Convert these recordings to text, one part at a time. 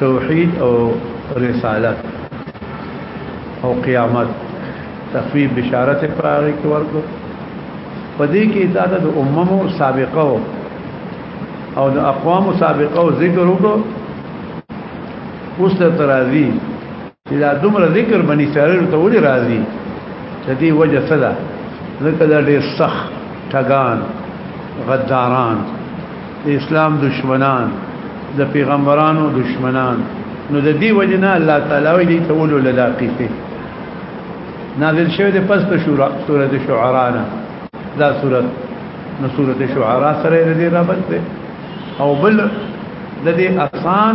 توحید او رسالت او قیامت تخفیف بشارت پراغی کې ورکو پدې کې دا د اممو سابقه او د اقوام سابقه او ذکر وکړو اوس ترازی دا دومره ذکر بني اسرائیل ته ولې راځي د دې وجه څه ده ځکه دا ډېر سخت ټګان غداران د اسلام دشمنان د پیغمبرانو دشمنان نو د دې وجه نه الله تعالی وی دې ته ولو للاقیته نازل شوی د پس په شورا سورۃ شعراء نه دا سورۃ نو سورۃ شعراء سره دې رابط ده او بل د دې آسان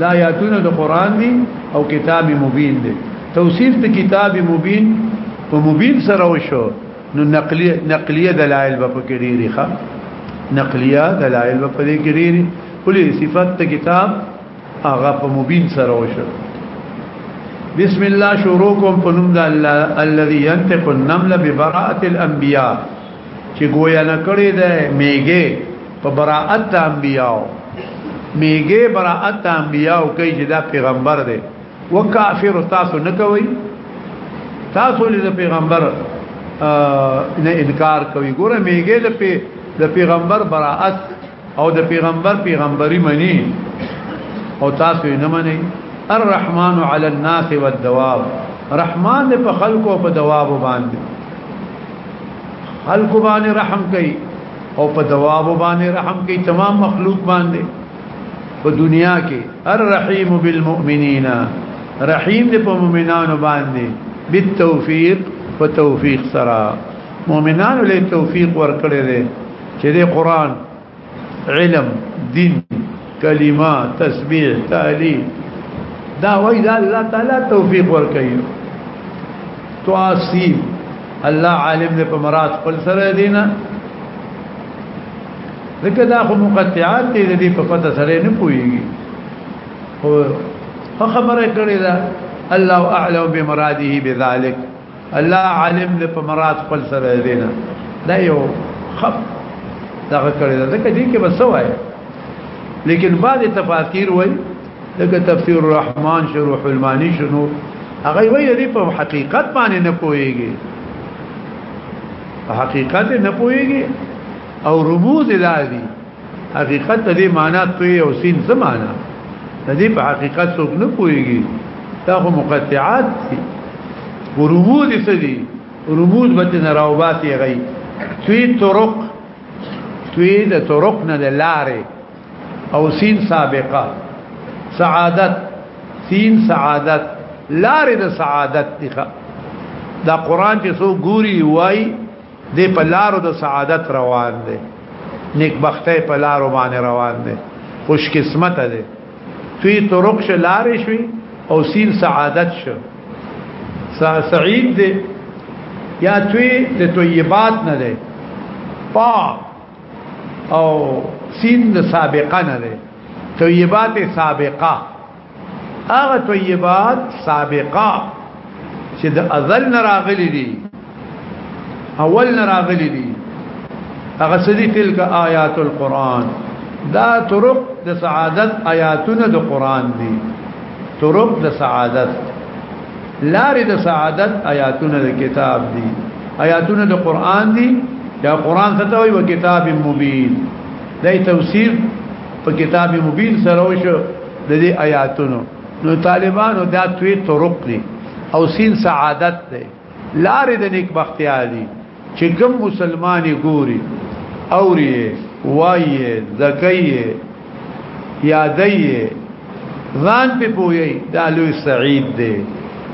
دا آیاتونه د قران دي او کتاب مبین دي توصیف د کتاب مبین په مبین سره وشو نو نقلیه نقلیه دلایل په کې ډیری ښه نقلیه دلایل په دې کې ډیری کلی صفات د کتاب هغه په مبین سره وشو بسم الله شروع کوم په نوم د الله الذي ينطق النمل ببراءه الانبياء چې گویا نکړی ده میګه په براءت انبیاو میګه براءت انبیاو کوي چې دا پیغمبر دی وکافر تاسو نه کوي تاسو له پیغمبر نه انکار کوي ګوره میګه د پیغمبر براءت او د پیغمبر پیغمبري مني او تاسو یې نه منئ الرحمن علی الناس والدواب رحمان دې په خلکو په دواب باندې خلکو باندې رحم کوي او په دواب باندې رحم کوي تمام مخلوق باندې په دنیا کې الرحیم بالمؤمنین رحیم دې په مؤمنانو باندې بالتوفیق په توفیق سره مؤمنانو له توفیق ورکړي چې د قران علم دین کلمه تسبیح تعالی دا وای دا الله تعالی توفیق ورکړي تواصیب الله عالم دې په مراد خپل سره دینه ځکه دا خو مقطعات دې دې په پته سره نه پويږي خو خبره کړې ده الله اعلم بمراده بذلک الله عالم دې په مراد خپل سره دینا دا یو خف دغه کړی دا ځکه دې کې بس وای لیکن بعد تفاسیر وای لکه تفسیر الرحمن شروح المانی شنو هغه وای دې په حقیقت باندې نه کویږي حقیقت نه پويږي او رموز الهي حقیقت دې معنا توي او سین زمانہ دې په حقیقت څوک نه پويږي دا خو مقطعات دي ورمود سدي رموز به نه راوباسي غي توي طرق توي د طرق نه د لارې او سین سابقه سعادت سین سعادت لارې د سعادت دي دا قران چې سو ګوري وای دې په لارو د سعادت روان دی نیکبختۍ په لارو باندې روان دی خوش قسمت دی توی طرق ش لارې شوي او سیل سعادت شو سعید دی یا توی د طیبات نه دی پاک او سین د سابقه نه دی طیبات سابقه هغه طیبات سابقه چې د ازل نه راغلي دي اول نه راغلي دي هغه سدي تلک آیات القرآن دا طرق د سعادت آیاتونه د قرآن دي طرق د سعادت لارې د سعادت آیاتونه د کتاب دي آیاتونه د قرآن دي یا قرآن څه ته وایي کتاب مبین دای توصیف په کتاب مبین سره وشو د دې آیاتونو نو طالبانو دا توی طرق دي او سین سعادت ده لارې د نیک بختیا دي چې کوم مسلمانې ګوري اوري وایي زکیه یادیه ځان په پوي دا لوی سعید دی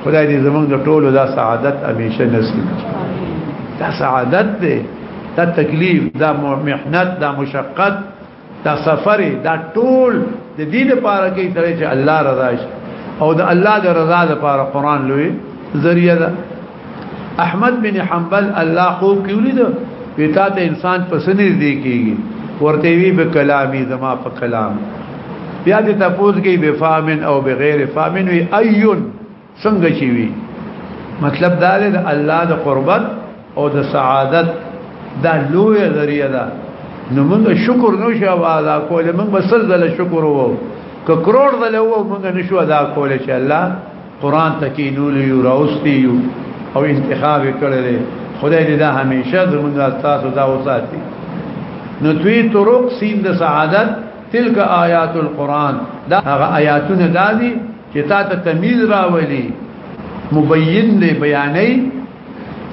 خدای دې زمونږ د ټولو دا سعادت همیشه نصیب دا سعادت دی دا تکلیف دا محنت دا مشقت دا سفر دا ټول د دې لپاره کې سره چې الله رضا شي او د الله د رضا لپاره قران لوي ذریعہ ده احمد بن حنبل الله خو کیولې ده پتا ته انسان پسند دی کیږي ورته وی به کلامي زما په کلام بیا دې تاسو کې بفامن او بغیر فامن وی ایون څنګه چې وی مطلب دا دی د الله د قربت او د سعادت دا لوی ذریعہ ده نو موږ شکر نو شو ادا کول موږ بسل دل شکر وو ک کروڑ دل وو موږ نشو ادا کول چې الله قران تکینول یو راوستی یو او انتخاب کړل خدای دې دا همیشه زموږ تاسو دا وساتي نو دوی طرق سین د سعادت تلک آیات القرآن دا هغه آیاتونه دادي چې تا ته تمیز راولي مبین دی بیانې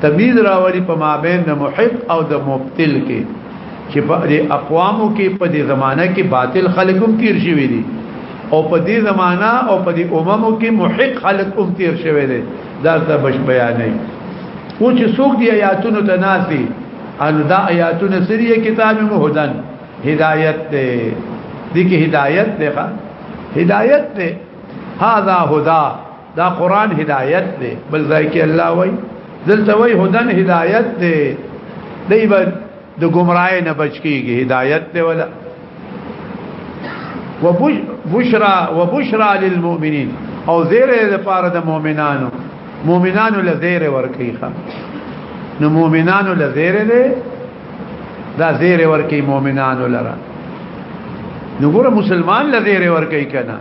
تمیز راولي په مابین د محب او د مبتل کې چې په دې اقوامو کې په دې زمانہ کې باطل خلک هم تیر شوی دي او په دې زمانہ او په دې اممو کې محق خلک هم تیر شوی دي دا څه بش بیانې او چې څوک دی آیاتونو تناسي ان دا آیاتونه سریه کتاب مهدن هدایت ته دي کې هدایت ته ښا هدایت ته هاذا هدا دا قران هدایت ته بل ځای کې الله وای دلته وای هدن هدایت ته دی به د گمراهی نه بچ کیږي هدایت ته ولا وبشرا وبشرا للمؤمنین او زیر د پاره د مؤمنانو مؤمنانو لزیر ورکیخه نو مؤمنانو لزیر دی دا زیر ورکی مؤمنانو لره نو ګوره مسلمان لزیر ورکی کنه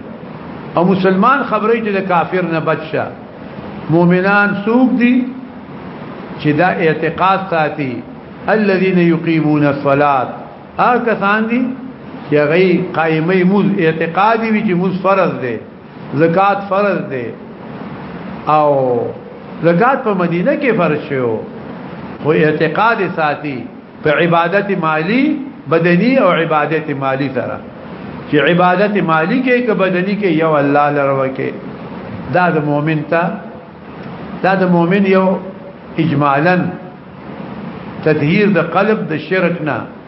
او مسلمان خبرې چې د کافر نه بچا مؤمنان سوق دي چې دا اعتقاد ساتي الذين يقيمون الصلاه ا کسان دي چې غي قائمي مول اعتقادي وي چې مول فرض دي زکات فرض دی او زکات په مدینه کې فرض شو خو اعتقاد ساتي په عبادت مالی بدنی او عبادت مالی سره چې عبادت مالی کې که بدنی کې یو الله لره کې دا د مؤمن ته دا د مؤمن یو اجمالا تطهیر د قلب د شرک نه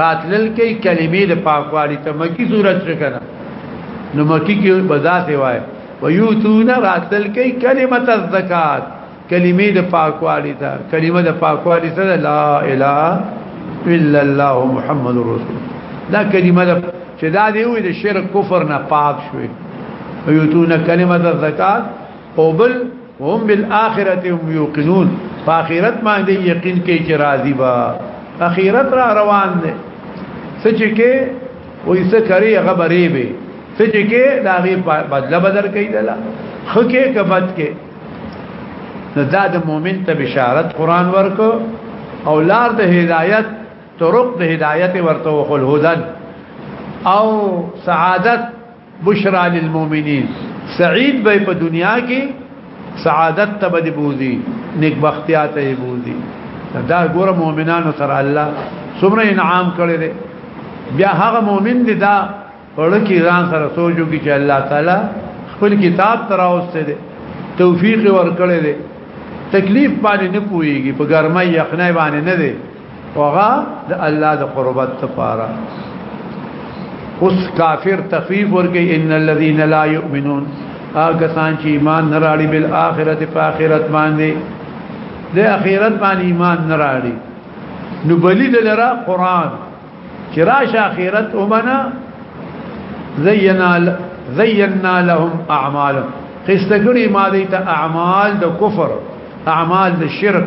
راتلل کې کلمې د پاکوالي ته مکی صورت شو کنه نو مکی کې بذات وای ويوتون راتلل کې کلمت الزکات کلمې د پاکوالي ته کلمه د پاکوالي ته لا اله الا الله محمد رسول دا کلمه د چې دا دی وي د شرک کفر نه پاک شوی ويوتون کلمت الزکات او بل وهم بالآخرت هم یوقنون په آخرت باندې یقین کې چې راضی با آخرت را روان دی سچ کې وې څه کوي هغه بری به سچ کې دا غي بدله بدل کوي دلا خکه کبد کې دا د مؤمن ته بشارت قران ورکو او لار د هدایت طرق د هدایت ورته وخل هدن او سعادت بشرا للمؤمنین سعید به په دنیا کې سعادت ته به بوزي نیک بختیا ته بوزي دا ګور مؤمنانو سره الله څومره انعام کړی دی بیا هغه مؤمن دی دا ورکی ځان سره سوچو کې چې الله تعالی خپل کتاب تراوسته دی توفیق ورکړی دی تکلیف باندې نه پويږي په ګرمۍ یخنۍ باندې نه دی وغا د الله د قربت لپاره اوس کافر تخفیف ورکي ان الذين لا يؤمنون هغه سان چې ایمان نه راړي بل اخرت په اخرت باندې د اخرت باندې ایمان نه راړي نو بلی د لرا قران چې راشه اخرت ومنه زینا زینا لهم اعمالهم خسته کړي ما دې ته اعمال د کفر اعمال د شرک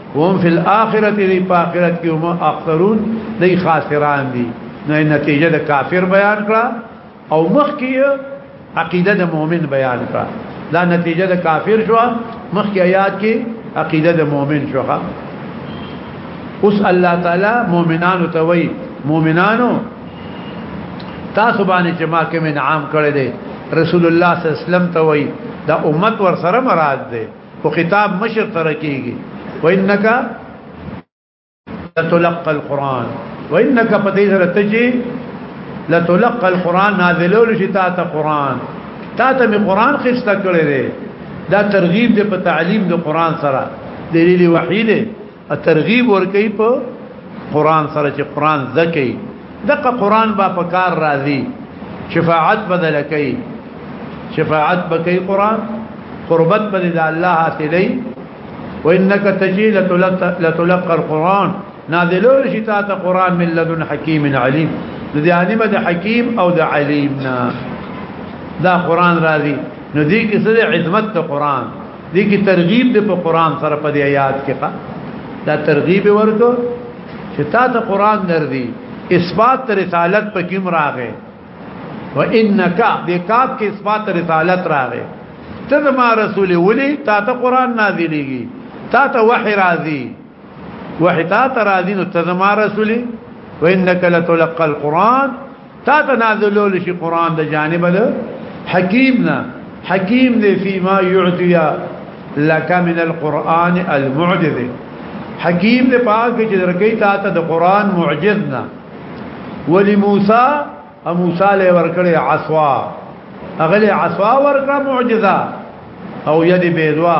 وهم فی الاخرت دی پا آخرت کی هم اخرون دی خاسران دی نو نتیجه د کافر بیان کړه او مخ کی عقیده د مؤمن بیان کړه دا نتیجه د کافر شو مخ کی آیات کی عقیده د مؤمن شو اوس الله تعالی مؤمنانو ته وای مؤمنانو تاسو باندې چې ما کوم انعام کړی دی رسول الله صلی الله علیه وسلم ته وای دا امت ور سره مراد دی خو خطاب مشر سره کیږي وانک لتلقى القران وانك پدې سره تجي لتلقى القران نازلول شي تا ته قران تا ته می قران خسته کړی دی دا ترغیب دی په تعلیم د قران سره دلیل وحی دی ترغیب ورکي په قران سره چې قران زکي دغه قران با په کار راځي شفاعت بدل کوي شفاعت بکي قران قربت بدل الله حاصلي وانك تجيل لتلقى القران نازل شي تا قران من لدن حكيم عليم دي عالم د حكيم او د عليمنا دا قران راضي نو دي کې سره عظمت قران دې کې ترغیب د په قران سره په دې آیات کې ښه دا ترغیب ورکو چې تا ته قران نردي اثبات رسالت په کوم راغې و انک دې کاپ کې اثبات رسالت راغې ته ما رسول ولي تا ته قران نازلېږي تا ته وحي راځي وحي تا ته راځي نو ته ما رسولي وانك لتلقى القران تا ته نازلول شي قران د جانب له حکیم نه حکیم دی فيما يعطي لك من القران المعجز حکیم دی پاک چې درکې تا ته د قران معجز نه ولي موسی او موسی له ورکړې عصوا اغلی عصوا ورکړه معجزه او يد بيدوا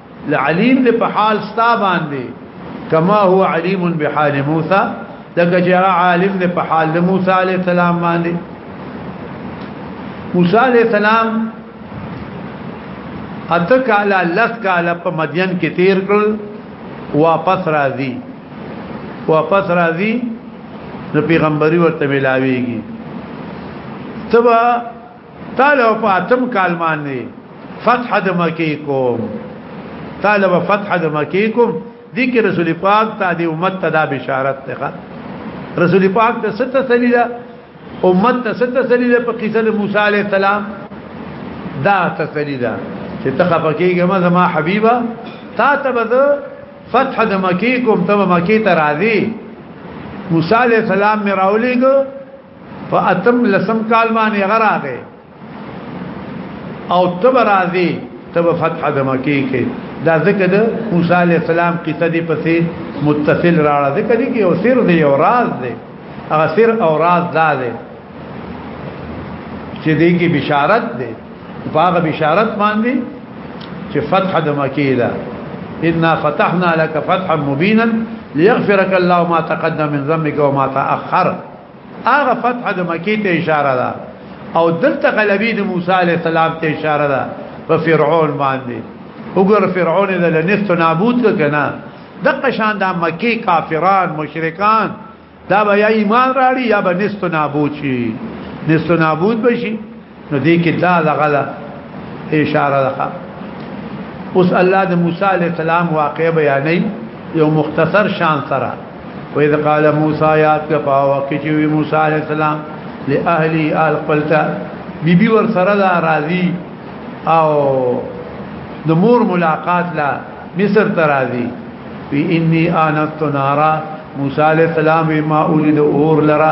لعلیم دې په حال ستا باندې کما هو علیم بحال موسی دغه چې عالم دې په حال موسی علی السلام باندې موسی علی السلام اته کاله لس کاله په مدین کې تیر کړ واپس راځي واپس راځي نو پیغمبري ورته ملاويږي تبا تعالی په اتم کال باندې فتح د مکی کوم تعالی په فتح د مکی کوم دي کې رسول پاک ته د امت ته دا بشارت ته رسول پاک ته ست سلیدا امت ته ست سلیدا په قصه د موسی علی السلام دا تسلیدا چې تخفه کېږي ما زما حبيبه تا ته بده فتح د مکی کوم ته مکی ته راځي موسی علی السلام مې راولېګو فاتم لسم کال باندې غراغه او تب راضي تب فتح د مکی کې دا ذکر د موسی علی السلام قصه دی پسې متصل راړه ذکر دی کې او سر دی او راز دی هغه سر او راز دا دی چې دې کې بشارت دی په هغه بشارت باندې چې فتح د مکی ده ان فتحنا لك فتحا مبينا ليغفرك الله ما تقدم من ذنبك وما تاخر هغه فتح د مکی ته اشاره ده او دلته غلبی د موسی علی السلام ته اشاره ده په فرعون باندې وګور فرعون د لنست نابود کنا د قشان د مکی کافران مشرکان دا به یا ایمان راړي یا به نست نابود شي نست نابود بشي نو دې کې دا لغلا اشاره ده اوس الله د موسی عليه السلام واقع بیانې یو مختصر شان سره وإذ قال موسى يا تلقى وكشوي موسى عليه السلام لأهلي آل قلتا بي بي ورسره دا راضي او د مور ملاقات لا مصر تراضي وی انی آنست نارا موسی علیہ السلام ما اولد اور لرا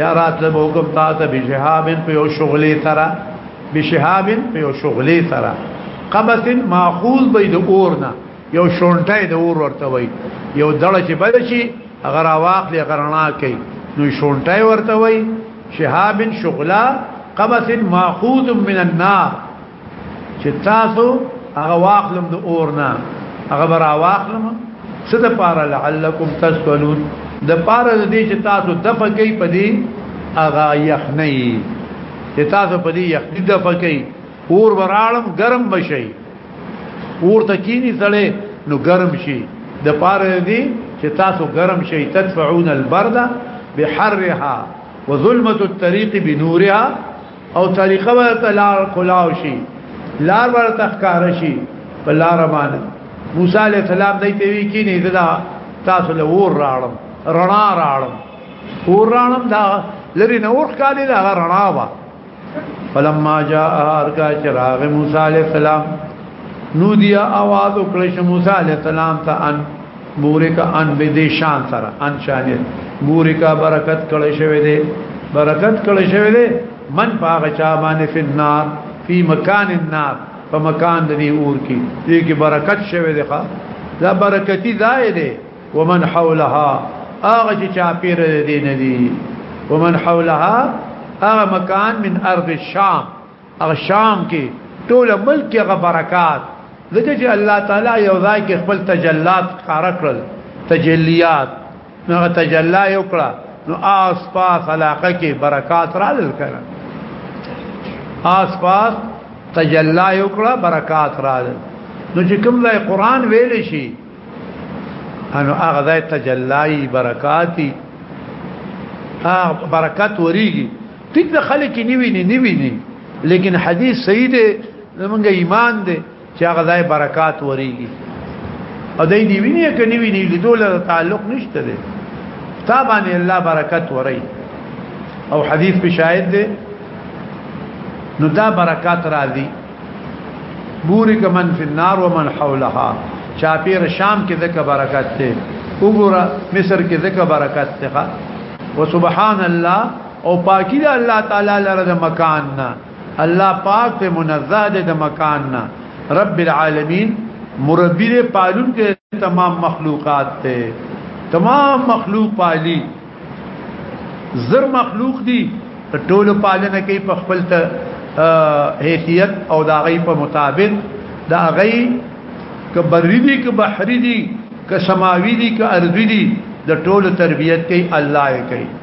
یا راتل به حکم تا ته بشهاب په یو شغلې ترا بشهاب په یو شغلې ترا قبس ماخوذ به د اورنا یو شونټه د اور ورته وای یو دړه چې بل شي هغه راواخلې غرنا کوي نو شونټه ورته وای شهاب شغلا قبس ماخوذ من النار چې تاسو هغه واخلم د اور نه هغه برا واخلم څه د پاره لعلکم تسلون د پاره د دې چې تاسو د فقې په دې هغه یخنی چې تاسو په دې یخنی د فقې اور ورالم ګرم بشي اور تکینی سړې نو ګرم شي د پاره دې چې تاسو ګرم شي تدفعون البرد بحرها وظلمه الطريق بنورها او طریقه ورته لار کلاو شي لار ورته ښکار شي په لار باندې موسی علی السلام دای ته وی کینی دا تاسو له ور راړم رڼا راړم ور راړم دا لری نه ور کالی دا رڼا وا فلما جاء ارکا چراغ موسی علی السلام نو دی आवाज وکړ ش موسی علی السلام ته ان بورک ان به دې شان سره ان شانیت بورک برکت کړي شوی دی برکت کړي شوی دی من پاغه چا باندې فنار فی مکان النار په مکان د دې اور کې دې کې برکت شوی دی ښا دا برکتی ځای دی ومن حولها هغه چې چا پیر دې نه دی ومن حولها هغه مکان من ارض الشام هغه شام کې ټول ملک هغه برکات دغه چې الله تعالی یو ځای کې خپل تجلات کار کړل تجلیات نو تجلا یو کړه نو آس پاس علاقه کې برکات را لل کړه آس پاس تجلا یو کړه برکات را لل نو چې کوم ځای قران ویل شي انو هغه ځای تجلای برکاتی هغه برکات وریږي ټیک د خلک نه ویني نه ویني لیکن حدیث صحیح دی زمونږ ایمان دی چې هغه ځای برکات وريږي او دای دی ویني کني ویني لیدول تعلق نشته دی تابانه الله برکت وري او حدیث په شاهد دی نو دا برکات راځي بورک من فی النار ومن حولها چاپیر شام کې دغه برکات ته وګوره مصر کې دغه برکات ته وسبحان الله او پاکی د الله تعالی لره د مکان نه الله پاک ته منزه ده د مکان نه رب العالمین مربی دې پالون کې تمام مخلوقات ته تمام مخلوق پالی زر مخلوق دي ټول پالنه کوي په خپل ته حیثیت او دا غي په مطابق دا غي کبری دي ک بحری دي ک سماوی دي ک ارضی دي د ټول تربیت کوي الله یې کوي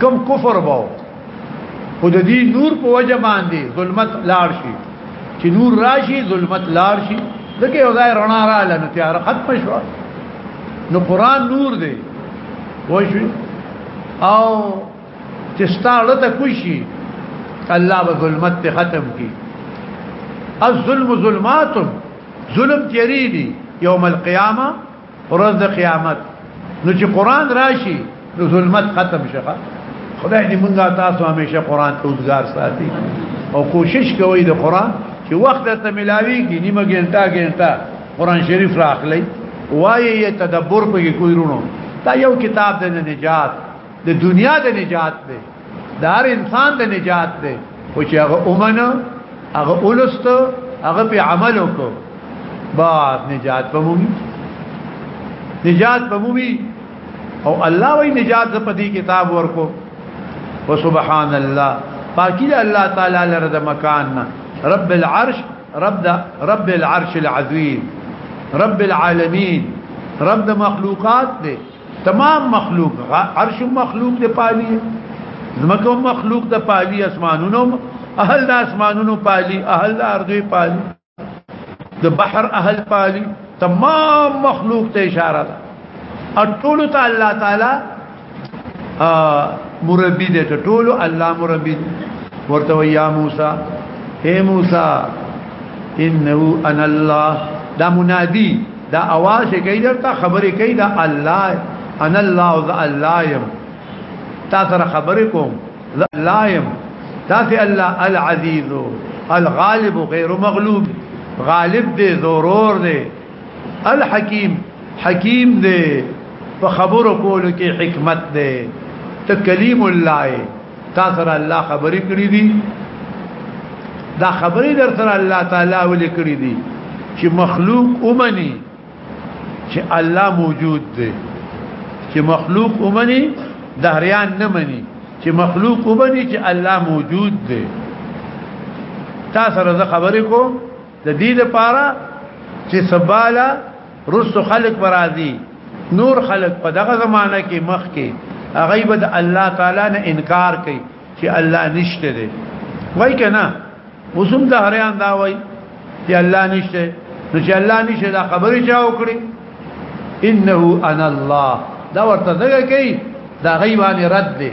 کم کفر باو خو د دې نور په وجه باندې ظلمت لار شي چې نور راشي ظلمت لار شي دغه یو ځای رڼا را لنه تیار ختم شو نو قران نور دی وشو او چې ستاره ته کوشي الله به ظلمت ته ختم کی الظلم ظلمات ظلم تیری دی یوم القیامه ورځ د قیامت نو چې قران راشي نو ظلمت ختم شخه خدای دې مونږه تاسو همیشه قران ته وزګار ساتي او کوشش کوي د قران چې وخت ته ملاوي کې نیمه ګنټه ګنټه قران شریف راخلي وایي تدبر په کوی رونو تا یو کتاب د نجات د دنیا د نجات دی د هر انسان د نجات دی او چې هغه اومنه هغه اولست هغه په عمل وکړو بعد نجات په مومي نجات په مومي او الله وی نجات په دې کتاب ورکو وسبحان الله پاکی الله تعالی لره د مکان رب العرش رب دا رب العرش العظیم رب العالمین رب د مخلوقات دی تمام مخلوق عرش مخلوق د پالي زمکه مخلوق د پالي اسمانونو اهل د اسمانونو پالي اهل د ارضي پالي د بحر اهل پالي تمام مخلوق ته اشاره ده اټول ته الله تعالی مربي دې ته ټول الله مربي ورته یا موسی اے موسی انه انا الله دا منادی دا اواز کوي درته خبرې کوي دا الله انا الله ذا الله يم تا سره خبرې کوم ذا الله يم تا سي الله العزيز الغالب غير مغلوب غالب دې ضرور دې الحکیم حکیم دې په خبرو کولو کې حکمت دې ته کلیم الله تاسو سره الله خبرې کړې دي دا خبرې در سره الله تعالی ولې کړې دي چې مخلوق اومني چې الله موجود دی چې مخلوق اومني دهریان نه مني چې مخلوق اومني چې الله موجود دی تاسو سره خبرې کوم د دې لپاره چې سباله رست خلق برازي نور خلق په دغه زمانہ کې مخ کې هغه به د الله تعالی نه انکار کوي چې الله نشته دی وای کنه وسوم د هریان دا وای چې الله نشته نو چې الله نشته دا خبرې چا وکړي انه انا الله دا ورته دغه کوي دا غیبانه رد دی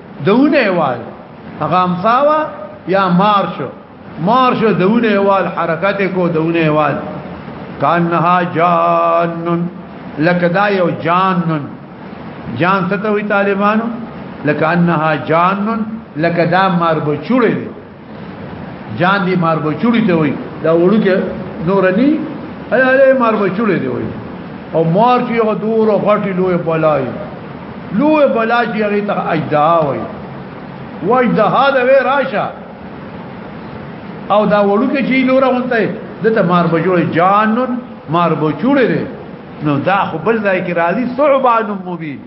دونه وال هغه امساوا یا مارش مارش دونه وال حرکت کو دونه وال کانها جان لکه دا یو جان جان ته وی طالبانو لکه انها جان لکه دا مار بچوړي جان دی مار بچوړي ته وای دا وړو کې نورني اي علي مار بچوړي دی وای او مار چې هغه دور او غټي لوی بلای لوی بلا چې هغه ته اجدا وای وای د هدا وی راشه او دا وړو کې چې لور غونته دته مار بچوړي جانن مار بچوړي دی نو دا خو بل ځای کې راځي صعبان مبین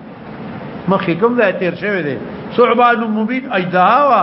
مخکې کوم ځای تیر شوی دی صعبان مبین اجدا وا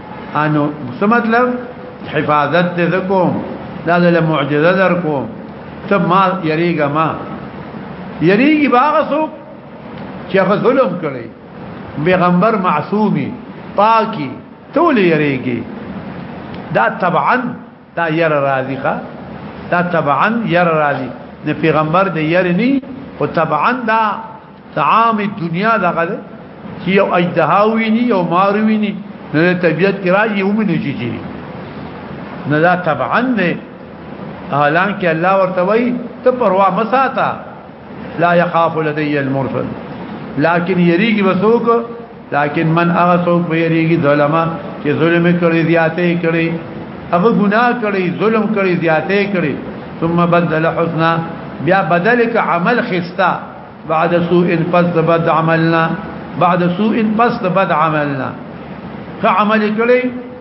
انو څه مطلب حفاظت دې کوم دا د معجزه در کوم ته ما یریګه ما یریګي باغ سو چې هغه ظلم کړی پیغمبر معصومی پاکي ټول یریګي دا طبعا دا ير راضي ښا دا طبعا ير راضي نه پیغمبر دې ير ني او طبعا دا طعام دنیا دغه ده چې یو اجدها ویني یو مار ویني نو طبیعت کې راځي هم نه چیږي نه دا طبعا نه اعلان کې الله ورته وای ته پروا مساتا لا يخاف لدي المرسل لكن يريږي وسوک لیکن من هغه څوک ویریږي د علما چې ظلم کړی زیاتې کړی هغه ګناه کړی ظلم کړی زیاتې کړی ثم بدل حسنا بیا بدلک عمل خستا بعد سوء پس بد عملنا بعد سوء پس بد عملنا که عمل کړی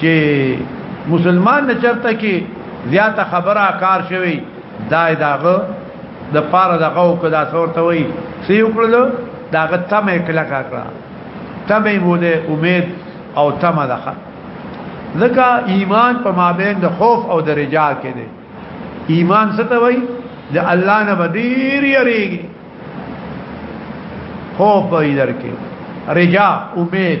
چې مسلمان نه چرته کې زیاته خبره کار شوی دا داغه د پاره دغه او کدا صورت وای سی وکړل داغه تمه کلا کړه تمه موده امید او تمه دغه ځکه ایمان په مابین د خوف او د رجا کې دی ایمان څه ته وای د الله نه بدیر یریږي خوف به در کې رجا امید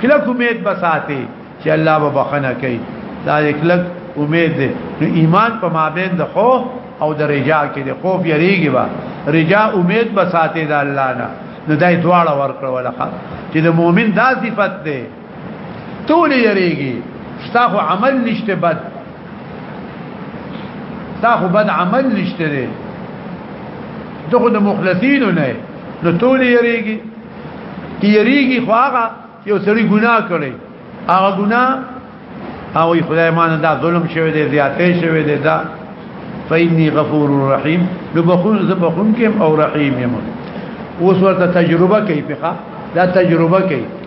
کلک امید بساته چې الله به بخنه کوي دا کلک امید دی نو ایمان په مابین د خوف او د رجا کې د خوف یریږي با رجا امید بساته د الله نه نو دای دواړه ورکړه ولخه چې د مؤمن دا صفت ده تول یریږي ستاسو عمل نشته بد ستاسو بد عمل نشته دی دغه د مخلصین نه نو تول یریږي کی یریږي خو هغه یو سړي ګناه کړي هغه ګناه او خدای مان دا ظلم شوی دی زیاتې شوی دی دا فإني غفور رحيم لبخون زبخون كم او رحيم يمون وصورت تجربه كيف دا تجربه كيف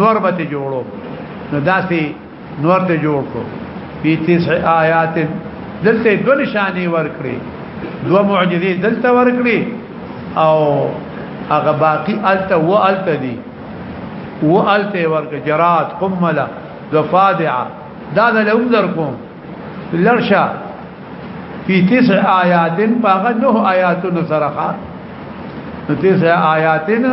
نور به ته جوړو نو داسې نور ته جوړ کو په تسع آیات دلته دو نشانی ورکړي دو معجزې دلته ورکړي او هغه باقی الته و الته دي و الته ورک جرات قمله ضفادعه دا د لوم درکوم لرشا فی تسع آیات پاغه نه آیاتونو سره ښه تسع آیاتنا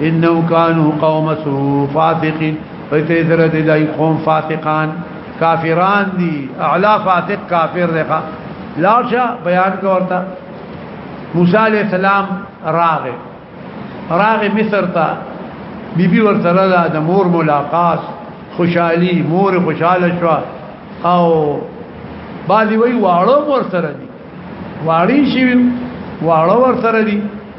انهم كانوا قوم سوء فاسقين فيتذر دي قوم فاسقان کافران دي اعلى فاسق کافر رخا لارشا بیان کورتا موسی علیہ السلام راغه راغه مصر ته بیبي ور سره د مور ملاقات خوشحالي مور خوشاله شو او باندې وی واړو ور سره دي واړی شي واړو ور سره دي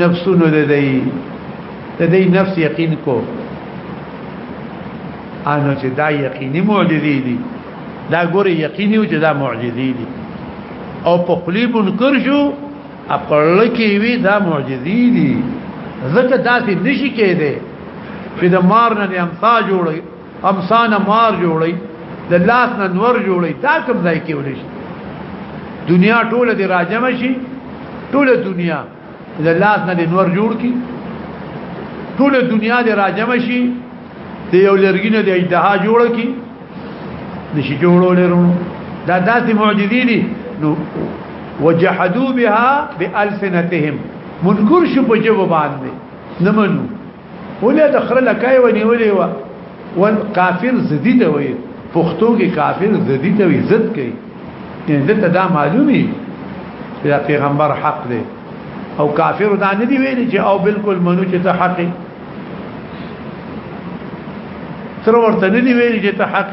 نفسونو د دې د دې نفس یقین کو انو چې دا یقیني معجزې دي دا ګوره یقیني او چې دا معجزې دي او په خلی منکر شو خپل کې وی دا معجزې دي زکه داسې نشي کېده چې د مار نه امتا جوړي امسانه مار جوړي د لاس نه نور جوړي تا کوم ځای کې ولې شي دنیا ټوله دی راجم شي ټوله دنیا د لاس نه نور جوړ کی ټوله دنیا دی راجم شي د یو لرګي نه د اجدها جوړ کی نشي جوړول ورونو دا داسې معجزې دي نو وجحدوا بها بالسنتهم منکر شو په جواب باندې نمنو ولې د خره لکای و نیولې و ول کافر زدی ته وي پښتو کې کافر زدی ته وي زد کوي ان دته دا معلومي دا پیغمبر حق دی او کافر دا نه دی ویلي چې او بالکل منو چې ته حق تر ورته نه دی ویلي چې ته حق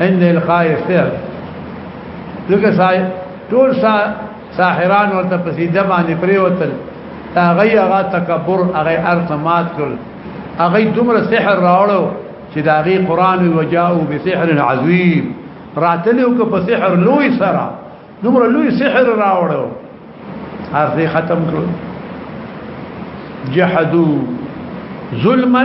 عند القاء السحر لکه سای ټول سا ساحران ورته پسیده باندې پریوتل تا غي هغه تکبر هغه ارتمات کړ هغه دومره سحر راوړو چې دا غي قران وجاو بسحر عظیم راتلو کو په سحر لوی سره دومره لوی سحر راوړو ارزه ختم کړو جحدو ظلما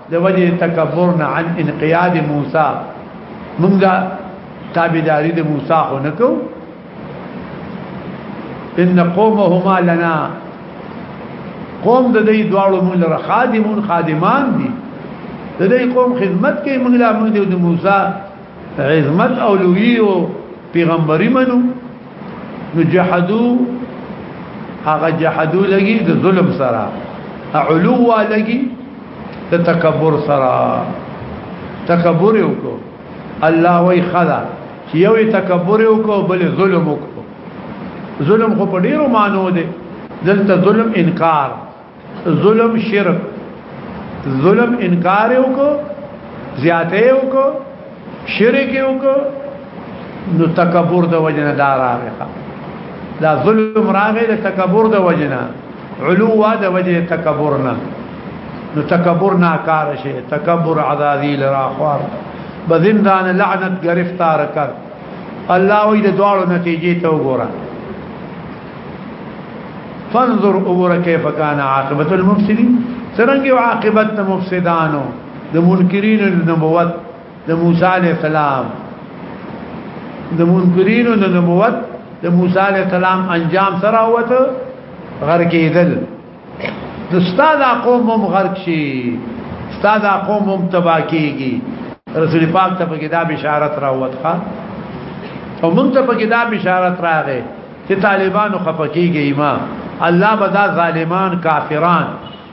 د وجه تکبرنا عن انقياد موسى مونږه تابعداري د موسی خو نکو ان قومهما لنا قوم د دې دواړو مونږ لره خادمون خادمان دي د دې قوم خدمت کوي مونږ لا مونږ د موسی عظمت او لوی او پیغمبري منو نو جحدو هغه جحدو لګي د ظلم سره علو لګي د تکبر سره تکبر وکړو الله وی خلا چې یو تکبر وکړو بل ظلم وکړو ظلم خو په ډیرو مانو دی دلته ظلم انکار ظلم شرک ظلم انکار یو کو زیاته یو کو شرک یو کو نو تکبر د وجنه دار راغه دا ظلم راغه د تکبر د وجنه علو د وجه تکبر نه نو تکبر نه کار شي تکبر عذابی لرا خوار بزندان لعنت گرفتار کر الله وی د دوړو نتیجې ته وګوره فانظر اور کیف کان عاقبت المفسدین سرنګي عاقبت د مفسدانو د منکرین النبوت د موسی علی السلام د منکرین النبوت د موسی علی السلام انجام سره وته غر کېدل دستا دا قوم هم غرق شي ستا دا قوم هم تبا کیږي رسول پاک ته پکې دا بشارت راوت ښا او مونږ ته پکې دا بشارت راغې چې طالبانو خپکیږي ما الله بدا ظالمان کافران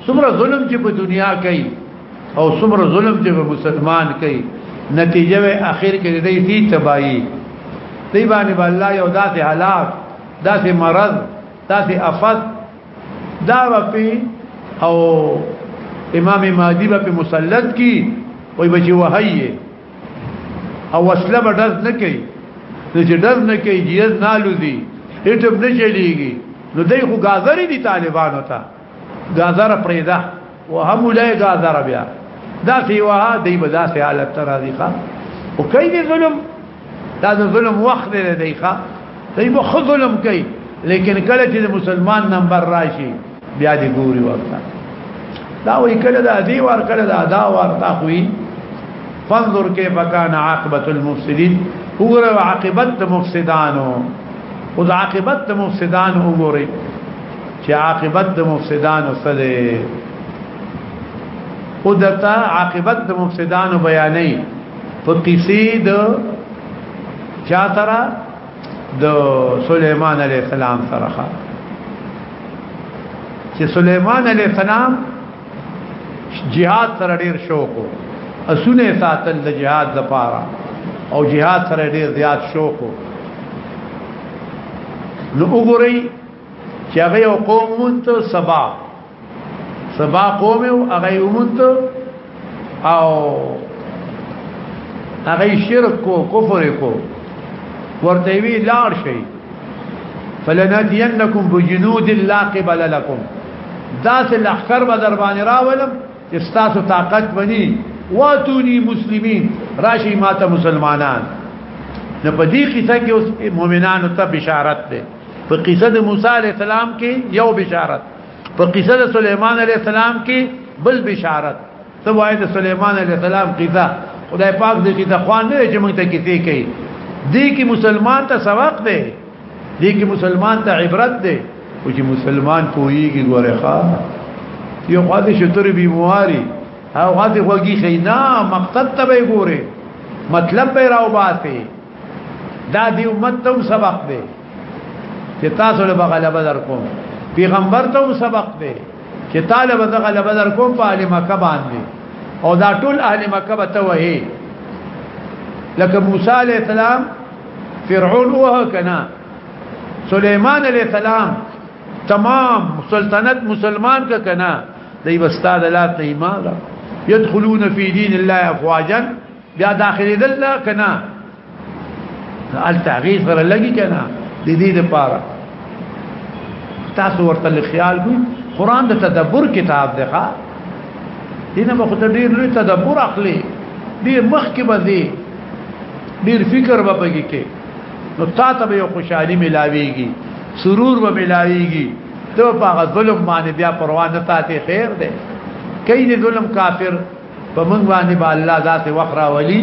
څومره ظلم چې په دنیا کوي او څومره ظلم چې په مسلمان کوي نتیجه به اخر کې دې دې تباہي دی باندې الله یو داسې حالات داسې مرض داسې افات دا په او امام مهدی په مسلط کی وای بچي وهي او وسله به دز نه کوي چې دز نه کوي جیز نه لوزي هټم نه چلیږي نو دای خو غازری دي طالبانو ته غازر پرېدا وهم اولئک ذر بیا دا سی وها دی به دا سی حالت تر دی ښا او کوي دی ظلم دا د ظلم وخت دی دی ښا دی به خود ظلم کوي لیکن کله چې مسلمان نمبر راشي بیا دی ګوري ورته دا وی کله دا دی ور کله دا دا ور تا خوې فانظر كيف كان عاقبه المفسدين وګوره عاقبت مفسدانو او عاقبت مفسدانو وګوره چې عاقبت د مفسدانو څه دی او دتا عاقبت د مفسدانو بیانې په قصې د چا سره د سليمان عليه السلام سره چې سليمان عليه السلام جهاد سره ډیر شوق وو اسونه ساتل د جهاد لپاره او جهاد سره ډیر زیات شوق وو نو وګورئ چې هغه یو قوم مونته سبا سبا قوم او هغه مونته او هغه شرک کو کفر کو ورته وی لار شي فلناتینکم بجنود لا قبل لكم داس الاخر بدر باندې راولم چې تاسو طاقت بني واتونی مسلمین راشي ماته مسلمانان نه په دې قصه کې اوس مؤمنانو ته بشارت ده په قصه د موسی علی السلام کې یو بشارت په قصه د سليمان علی السلام کې بل بشارت ته وایي د سليمان علی السلام قصه خدای پاک دې چې د خوان نه چې موږ ته کیسې کوي دې کې مسلمان ته سبق دی دې کې مسلمان ته عبرت دی او چې مسلمان پوهیږي ګوره ښا یو خاطر شتر بیماری او خاطر وګی خینا مقصد ته به ګوره مطلب به راو باسي دا دی امت ته سبق دی چې تاسو له غلبه در کوم پیغمبر ته سبق دی چې طالب د غلبه در کوم په اهل مکه باندې او دا ټول اهل مکه به ته وهي لکه موسی علی السلام فرعون وه کنا سليمان علی السلام تمام سلطنت مسلمان کا کنا دی واستاد لا تیمار يدخلون في دين الله افواجا بیا داخلي دل نه کنا ال تغیث غره لګي کنا د دې لپاره تاسو ورته خیال کوئ قران د تدبر کتاب دی ښا دینه به خدای ډیر لوی تدبر اخلي ډیر مخ کې بځي ډیر فکر به پکې کې نو تاسو به یو خوشحالي ملاويږي سرور به ملاويږي ته په ظلم باندې بیا پروا نه تاتې خیر دی کین ظلم کافر په موږ باندې به الله ذات وخرا ولي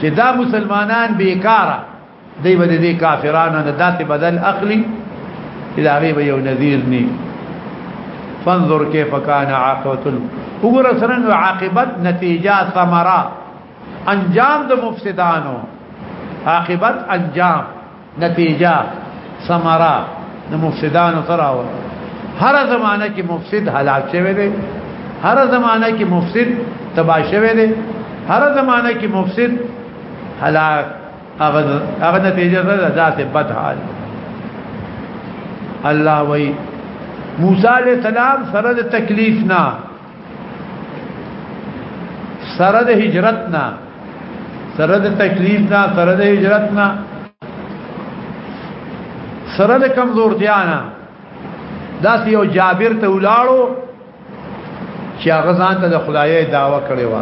چې دا مسلمانان بیکاره دی به دې کافرانو نه داسې بدل اخلي چې دا غي به یو نذیر ني فانظر كيف كان عاقبت وګوره څنګه عاقبت نتیجه ثمره انجام د مفسدانو عاقبت انجام نتیجه ثمره د مفسدانو سره و هر زمانہ کې مفسد هلاک شوی دی هر زمانہ کې مفسد تباہ شوی دی هر زمانہ کې مفسد هلاک هغه هغه نتیجه ده ذات بد حال الله وی موسی علیہ السلام سره د تکلیف نه سره د هجرت نه سره د تکلیف نه سره د هجرت نه سره د کمزورتیا نه دا یو جابر ته ولاړو چې هغه ځان ته د خدای داوا کړې و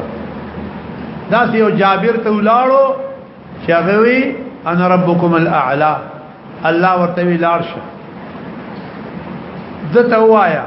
دا یو جابر ته ولاړو چې هغه وی انا ربکم الاعلى الله ورته وی لاړ شه دته وایا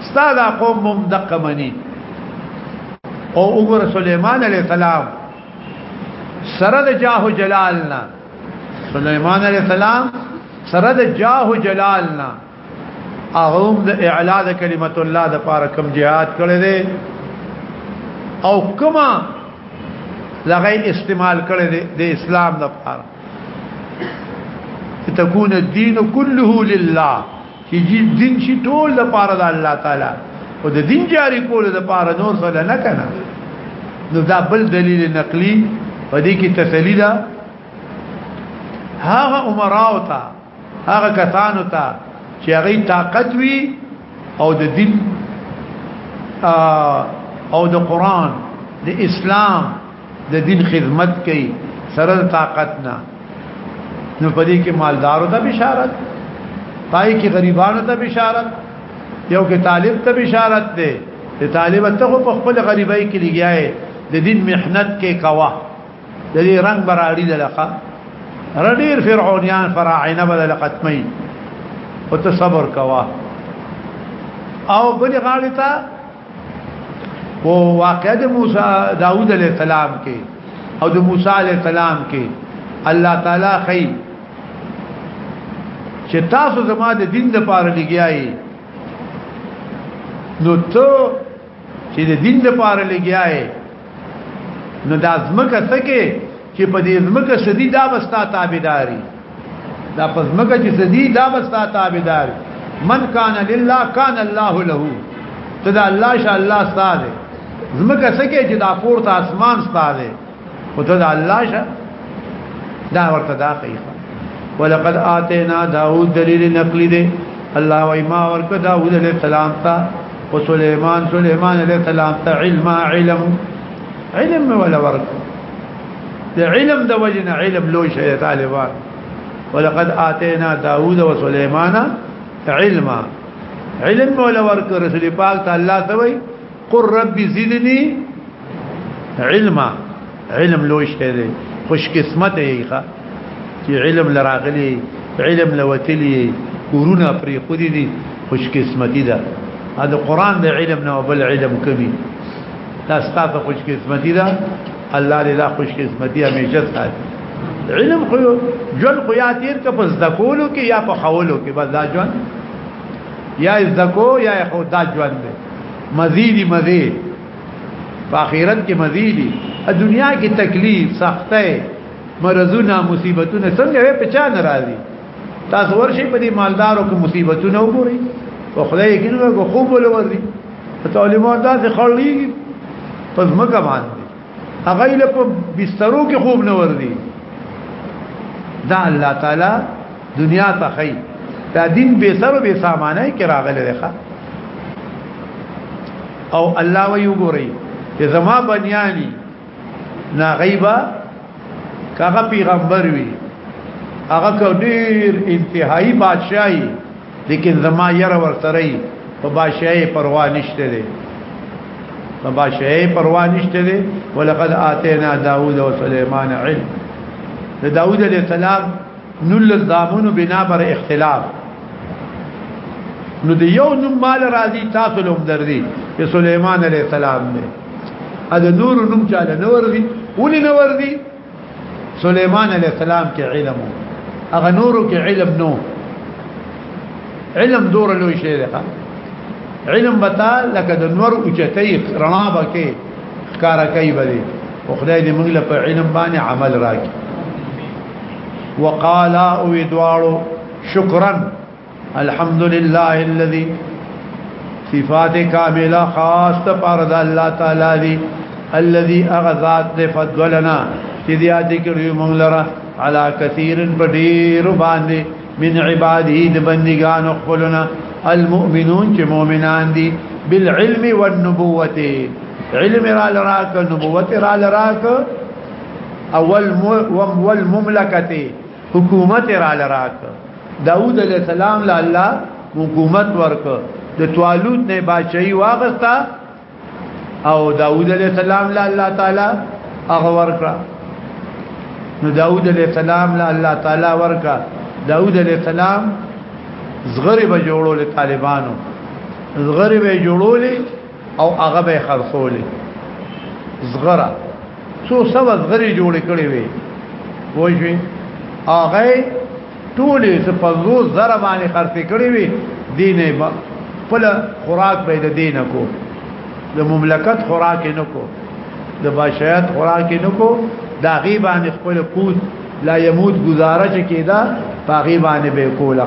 استاد قوم مم دقه منی او وګوره سليمان عليه السلام سره د جاه جلالنا سليمان عليه السلام سره د جاه جلالنا اغم د اعلا د کلمت الله د پاره کم جهاد کړي دي او کما لغی استعمال کړي دي د اسلام د پاره تكون الدين كله لله چې دین شي ټول د پاره د الله تعالی او د دین جاری کول د پاره نور څه نه کنه نو دا بل دلیل نقلی په دې کې تسلی ده هغه عمراو ته هغه کسانو ته چې هغه طاقت وي او د دین او د قران د اسلام د دین خدمت کوي سره طاقت نه نو پدې کې مالدارو ته بشارت پای کې غریبانو ته بشارت یو کې طالب ته بشارت ده ته طالب ته په خپل غریبای کې لګیاي د دین محنت کې کوا د دې رنگ براړي دلخه رډیر فرعونیان فراعنه بدل قتمی او ته صبر کوا او بل غاړه ته او واقع د موسی داوود علیه السلام کې او د موسی علیه السلام کې الله تعالی خی چې تاسو زما د دین د پاره لګیایي نو ته چې د دین د پاره لګیایي نو د ازمکه سکه چې په دې زمکه سدي دا بستا تابعداري دا په زمکه چې سدي دا بستا تابعداري من کان لله کان الله له ته دا الله شاء الله استاد زمکه سکه چې دا پورته اسمان استاد او ته دا الله شاء دا ورته دا خیخه ولقد آتینا داوود دلیل نقلی دی الله وای ما ورک داوود علیہ السلام ته او سليمان سليمان علیہ السلام ته علم علم علم مې ولا ورک د علم د وجنه علم لوی شي طالبان ولقد آتینا داوود و سليمان علما علم مولا ورک رسول پاک تعالی توي قر رب زدني علما علم لوی شي دی خوش قسمت یې ښا چې علم لراغلي علم لوتلی کورونه پرې خو دي خوش قسمتي ده دا قران د علم نه بل علم کوي دا ستاسو خوش قسمتي ده الله دې دا خوش قسمتي همیشه ساتي علم خو جون خو یا تیر که پس دکولو کې یا په خولو کې بس دا جون یا زکو یا خو دا جون دی مزیدی مزید په آخرت کې مزیدی دنیا کې تکلیف سختۍ مرزونه مصیبتونه څنګه په چا ناراضي تاسو ورشي په دې مالدارو کې مصیبتونه وګورئ او خدای کې نو خوب ولوري طالبان داسې خړلېږي په ځمکه باندې هغه له په بسترو کې خوب نه وردی دا الله تعالی دنیا ته خی دا دین به سر به سامانه کې راغلی دی او الله وی وګوري چې زما بنیانی نا غیبا کاغه پیغمبر وی هغه کو ډیر انتهایی بادشاہي لیکن زما ير ورتري په باشای پروا نشته دي په باشای پروا نشته دي ولقد اتینا داوود او سليمان علم د داوود عليه السلام نل الضامن بنا بر اختلاف نو د یو نوم مال راضي تاسو لوم دردي چې سليمان عليه السلام دی ا د نور نوم چاله نور دی ولې نور دی سليمان عليه السلام کې علم هغه نورو کې علم نو علم دور لوی شي ده علم بتا لکه د نور اوچتې رڼا بکې ښکارا کوي بده او خدای دې موږ له په علم باندې عمل راکړي وقالا او دوالو شکرن الحمد لله الذي صفات کامله خاص ته پر د الله تعالی دی الذي اغذات ته فضلنا چې دی اته کړی مونږ لره علا کثیر بدیر باندې من عباده د بندگان خپلنا المؤمنون چې مؤمنان دي بالعلم والنبوه علم را لراک نبوت را لراک اول والمملکته حکومت را لراک داوود علیہ السلام له الله حکومت ورک د توالوت نه بادشاہي واغستا او داوود علیہ السلام له الله تعالی هغه ورکړه نو داوود علیہ السلام له الله تعالی ورکا داوود علیہ السلام زغری به جوړول طالبانو زغری به جوړول او هغه به خرڅولې زغره څو سو زغری جوړ کړي وي وایي هغه ټولې ز په زو زره باندې خرڅ کړي وي دینه با خپل خوراک به د دینه کو د مملکت خوراک نه کو د بشایت خوراک نه کو دا غیبان خپل قوت لا يموت گزاره چې کېدا په غیبان به کوله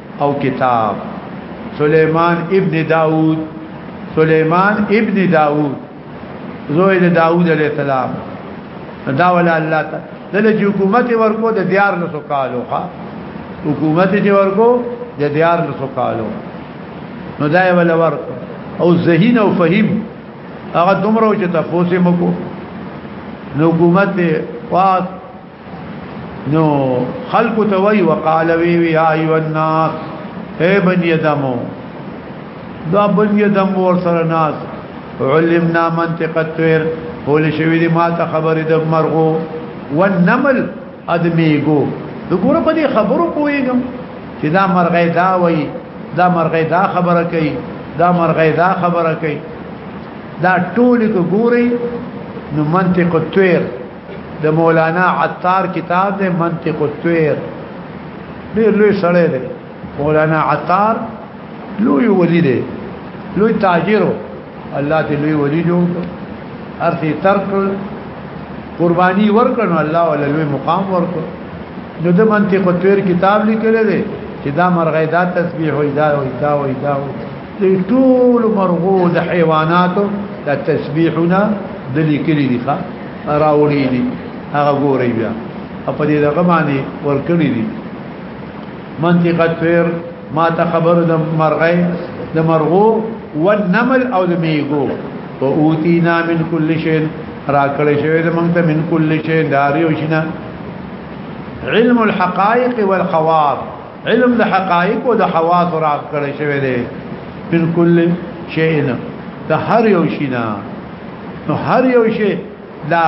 او کتاب سليمان ابن داوود سليمان ابن داوود زوی د داوود عليه السلام دا ولا الله ته دله چې حکومت ورکو د دیار لسو کالو ها حکومت چې ورکو د دیار لسو کالو نو دا ولا ورکو او ذهین او فهم هغه دومره چې تاسو مکو نو حکومت واس نو خلق توي وقال وی وی ايو الناس اي بني ادمو دا بني ادم ور سره ناس علمنا منطق الطير قول شوی دي ما ته خبر د مرغو والنمل ادميګو دغه په دې خبرو کویګم چې دا مرغې دا وای دا مرغې دا خبره کوي دا مرغې دا خبره کوي دا ټول کو ګوري نو منطق الطير د مولانا عطار کتاب د منطق الطير ډیر لوی سړی دی مولانا عطار لوی ولی دی لوی تاجر الله دې لوی ولی جوړ ارثي ترک قرباني ورکړنو الله ولا لوی مقام ورکړ نو د منطق الطير کتاب لیکل دی چې دا مرغې دا تسبیح وي دا وي دا وي دا وي ټول مرغو د حیواناتو د تسبیحونه د لیکلي دي ښا راوړي دي هغه ګوري بیا په دې دغه باندې ورکړي دي منطقه تیر ما ته خبر د مرغې د مرغو والنمل او د میګو او اوتینا من کل شین راکړې شوی د مونږ ته من کل شین داریو شنه علم الحقائق والخواص علم د حقائق او د حواس راغ کړی شوی دی پر کل شی نه د هر یو شی نه نو هر یو شی دا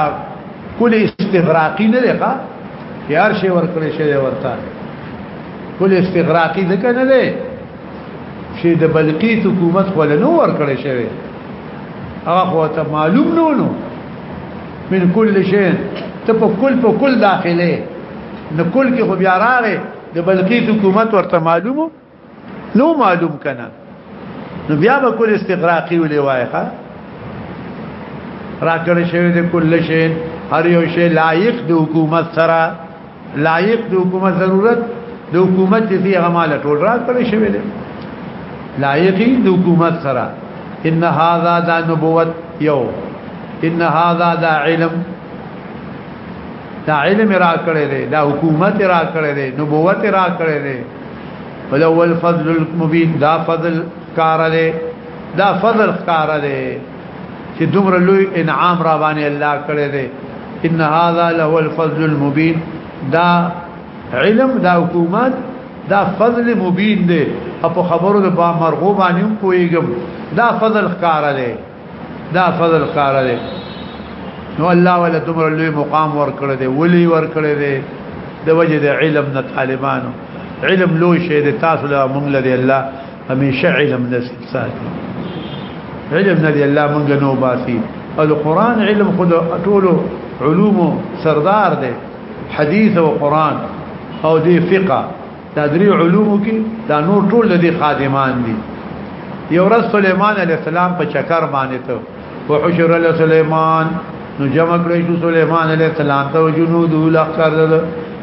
کل استغراقی نه دی ښا هر شی ور کړی شوی ورته کل استغراقی ځکه نه دی چې د بلقیس حکومت خو له نو ور کړی شوی هغه ته معلوم نه ونه من کل شی ته په کل په کل داخله نکول کې خو بیا راغې د بلقیس حکومت ورته معلومو نو معلوم کنه نو بیا به کول استغراقی ولې وای ښا راکړې شوی د کل شی هر یو شی لایق د حکومت سره لایق د حکومت ضرورت د حکومت دې هغه مال ټول راکړې شوی دی لایق د حکومت سره ان هاذا دا نبوت یو ان هاذا دا علم دا علم را کړی دی دا حکومت را کړی دی نبوت را کړی دی ولول فضل المبین دا فضل کار دی دا فضل کار دی چې دومره لوی انعام را باندې الله کړی دی ان هذا له الفضل المبین دا علم دا حکومت دا فضل مبین دی په خبرو د مرغوبانیو کویګم دا فضل کار دی دا فضل کار دی نو الله ولا تمر لوی مقام ور کړ دی ولی ور کړ دی د وجه د علم نه طالبانو علم لوی شی دی تاسو له مونږ له الله همیشه علم نصیب ساتي علم نه دی الله مونږ نو باسي القران علم خود ټولو علوم سردار دی حديث او قران او دی فقه دا درې علومو کې دا نور ټول د خادمان دي یو ورځ سليمان عليه السلام په چکر باندې ته وحشر له سليمان نو جمع کړی شو سليمان عليه السلام ته جنود لخر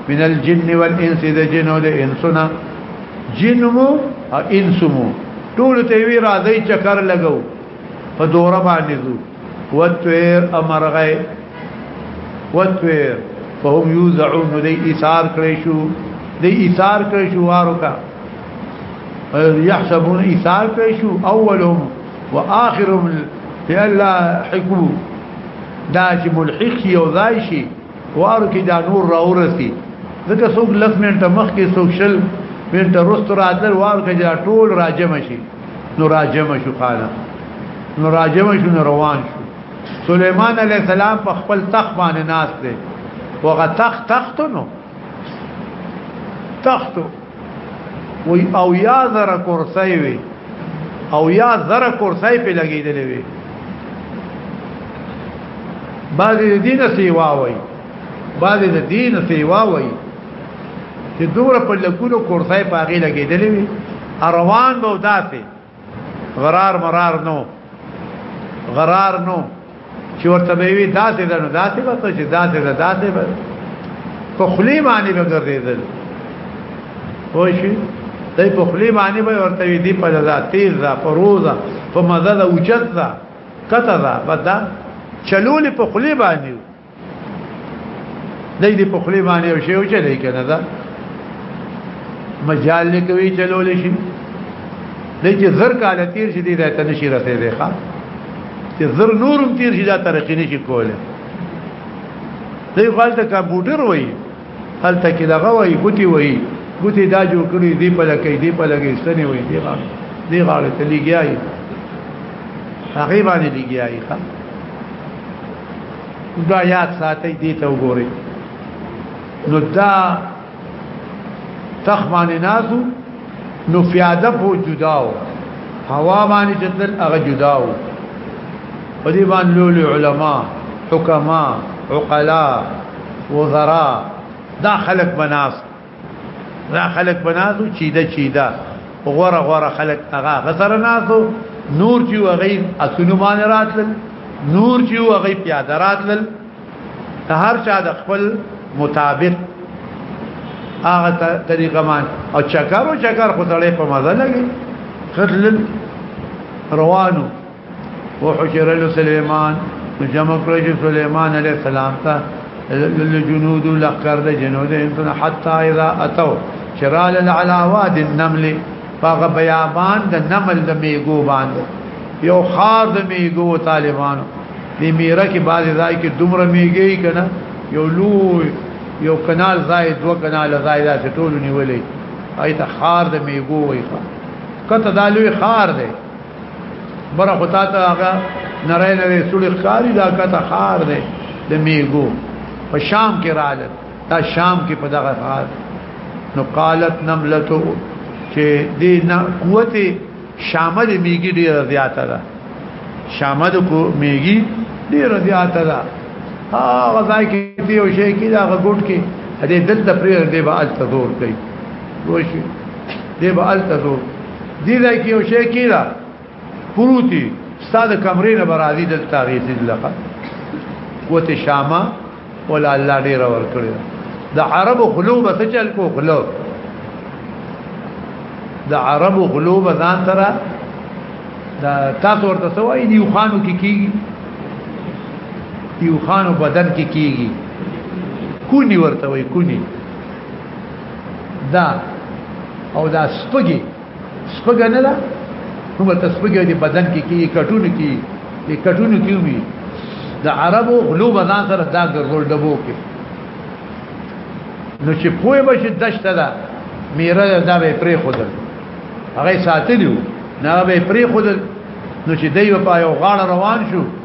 من الجن والانس د جنو د انسنا جنمو او انسمو ټول ته وی راځي چکر لګاو په دوره باندې وتویر امرغه وتویر فهم یوزعون دی ایثار کړی شو دی ایثار کړی شو وارو کا يحسبون ایثار کړی شو اولهم واخرهم فلا حکم دا چې ملحق شي او ځای شي وارو کې دا نور راورسي ځکه څوک لس منټه مخکې څوک شل منټه رست راتل وارو کې دا ټول راجم شي نو راجم شو خاله نو راجم شو نو روان شو سليمان عليه السلام په خپل تخت باندې ناس دی وغه تخت تخت نو تخت وی او یا زره کرسی وی او یا زره کرسی په لګیدلې وی بعضی دین سیوا وی بعضی دین سیوا وی چې دومره په لکونو کورسای پاغې لګېدلې وي روان به داسې غرار مرار نو غرار نو چې ورته به وي داسې ده نو داسې به ته چې داسې ده داسې به په خلی باندې به ګرځېدل خو شي دای په خلی باندې به ورته وي دی په ذات تیز ده په روزه په مزه ده اوچت ده کته ده بدا چلول په خلی باندې دای دې په خلی باندې او شی او چلی کنه دا مجال نه کوي چلول شي دای چې زر کال تیر شي دې ته نشي رسیدي ښا چې زر نورم تیر شي دا ترقی نشي کوله دې خپل ته کمپیوټر وای هلته کې دغه وای ګوتی وای ګوتی دا جوړ کړی دی په لکې دی په لګې ستنی وای دی غاړه دی غاړه ته لګیای هغه باندې لګیای ښا دا یاد ساتي دي ته وګوري نو دا تخمان ناسو نو فیاده پو جداو هوا باندې جدل هغه جداو په دې باندې لولي علما حکما عقلا وزرا دا خلق بناس دا خلک بناسو چیده چیده غوره غوره خلک هغه غسر ناسو نور چې وغي اسونو باندې راتل نور چې وغي پیاده راتل هر چا د خپل مطابق هغه طریقه مان او چکر او چکر خو سړی په مزه لګي خدل روانو وحشر له سليمان جمع کړی چې سليمان عليه السلام ته للجنود لقر د جنود انسان حتا اذا اتوا شرال على واد النمل فغ بيابان د نمل د میګو باندې یو خار د میګو طالبانو د میره کې بعد ځای کې دومره میګي کنه یو لوی یو کنال ځای دوه کنال ځای دا ټول نیولې ایت خار د میګو وي کته دا لوی خار دی بره خطا ته هغه نری نری سړي ښکاری دا کته خار دی د میګو په شام کې راځي دا شام کې په دغه خار نو قالت نملته چې دې نه قوت شامه د میګي ډیره زیاته ده شامه د کو میګي ډیره زیاته ده هغه ځای کې دی او شي کې دا غوټ کې دې دلته پرې دې به الته زور کوي وشي دې به الته زور دی دا کې یو شی کیلا پروتي ستاده کمرې نه برادي د تاریخ لقه قوت شامه ولا الله ډیر ور کړی د عرب غلو به چل کو غلو د عرب غلو به ځان سره د تاسو ورته سوای دی خانو کې کیږي یو خانو بدن کې کیږي کونی ورته وای کونی دا او دا سپګي سپګ نه ده نو به سپګي د بدن کې کې کټونو کې کې کټونو کې وي د عربو غلو بزان سره دا ګرځول دبو کې نو چې پوهه به شي دشته ده میره دا به پرې خودل هغه ساتلیو نه به پرې خودل نو چې دی په یو غاړه روان شو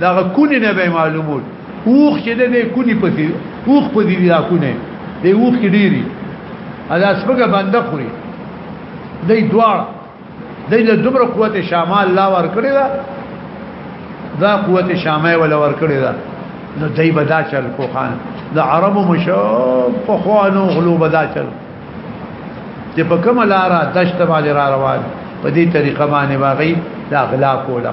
دا کونی نه به معلومول اوخ چې دې کونی پسې اوخ په دې دا کونه دې اوخ کې ډيري ادا سپګه بنده خوري دې دواړه دې له دومره قوت شمال لا ور کړی دا دا قوت شمال ولا ور کړی دا نو دې بدا چل کو خان د عربو مشو په خوانو غلو بدا چل چې په کومه لار دشت باندې را روان په دې طریقه باندې واغی دا غلا کوله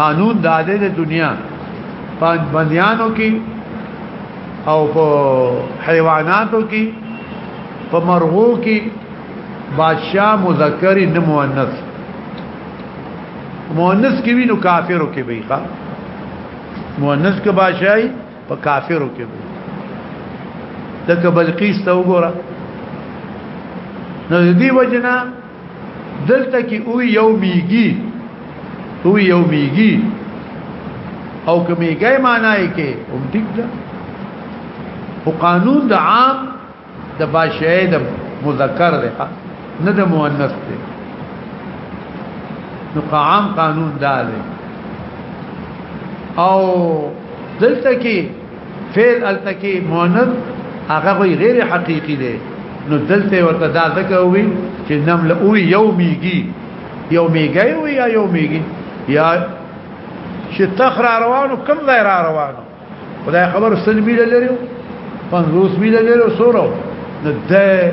قانون د عادت دنیا پنځ بندیانو کې او په حیواناتو کې په مرغو کې بادشاہ مذکر نه مؤنث مؤنث کې وینو کافرو کې وی ښا مؤنث کې بادشاہي په کافرو کې وی دغه بلقیس ته وګوره نو دې وجنه دلته کې او یو میګي او یو میګي او کمیګي معنی کې هم ټیک ده او قانون د عام د بادشاہ د مذکر ده نه د مؤنث ده نو عام قانون دا ده او دلته کې فعل التکی مؤنث هغه غیر حقيقي دی نو دلته ورته دا ځکه وي چې نمل او یومیږي یومیږي او یا یومیږي یا چې تخر روانو کم ځای را روانو خدای خبر سلبي لري 50 میله لري سورو نو ده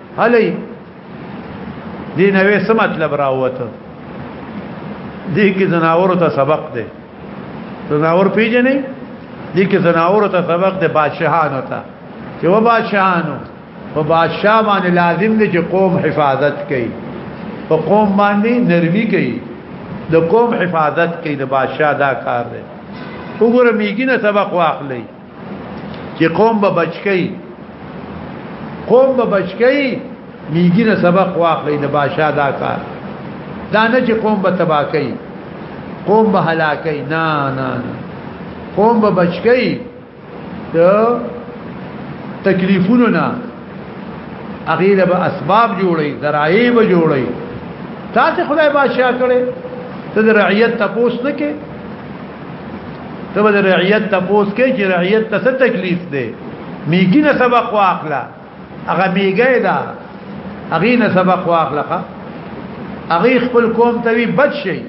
هلي دې نوې څه مطلب راوته دې کې زناور ته سبق دی زناور پیژنې دې کې زناور ته سبق دی بادشاہانو ته چې و بادشاہانو په بادشاہ باندې لازم دی چې قوم حفاظت کوي په قوم باندې نرمي کوي د قوم حفاظت کوي د بادشاہ دا کار دی وګوره میګینه سبق واخلئ چې قوم به بچکی قوم به بچکی میګی نه سبق واخلې د بادشاہ دا کار دا نه چې قوم به تباہ کوي قوم به هلاکي نه نه قوم به بچکی ته تکلیفونه نه هغه له اسباب جوړي درایي به جوړي تاسو خدای بادشاہ کړي ته د رعیت تپوس نه کې ته د رعیت تپوس کې چې رعیت ته څه تکلیف دی میګی نه سبق واخلا هغه میګی دا هغه نه سبق واخلا هغه خپل قوم ته وی بد شي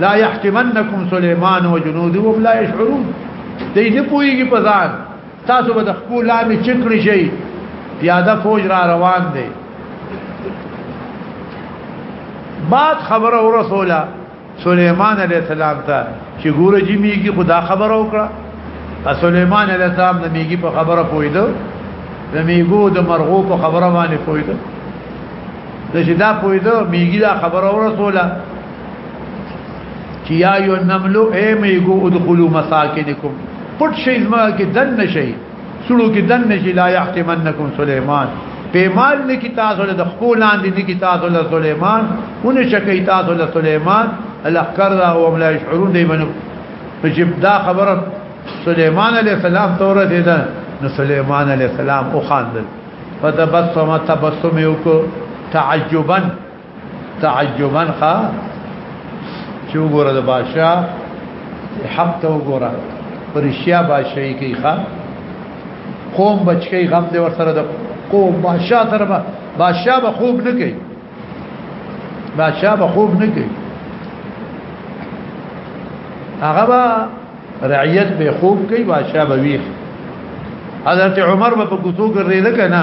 لا يحتمنكم سليمان وجنوده وهم لا يشعرون دې نه پويږي په ځان تاسو به د خپل لامې چکړی شي پیاده فوج را روان دی بعد خبره ورسوله سليمان عليه السلام ته چې ګوره جی میږي خدا خبر او کړه سليمان عليه السلام د میږي په خبره پویده د میګو د مرغو په خبره باندې پویده د شدا پویده میږي دا خبره ورسوله چې یا یو نملو اے میګو ادخلوا مساکنکم پټ شي زما کې دن نشي سړو کې دن نشي لا يحتمنکم سليمان پیمال نه کی تاسو له خپل لاندې نه کی تاسو له سليمان ونه شکی تاسو له سليمان الاخر را او ملا يشعرون دی منو چې دا خبره سليمان عليه السلام توره دي ده نو سليمان عليه السلام او خاندل فتبسم تبسم یو کو تعجبا تعجبا خا چې وګوره د بادشاہ حق ته وګوره پرشیا بادشاہي کوي خا قوم بچکی غم دې ور سره د قوم بادشاہ سره بادشاہ به خوب نه کوي بادشاہ به خوب نه کوي هغه به رعیت به خوب کوي بادشاہ به ویخ حضرت عمر په کوڅو کې ریده کنه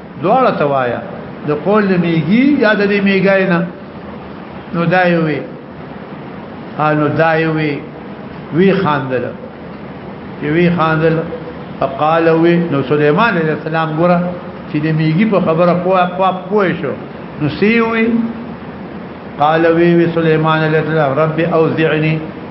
دواړه توایا د قول میږي یا د دې میګای نه نو دایوي انو دایوي وی خاندل وی خاندل فقال وی نو سليمان عليه السلام ګره چې د میږي په خبره کوه کوه کوه شو نو سیوي قال وی وی سليمان عليه السلام رب اوزعني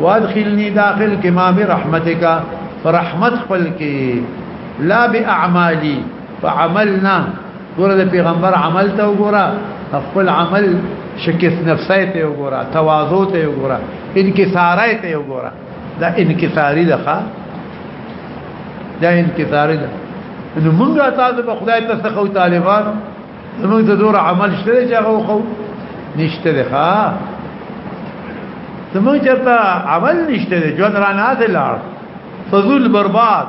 وادخلني داخل کې ما برحمتک فرحمت خپل کې لا باعمالي فعملنا ګوره د پیغمبر عمل ته وګوره خپل عمل شکست نفسه ته وګوره تواضع ته وګوره انکسارای ته وګوره دا انکساری ده دا انکساری ده نو موږ تاسو په خدای ته څخه طالبان زموږ د دور عمل شته چې هغه وکړو نشته ده ها زموږ چرته عمل نشته ده ژوند را نه ده لار فضل برباد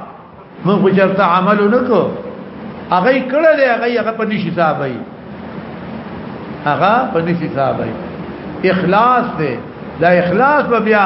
موږ چرته عمل نکو هغه کړه دی هغه هغه په نشي صاحبای هغه په نشي صاحبای اخلاص دی لا اخلاص بیا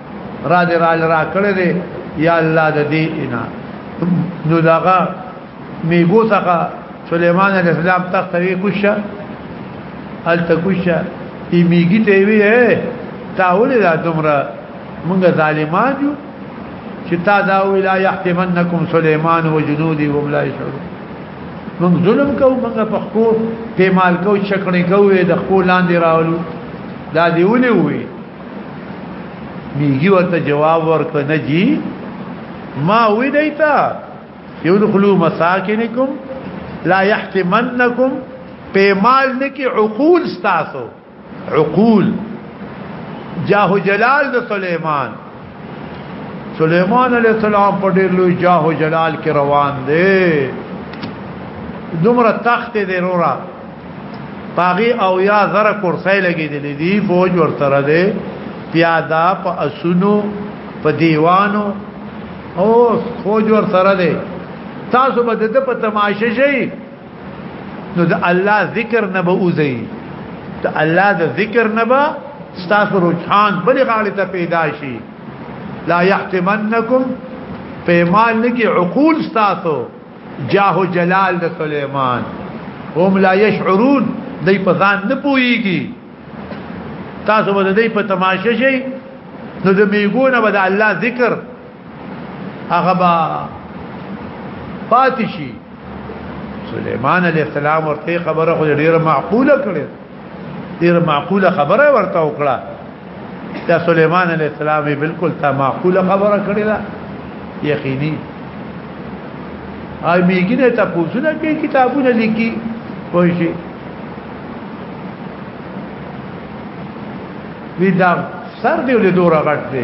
را دې را را کړې دې یا الله د دې انا نو داغه میګو څخه سليمان عليه السلام تخت وی کوشه ال تکوشه ای میګی ته وی تاول دا دمره موږ ظالمان یو چې تا دا ویلا يحتمنکم سليمان وجنودي وهم لا يشعرون موږ ظلم کوو موږ په خو پیمال کوو چکړې کوو د خو لاندې راولو دا دیونه وی میږي ورته جواب ورکړ نه جی ما وی دیتا یدخلوا مساکنکم لا يحتمنکم پیمال نکی عقول ستاسو عقول جاه جلال د سليمان سليمان عليه السلام په ډېر لوی جاه او جلال کې روان دی دومره تخت دی رورا پاغي او یا زره کرسي لګېدلې دي فوج ورتره دی پیادا په اسونو په دیوانو او فوج ورتره دی تاسو به د په تماشه شئ نو د الله ذکر نه به اوځي د الله د ذکر نه به ستاسو رجحان بل غاړه ته پیدا شي لا يحتمنكم پیمان لکی عقول ستاسو جاه جلال د سليمان هم لا يشعرون دای په ځان نه پويږي تاسو به دای په تماشه شي نو د میګونه به د الله ذکر هغه با پاتې شي سليمان عليه السلام ورته خبره خو ډیره معقوله کړې ډیره معقوله خبره ورته وکړه دا سليمان عليه السلام بالکل تا معقوله خبره کړې ده یقیني آی میګینه ته پوښتنه کوي کتابونه لیکي وای شي وی دا سر دی له دوره غټ دی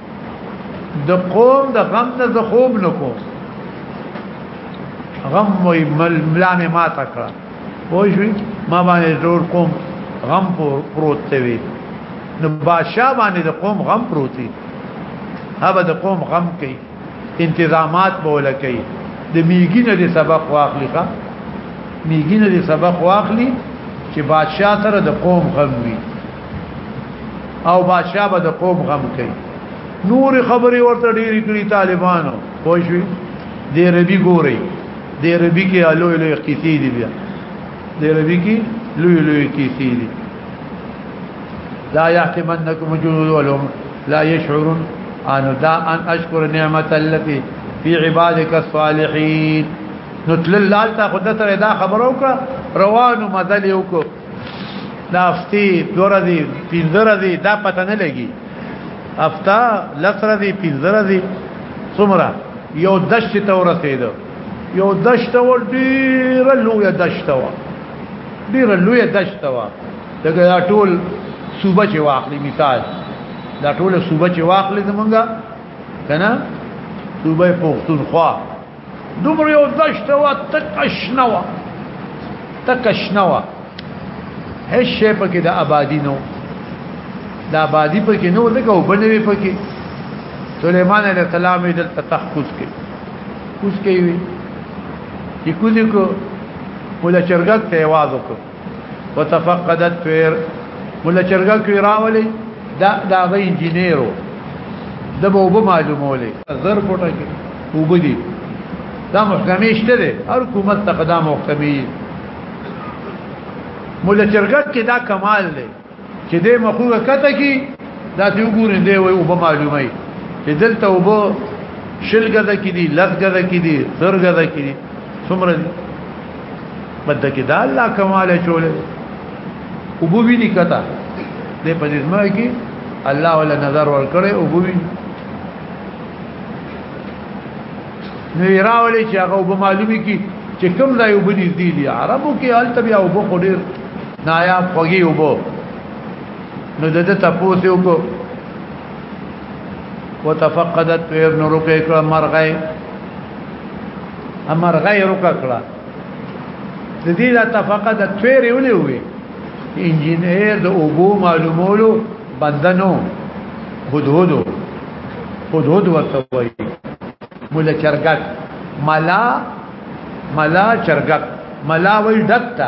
د قوم د غم نه د خوب نکو غم وي ملامه ما تکړه وای شو ما باندې ټول قوم غم پروت دی نو بادشاہ باندې د قوم غم پروت دی هغه د قوم غم کوي انتظامات بوله کوي د میګی نه د سبق واخلي ښا میګی نه د سبق واخلي چې بادشاہ سره د قوم غم وي او بادشاہ به د قوم غم کوي نور خبرې ورته ډېری کړی طالبانو خو شوي دې ربي ګوري دې ربي کې الوی لوی قصې دي بیا دې ربي کې لوی لوی قصې دي لا يحتمنكم جنود ولهم لا يشعرون ان دا ان اشكر نعمت التي في عبادك الصالحين نتل لال تا خدته دا خبرو کا روانو مدل یو کو دا افتی دور دی پینځر دی دا پته نه لګي افتا لسر دی پینځر دی څومره یو دشت ته ورسید یو دشت ور ډیر لوی دشت و ډیر لوی دشت و دغه ټول صوبه چې واخلي مثال دا ټول صوبه چې واخلي زمونږه کنه صوبه پښتونخوا دومره یو دشت و تکشنه و تکشنه و هیڅ شی پکې د آبادی نو د آبادی پکې نو دغه وبنوي پکې سليمان عليه السلام دې تتخص کې کوس کې وي چې کوزي کو ولا چرګت ته आवाज وکړ وتفقد الطير مولا چرګه کې راولي دا دا غي انجنیرو د به وب معلومولې زر فوټه کې وب دي دا محکمې شته دي هر حکومت تقدام محکمې مولا چرګه کې دا کمال دی چې دې مخوګه کته کی دا ته وګورې دې وای او به معلومه چې دلته وب شلګه د کې دي لږګه د کې دي زرګه د کې دي څومره بد کې دا الله کمال چولې او بو وی نه کته دې په دې سمه کې الله ولا نظر ور کړې او بو وی نو راولې چې هغه وب معلومي کی چې کوم ځای وبني دي عربو کې حالت بیا وب خډیر نایاب خوږی وبو نو د دې تاسو یو کو وتفقدت طير نو رکې کړه مرغې امرغې رکې کړه د دې لا تفقدت طير ولې وي انجنیر د اوبو معلومولو بندنو هدهدو هدهد ورته وایي مولا چرګک ملا ملا چرګک ملا وی ډکتا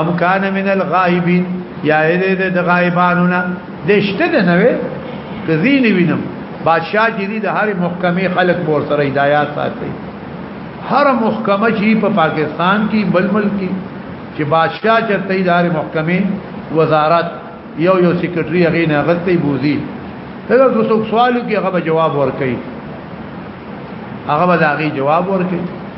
ام کان من الغائبین یا دې د غایبانو نه دشته نه نوې کزین وینم بادشاہ جدي د هر محکمه خلق پور سره ہدایات ساتي هر محکمه چې په پاکستان کې بل ملک کې چې بادشاہ چرته د هر محکمه وزارت یو یو سیکرټري هغه نه غلطي بوزي هغه څوک سوالو کې هغه جواب ورکړي هغه به دا غي جواب ورکړي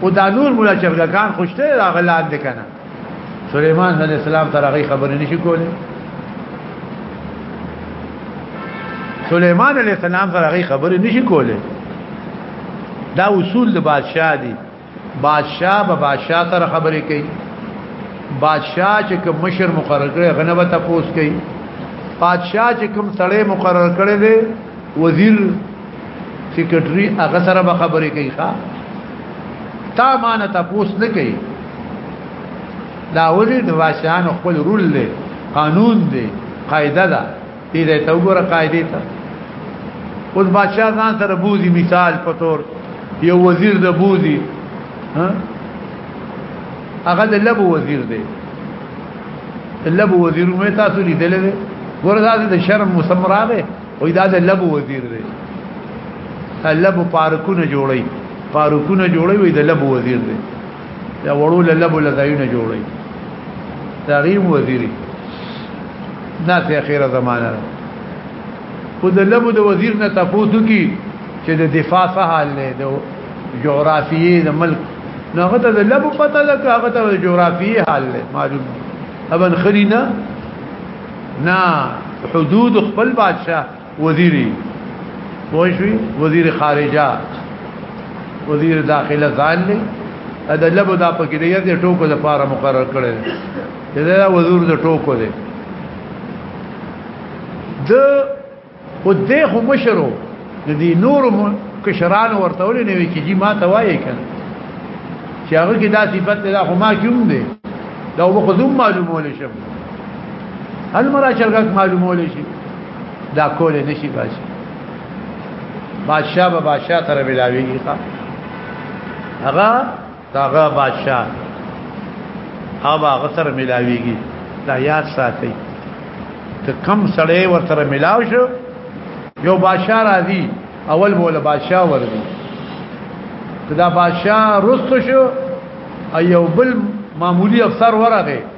او دا نور مولا چرګکان خوشته راغلان دي کنه سليمان عليه السلام تر هغه خبرې نشي کولې سليمان عليه السلام تر هغه خبرې نشي کولې دا اصول د بادشاہ دي بادشاہ به بادشاہ سره خبرې کوي بادشاہ چې کوم مشر مقرر کړي غنبه تاسو کوي بادشاہ چې کوم سړی مقرر کړي دی وزیر سیکرټری هغه سره به خبرې کوي ښا تا مان ته پوس نه کوي دا ولې د واشان خپل رول له قانون دی قاعده ده دې ته وګوره قاعده ته اوس بادشاہ ځان سره بوزي مثال په تور یو وزیر د بوزي هغه د لبو وزیر دی لبو وزیر مې تاسو لیدلې ورته د شرم مسمراله وې دا د لبو وزیر دی لبو پارکونه جوړي پارکونه جوړي وې د لبو وزیر دی دا وړو لبو لځایونه جوړي تغیم وزیری نه ته اخیره زمانہ خو د لبو د وزیر نه تاسو کی چې د دفاع څه حال نه دی جغرافیه د ملک نو هغه د لبو پته لکه هغه د جغرافیه حال نه معلوم ابن خرینا نه حدود خپل بادشاہ وزیری پوښوي وزیر خارجه وزیر داخله ځان دی دا لبو دا پکې دی یو ټوکو د پاره مقرر کړی دی دا وزیر د ټوکو دی د او دې خو مشرو د دې نور کشران ورته ولې نه وی چې جی ما ته وایې کړه چې هغه کې دا صفت دا خو ما کوم دی دا وو خدوم معلومول شم هل مرا چرګک معلومول شي دا کول نه شي باسي بادشاہ به بادشاہ تر بلاویږي هغه داغه بادشاہ هغه هغه سره ملاويږي دا یاد ساتي ته کم سړی ورته ملاو شو یو بادشاہ راځي اول مولا بادشاہ ورځي دا بادشاہ رستو شو ایو بل معمولی افسر ورغه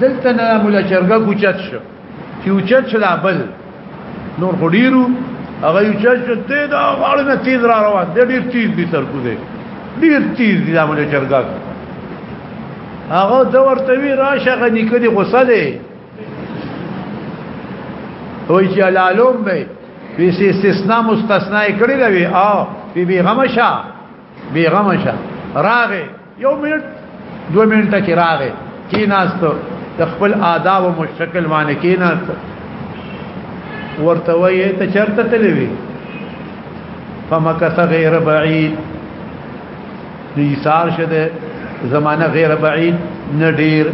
دلته نه مولا چرګه کوچت شو چې اوچت شو دا بل نور خډیرو هغه اوچت شو ته دا غاړه نه تیز را روان دی ډیر تیز دي سر کو دی ډیر تیز دي دا مولا چرګه هغه دا ورته وی راشه غنی کدي غوسه دی وای چې علالوم به به استثناء مستثنا کړی دی او بی بی غمشا بی غمشا راغه یو منټ دو منټه کې راغې کې ناست د خپل آداب او مشکل باندې کې ناست ورته وې ته چرته تلوي فمکث غیر بعید دیثار شده زمانہ غیر بعید نه ډیر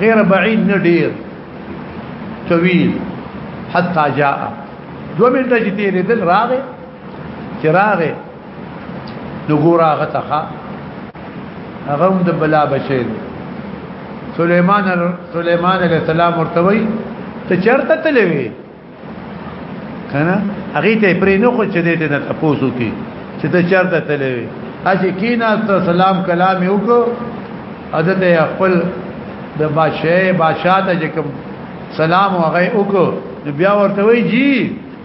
غیر بعید نه ډیر طویل حتا جاء دو منټه چې تیرې دل راغې چې راغې نو ګور هغه ته هغه هم د بلا بچی دی سليمان سليمان عليه السلام ورته وی ته چرته تلې وی کنه هغه ته پرې نه خو چې دې ته تاسو کې چې ته چرته تلې وی اسی کینا سلام کلام یو کو عادت خپل د بادشاہ بادشاہ ته کوم سلام هغه وکړو بیا ورته وی جی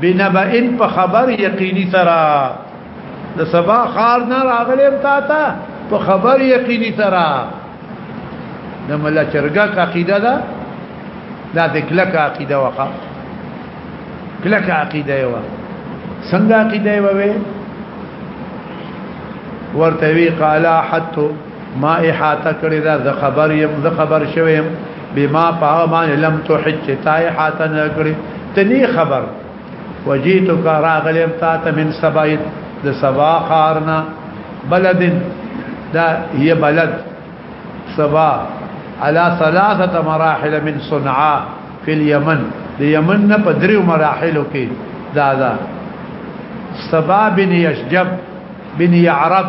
بنبئن په خبر یقیني سره د سبا خار نه راغلم تا ته په خبر یقیني سره د ملا چرګه عقیده ده دا د کلک عقیده وخه کلک عقیده یو څنګه عقیده یو ورته وی قال حتو ما احاطه کړی دا ز خبر یم ز خبر شوم بما پامان لم تحج چې تا احاطه نه کړی تنی خبر وجیتک راغلم تا ته من سبایت د سبا خارنا بلد دا هي بلد سبا على ثلاثه مراحل من صنعاء في اليمن د یمن نه په دریو مراحلو کې دا دا سبا بن یشجب بن یعرب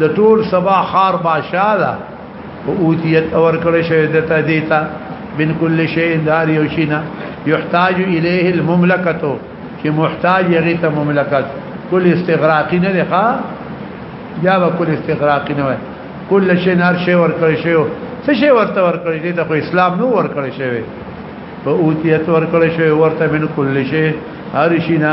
د ټول سبا خار بادشاہ دا اوتیت اور کړه شوی د ته دیتا من کل شی دار یو شینا یحتاج الیه المملکتو چې محتاج یغی ته مملکت کل استغراقی نه لخوا یا به کل استغراقی نه وای کل شی نار شی ور کړی شی څه شی ورته ور کړی دی ته اسلام نو ور کړی شی په اوتیت ور کړی شی ورته من کل شی هر شینا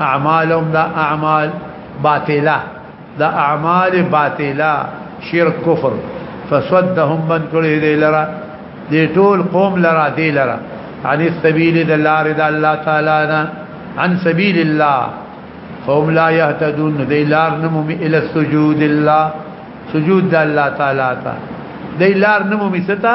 اعمالهم دا اعمال باطله دا اعمال باطله شرک کفر فسدهم من کړي دی لرا دی ټول قوم لرا دی لرا عن السبيل دلار د الله تعالی نه عن سبيل الله فهم لا يهتدون دی لار نمومي الى سجود الله سجود د الله تعالی ته دی لار نمومي ستا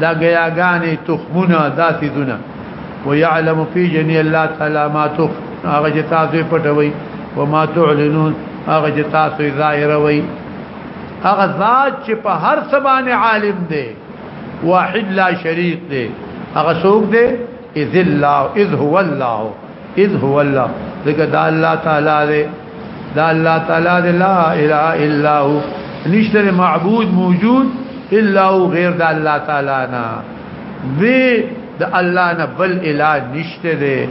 دا غیاګانې تخمونه داسې دونه ويعلم في جني الله تعالی ما تخ هغه چې تاسو پټوي او ما تعلنون هغه چې تاسو ظاهروي هغه ذات چې په هر سبان عالم دی واحد لا شریک دی هغه څوک دی اذ الله اذ هو الله اذ هو الله ذکر دا الله تعالی دې دا الله تعالی دې لا اله الا هو نشتر معبود موجود الا هو غیر دا الله تعالی نه دې دا الله نه بل اله نشته دې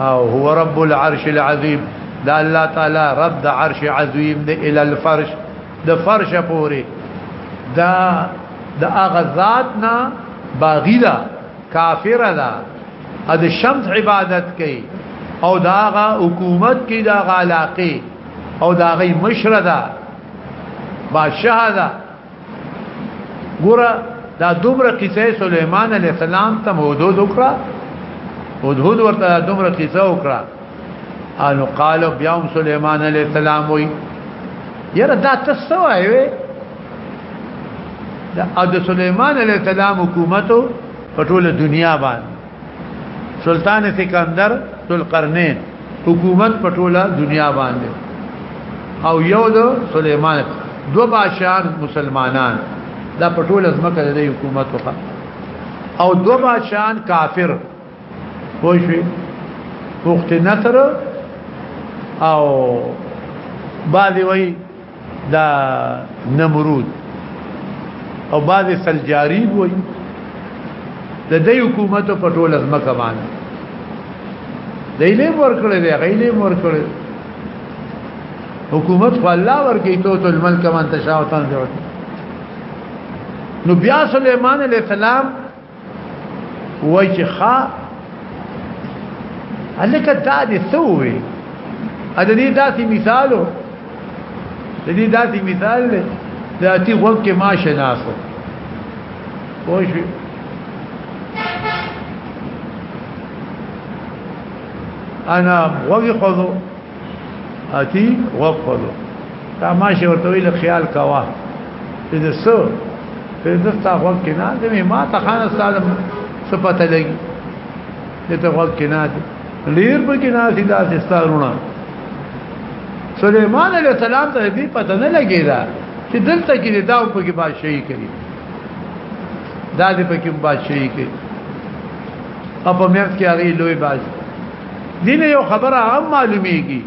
او هو رب العرش العظیم دا الله تعالی رب د عرش عظیم دې ال الفرش د فرش پوری دا د اغه ذات نه باغی ده کافر ده ا د شمس عبادت کوي او داغه حکومت کې داغه علاقه او داغه مشره ده بادشاہ ده ګوره دا دومره قصه سليمان عليه السلام ته مودود وکړه مودود ورته دومره قصه وکړه انو قالو بیا سليمان عليه السلام وي یره دا تاسو وایي دا او د سليمان عليه السلام حکومت په ټوله دنیا باندې سلطان سکندر ذوالقرنین حکومت په ټوله دنیا باندې او یو د سليمان دو بادشاہان مسلمانان دا په ټوله ځمکه د حکومت وکړه او دو بادشاہان کافر پوښوي وخت نصر او بعد وی دا نمرود او بعض سلجاری وای د دې حکومت په ټول ځمکه باندې دایله ورکړې دی غیله ورکړې حکومت خو الله ورکې ته تل ملک من تشاو تنزعت نو بیا سليمان عليه السلام وای چې ښا الکه دا دې سوې ا دې داسې مثالو دې داسې مثال دی دا تی وخت کې ما شناسو پوه شو انا وګي خذو اتی وقفلو تماشه ورته ویل خیال کوا دې سو په دې تا غوږ کې نه دې ما ته خان استاد څه پته لګي دې ته غوږ کې نه دې لیر په کې نه سي داسې ستارونه سليمان عليه السلام ته دې پته نه لګي دا چې دلته کې دا په کې بادشاہي کوي دا دې په کې بادشاہي کوي اپ مېرت کې هغه لوی بادشاہ دین یو خبره هم معلومیږي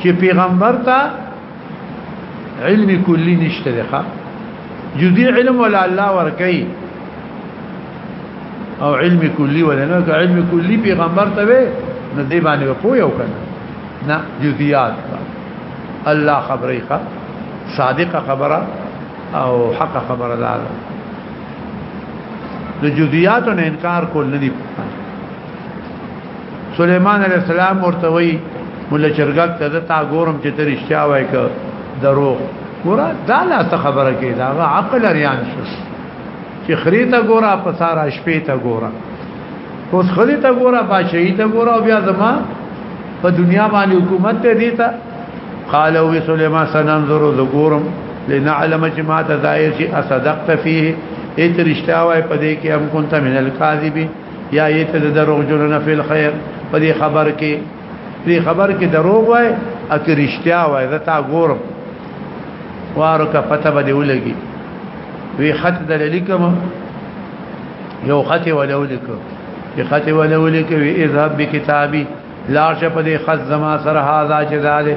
چې پیغمبر ته علم کلی نشته ښه جزئی علم ولا الله ورکي او علم کلی ولا نه علم کلی پیغمبر ته وي نه دی باندې پوه یو کنه نه جزئیات الله خبرې ښه صادقه خبره او حق خبره ده د جزئیاتو نه انکار کول نه دي سليمان عليه السلام ورته وی مولا چرګک ته تا ګورم چې تر اشتیا وای ک درو ګورا دا لا خبره کې دا عقل ریان شو چې خریته ګورا په سارا شپې ته ګورا اوس خریته ګورا بادشاہي ته ګورا بیا زما په دنیا باندې حکومت ته دی تا قال او سليمان سننظر ذکورم لنعلم جماعت دایشی اصدقت فيه اترشتاوه پدې کې هم كنت من الكاذبين یا یې ته د دروغ جوړ نه فل خیر په دې خبر کې دې خبر کې دروغ وای او کې رښتیا وای دا تا ګورم وارو کا پته به دی ولګي وی خط د لیکم یو خط ولا ولیکم چې خط ولا ولیکم اذهب بکتابي لا شپ دې خط زما سره هاذا چې داله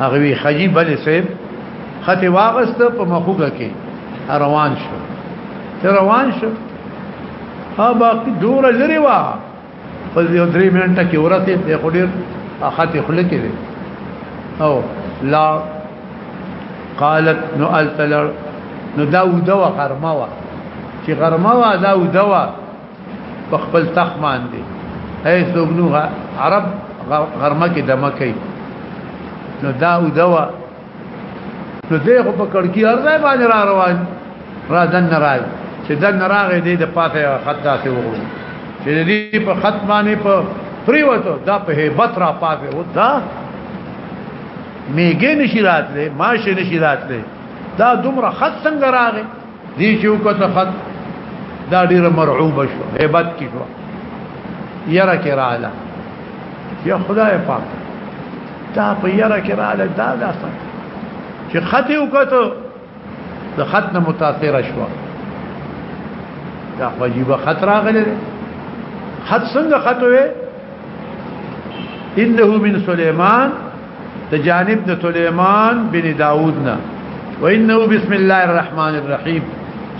هغه وی خجی بل سیب خته واغست په مخوګه کې روان شو چې روان شو ها باقی دور لري وا په یو درې منټه کې ورته په خډیر اخته خله کې او لا قالت نو التلر نو دا ودوا غرمه وا چې غرمه وا دا ودوا په خپل تخ باندې هي سوګنوها عرب غرمه کې دمه کوي نو دا او دوا نو دې خو په کړکی ارزه باندې را روان را دن راي چې دن راغې دې د پاتې خط داسې وګورو چې دې په خط باندې په پریوتو دا په hebat را پاتې و دا میګې نشی راتلې ماشه نشی راتلې دا دومره خط څنګه راغې دی چې وکړه خط دا ډیره مرعوب شو hebat کې شو یره کې رااله یا خدای پاک دا په یره کې رااله دا دا چې خط وکړه د خط نه متاثر شو دا واجب خط راغله خط څنګه خط وې انه من سليمان د جانب د سليمان بن داوود نه وانه بسم الله الرحمن الرحیم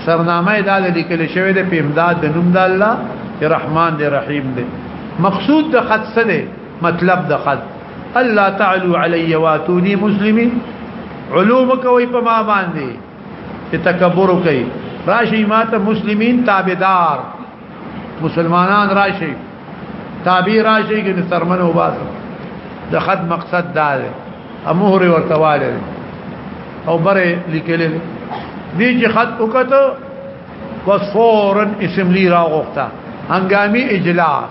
سرنامه دا لیکل شوی د پیمداد د نوم د الله رحمان دی رحیم دی مقصود د خط څه دی مطلب د خط الله تعالو علی واتونی مسلمین علوم کوي په ما باندې تکبر کوي راشي ماته مسلمین تابعدار مسلمانان راشي تابع راشي کې د سرمن او باز د خد مقصد دا دی امهره ورته واله او بره لیکل دي چې خد وکړه بس فورا اسمبلی راغوخته هنګامي اجلاس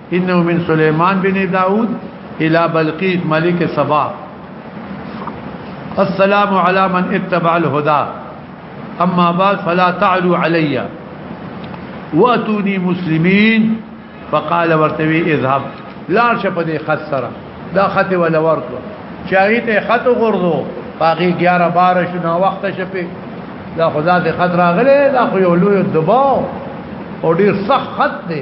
انه من سليمان بن داود الى بلقيس ملك سبا السلام على من اتبع الهدى اما بعد فلا تعلوا علي واتوني مسلمين فقال ورتوي اذهب لا شپه دې خط سره دا خط ولا ورته چاغي ته خط غردو باقي 11 12 شنو وخت شپه دا خدا دې خط راغله دا خو یو لوی دباو او ډیر سخت خط دی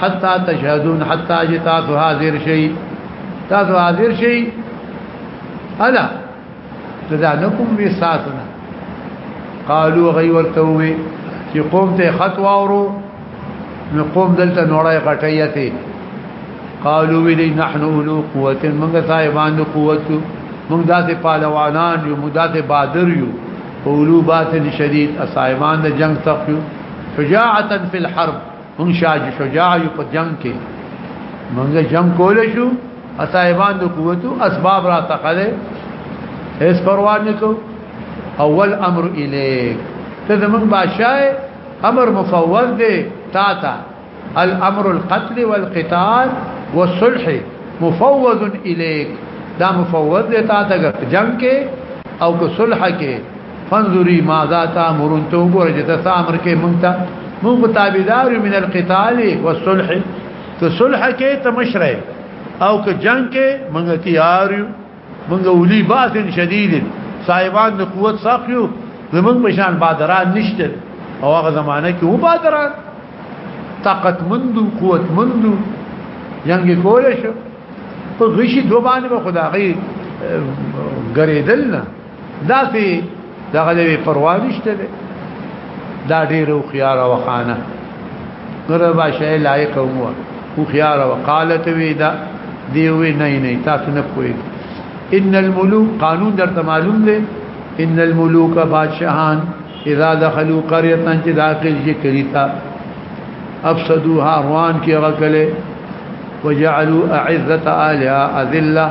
حتا تشهدون حتا جتا تو حاضر شي تاسو حاضر شي الا تدا نکم وی ساتنا قالو غي ورته وي چې قوم ته خط واورو نو قوم دلته نوړای غټیا ته قالو وی نحن اولو قوت موږ صاحبان قوت موږ داسې پهلوانان یو موږ داسې بادر یو اولو باطن شدید اصحابان د جنگ تخیو شجاعتا فی الحرب مونږ شاج شجاع یو په جنگ کې مونږ جنگ کول شو اسایبان د قوتو اسباب را تقله هیڅ پروا نه کو اول امر الیک ته زمون بادشاہ امر مفوض دی تا تا الامر القتل والقتال والصلح مفوض الیک دا مفوض دی تا تا جنگ کې او کو صلح کې فانظری ماذا تامرون تو ګور چې تاسو امر کې مونږ ته مونږ تابعدار من القتال والصلح ته صلح کې ته مشره او که جنگ کې مونږ تیار یو مونږ ولي باث شدید صاحبان د قوت ساقیو زمونږ بشان بادران نشته او هغه زمانه کې و بادران طاقت مندو قوت مندو جنگ کول شو په غشي دوبانه به خدای غریدل نه داسې دغه دی پروا نشته دی دا ډېر او خيار او خانه ګره باشه لایق وو او خيار او قالت وی دا دی وی نه نه تاسو نه کوی ان الملوک قانون درته معلوم دی ان الملوک بادشاہان اذا دخلوا قريه چې داخل شي کلیتا افسدوها روان کې غکله وجعلوا اعزه اهلها اذله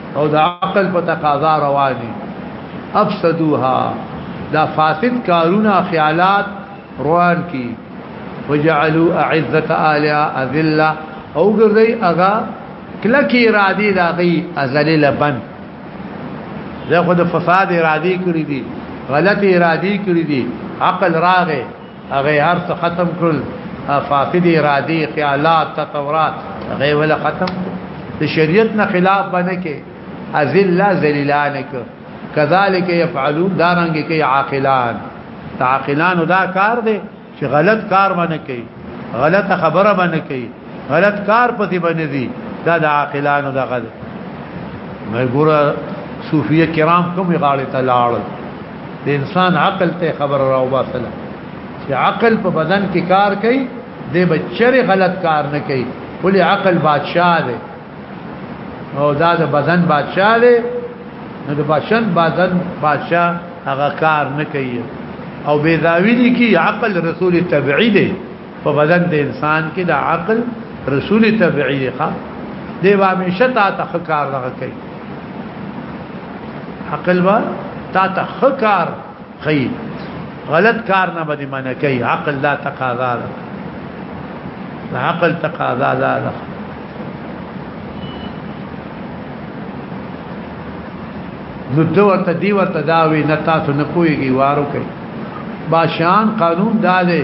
او د عقل په تقاضا روا دي افسدوها دا فاسد کارونه خیالات روان کی وجعلوا اعزه الیا اذله او ګرځي اغا کلکی ارادي دا غي ازلی لبن زه خو د فساد ارادي کړی دي غلط ارادي کړی دي عقل راغه هغه هر څه ختم کړل فاقد ارادي خیالات تطورات هغه ولا ختم د شریعت نه خلاف باندې کې ازل ذلیلان کې كذلك يفعلون دارنګ کې عاقلان تعاقلان دا کار دی چې غلط کار باندې کوي غلط خبره باندې کوي غلط کار پتی باندې دي دا د عاقلان دا غلط مې ګوره صوفیه کرام کوم غاړه ته لاړل د انسان عقل ته خبر راو باسل چې عقل په بدن کې کار کوي د بچره غلط کار نه کوي ولې عقل بادشاہ دی او دا د بدن بادشاہ دی نو د بشن بدن بادشاہ هغه کار نه کوي او بيداوی دي کې عقل رسول تبعی دی په بدن د انسان کې د عقل رسول طبيعي دی ښا دی به همیشه تا ته خکار دغه کوي عقل به تا ته خکار کوي غلط کار نه بدی منه کوي عقل لا تقاضا ده عقل تقاضا ده نو دو ورته دی ورته دا وی نه تاسو نه کویږي وارو کوي باشان قانون دا دی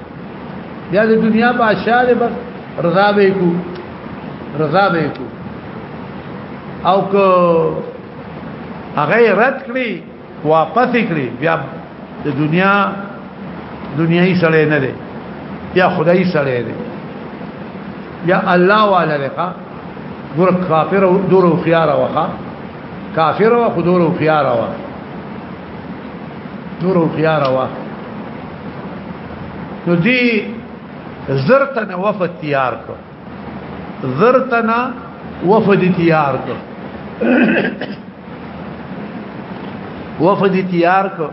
بیا د دنیا بادشاہ دی بس رضا به کو رضا به کو او کو هغه رد کړی واپس کړی بیا د دنیا دنیاي سره نه دی یا خدای سره دی یا الله والا لقا ګور کافر دور خيار وخا کافر او خدور خيار وخا نور خيار وا نو دی زرتن وفد تیار کو زرتن وفد تیار کو وفد تیار کو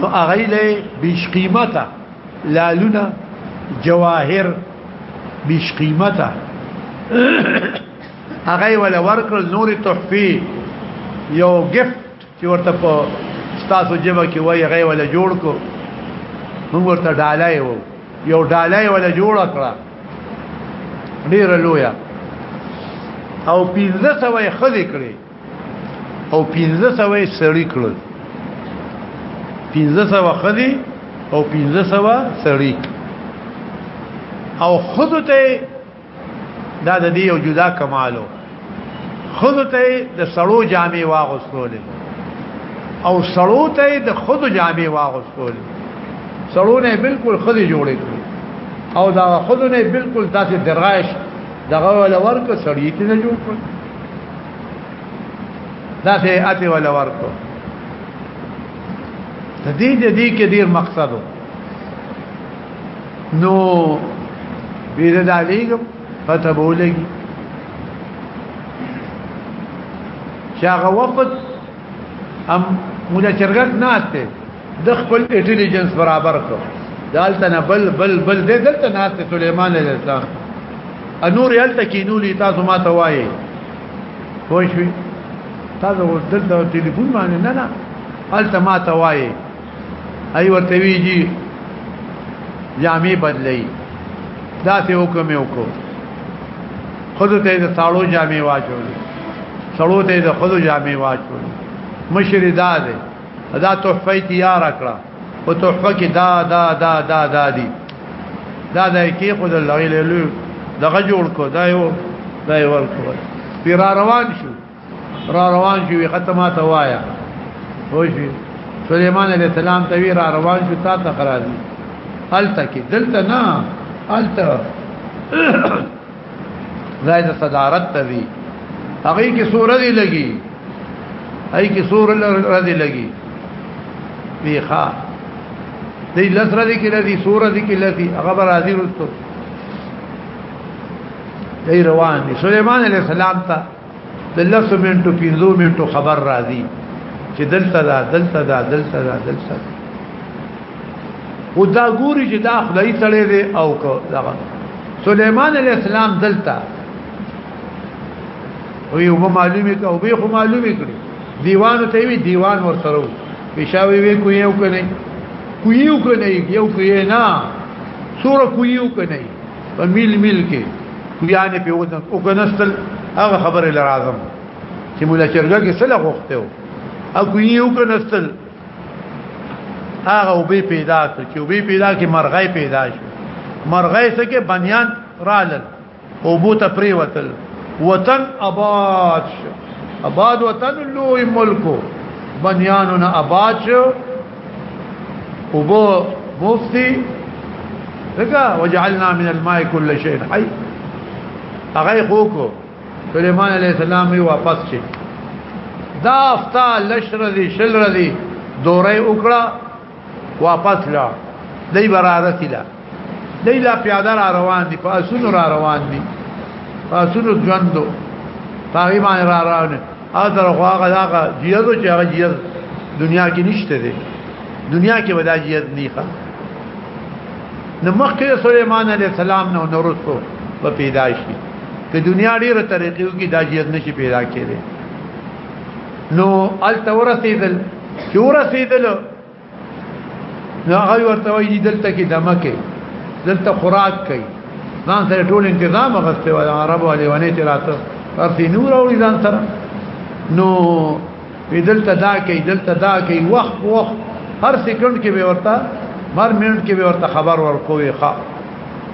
نو هغه له بیش قیمته لالونه جواهر بیش قیمته هغه ول ورکل نور تحفی یو گفت چې ورته په تاسو جبه کې وای هغه ول جوړ کو موږ ورته ډالای وو یو ډالای ول جوړ کړه ډیر لویا او پینځه سوې خدي کړې او پینځه سوې سړی کړل پینځه سوې خدي او پینځه سوې سړی او خود ته دا د دې یو جدا کمالو خود ته د سړو جامې واغستول او سړو ته د خود جامې واغستول سړو نه بالکل خود جوړې کړو او دا خود نه بالکل داسې درغاش دغه ول ورک سړی ته نه جوړ کړ داسې اته ول ورک ته دې دې کې ډیر مقصد وو نو بیره دا لیګم پته بولګي چې هغه وفد ام مولا چرګت ناشته د خپل انټيليجنس برابر کړ دالته نه بل بل بل دې دلته ناشته سليمان عليه السلام انور یلته کینو لی تاسو ما ته وایي خوښوي تاسو دلته ټلیفون باندې نه نه الته ما ته وایي ای ورته ویږي جامې بدلې دا ته حکم یو کو خود ته د تاړو جامې واچول سړو ته د خود جامې واچول مشر دا ده دا تحفه تیار کړه او تحفه کې دا دا دا دا دا دي دا دا کې خود الله له دغه جوړ کو دا یو دا یو ورکو پیرا روان شو را روان شو وی ختمه ته وایا وشي سليمان عليه السلام ته وی را روان شو تا ته قرار دي الته کې دلته نه الته زائد صدارت ته وی هغه کې سور دی لګي هغه کې سور دی لګي پیخا دې لسره دي کې لدی سور دي کې لدی هغه راځي رسو دې روان دي سليمان عليه السلام ته د لاسو منټو پینځو منټو خبر راځي چې دلته دا دلته دا دلته دا دلته او دا ګوري چې دا خدای سره دی او کو دا سليمان عليه السلام دلته او یو معلومه او به خو معلومه کړی دیوان ته وی دیوان ور سره پېښاوي وی کو یو کنه کو یو کنه یو کو نه سور کو یو کنه په میل میل کې کویانې په وځن او کنستل هغه خبره لرازم چې مولا چرګه کې سلا غوښته او کوی یو کنستل هغه وبې پیدا کړ چې وبې پیدا کې مرغې پیدا شو مرغې سکه بنیان رالل او بو ته پری وتل وطن آباد شو آباد وطن لوی ملکو بنیانونه آباد شو او بو مفتی دغه وجعلنا من الماء كل شيء حي هغه خوکو سليمان عليه السلام یې واپس شي دا افتا لشر دي شل ردي دوره وکړه واپس لا دی برارت لا دی لا پیاده را روان دي پاسونو را روان دي پاسونو ژوندو پاغي باندې را روان او تر خو هغه هغه جیزو چې هغه جیز دنیا کې نشته دي دنیا کې ودا جیز نه ښه نو مخکې سليمان عليه السلام نو نورستو په پیدایش کې په دنیا ډیره طریقو کې دا جیز نشي پیدا کېږي نو ال تورسیدل چې ورسیدل نو هغه ورته وایي دلته کې دمکه دلته خوراک کوي ځان سره ټول تنظیم غسته و عربو علي ونی چې راته ارتي نور او ځان سره نو دلته دا کوي دلته دا کوي وخت وخت هر سکند کې به ورته هر منټ کې به ورته خبر ورکوي ښا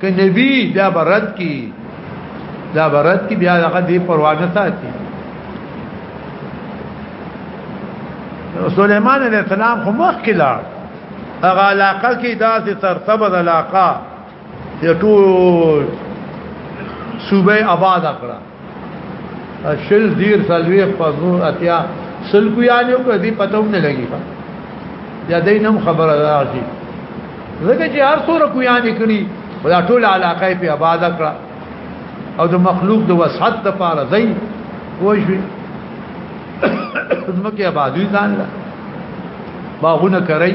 ک نبی دا برد کی دا برد کی بیا هغه دی پروانه ساتي سليمان عليه السلام خو مخ کلا هغه علاقه کې داسې ترتب د علاقه یټو صوبه آباد کړه شل دیر سلویخ پزمو اتیا سل کو یعنی او کدی پته هم نه لګی یا دای نم خبره راځي زګه چې هر څوره کو یعنی کړي ولا ټول علاقه په آباد کړه او د مخلوق د وسعت د پاره زئی وښوي زمکه آبادی ځان لا باغونه کوي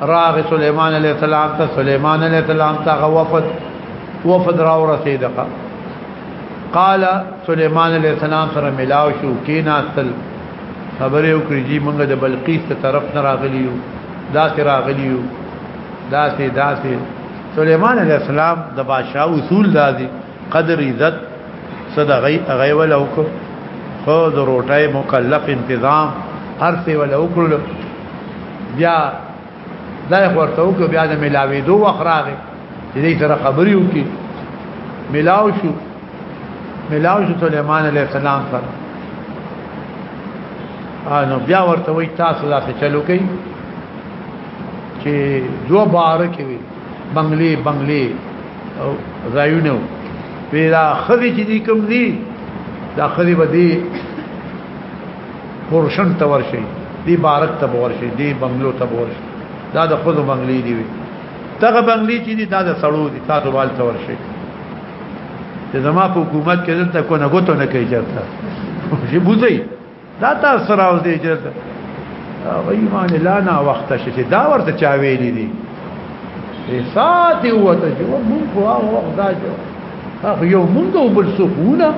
راغ سليمان عليه السلام ته سليمان عليه السلام ته وفد وفد را ورسېدقه قال سليمان عليه السلام سره ملاو شو کیناستل خبرې وکړي چې موږ د بلقیس ته طرف نه راغلیو دا سره راغلیو دا سي دا سي سليمان عليه السلام د بادشاہ اصول دادي قدر عزت صدا غي غي ولا وکړو خو د روټای مکلف تنظیم هر څه ولا وکړو بیا دا ورته وکړو بیا د ملاوي دوه وخراغه چې دې سره خبري وکړي ملاو شو ملاو شو سليمان عليه السلام سره انو بیا ورته وي تاسو دا څه چلو کوي چې دوه بار کې وي بنگلي بنگلي او زایونو پیدا خدي چې دي کوم دي دا خدي بدی پورشن ته ورشي دی بارک ته ورشي دی بنگلو ته ورشي دا د خود بنگلي دی تغه بنگلي چې دي دا د سړو دي تاسو وال ته ورشي چې زما په حکومت کې دلته کو نه غوتو نه کوي چرته چې بوزي دا تاسو راوځي دی چې هغه ایمان لا نه وخت شې دا ورته چا ویلي دي سات هو ته جو مونږ هغه وخت دا جو هغه یو مونږ وبل سکونه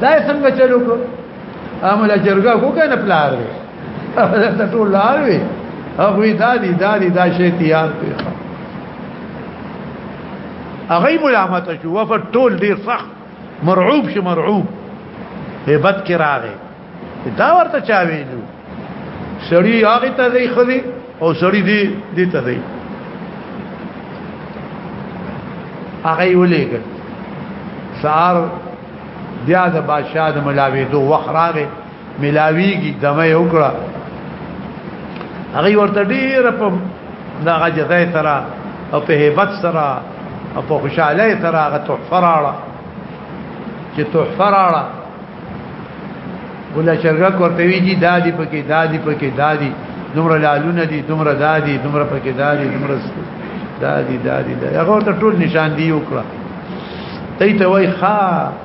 دا څنګه چلو کو عمل جرګه کو کنه پلار وي دا ټول لار وي هغه دا دي دا دي دا شی تیار کړی هغه ملامت شو وفټول ډیر سخت مرعوب شي مرعوب هیبت کې راغې دا ورته چا ویلو سړی هغه ته دی خدي او سړی دی دی ته دی هغه ولېګل سار بیا د بادشاہ د ملاوي دوه وخت راغې ملاویږي دمه یو کړه هغه ورته ډیر په دغه جزای سره او په hebat سره او په خوشاله سره هغه تحفه راړه چې تحفه راړه ولا شرګه ورته ویږي دادی پکې دادی پکې دادی دومره لالونه دي دومره دادی دومره پکې دادی دومره دادی دادی هغه ته ټول نشان دی وکړه ته ته وای ښا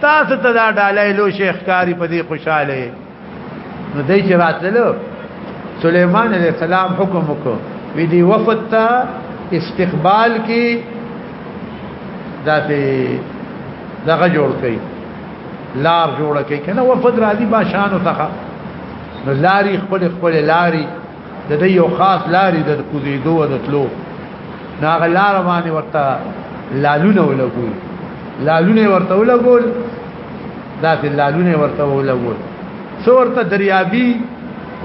تاسو ته دا ډالای لو شیخ کاری په دې خوشاله نو دای چې راتللو سليمان عليه السلام حکم وکړ وی دی وفد ته استقبال کی داسې دغه جوړ کړي لار جوړ کړي کنه وفد راځي باشانو څخه نو لاري خپل خپل لاري د دې یو خاص لارې د کوزیدو او د تلو دا غلار باندې ورته لالونه ولګول لالونه ورته ولګول دا چې لالونه ورته ولګول څو ورته دریابي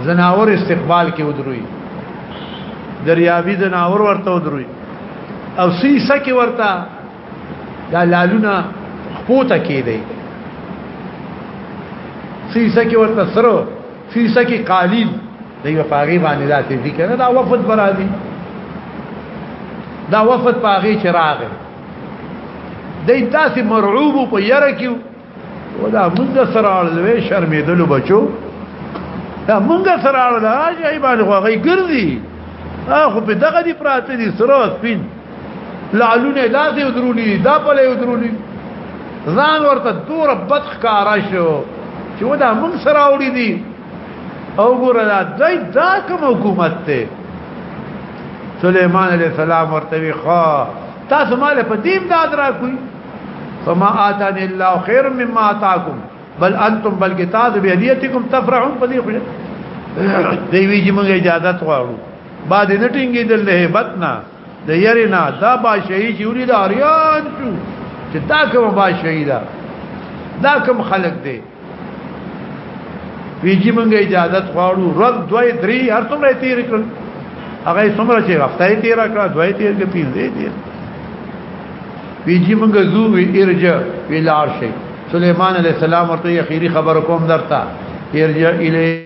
زناور استقبال کې ودروي دریابي زناور ورته ودروي او سیسه کې ورته دا لالونه خپوته کې دی سیسه کې ورته سره فیسه کې قالیل دی په هغه باندې ذاتې دي کنه دا وفد برادي دا وفد په هغه چې راغی دای تاسو مرعوب په یره کې ودا موږ سره اړلوي شرمېدلو بچو دا موږ سره اړل راځي باندې خو هغه ګرځي اخو په دغه دي پراته دي سره سپین لعلونه داسې ودرولي دا په لې ودرولي ځان ورته دور بد ښکارا شو چې ودا موږ سره وړي دي او ګوره دا دای دا کوم حکومت ته سليمان عليه السلام ورته وی خو تاسو مال په دیم داد را کوي فما آتان الله خير مما آتاكم بل انتم بل کتاب بهدیتکم تفرحون په دې خو دی وی چې موږ اجازه غواړو بعد نه ټینګې دل نه هیبت نه د یری نه دا بادشاہي چې ولې د اریان شو چې دا کوم بادشاہي دا دا کوم خلق دی ویجی مونږه اجازه غواړو ورځ دوی درې هر څومره تیر کړ هغه څومره چې هفته تیر کړ دوی تیر کې پیندې دي ویجی مونږه زو وی ارجا ویلار شي سليمان عليه السلام ورته اخیری خبر کوم درته ارجا الی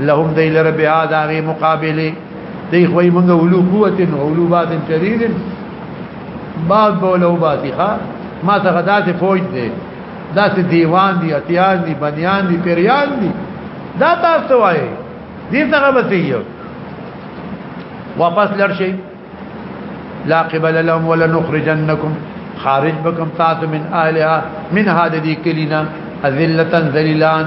لهم دی لره بیا دا غي مقابله دی خو یې موږ اولو قوت او اولو باد شدید بعد بولو باتی ښا ما ته غدات فوج دی دا ته دیوان دی اتیان دی بنیان دی پریان دی دا تاسو وایي دې څنګه بسیو واپس لرشي لا قبل لهم ولا نخرجنكم خارج بكم تاسو من اهلها من هذه دي كلنا ذلتا ذليلان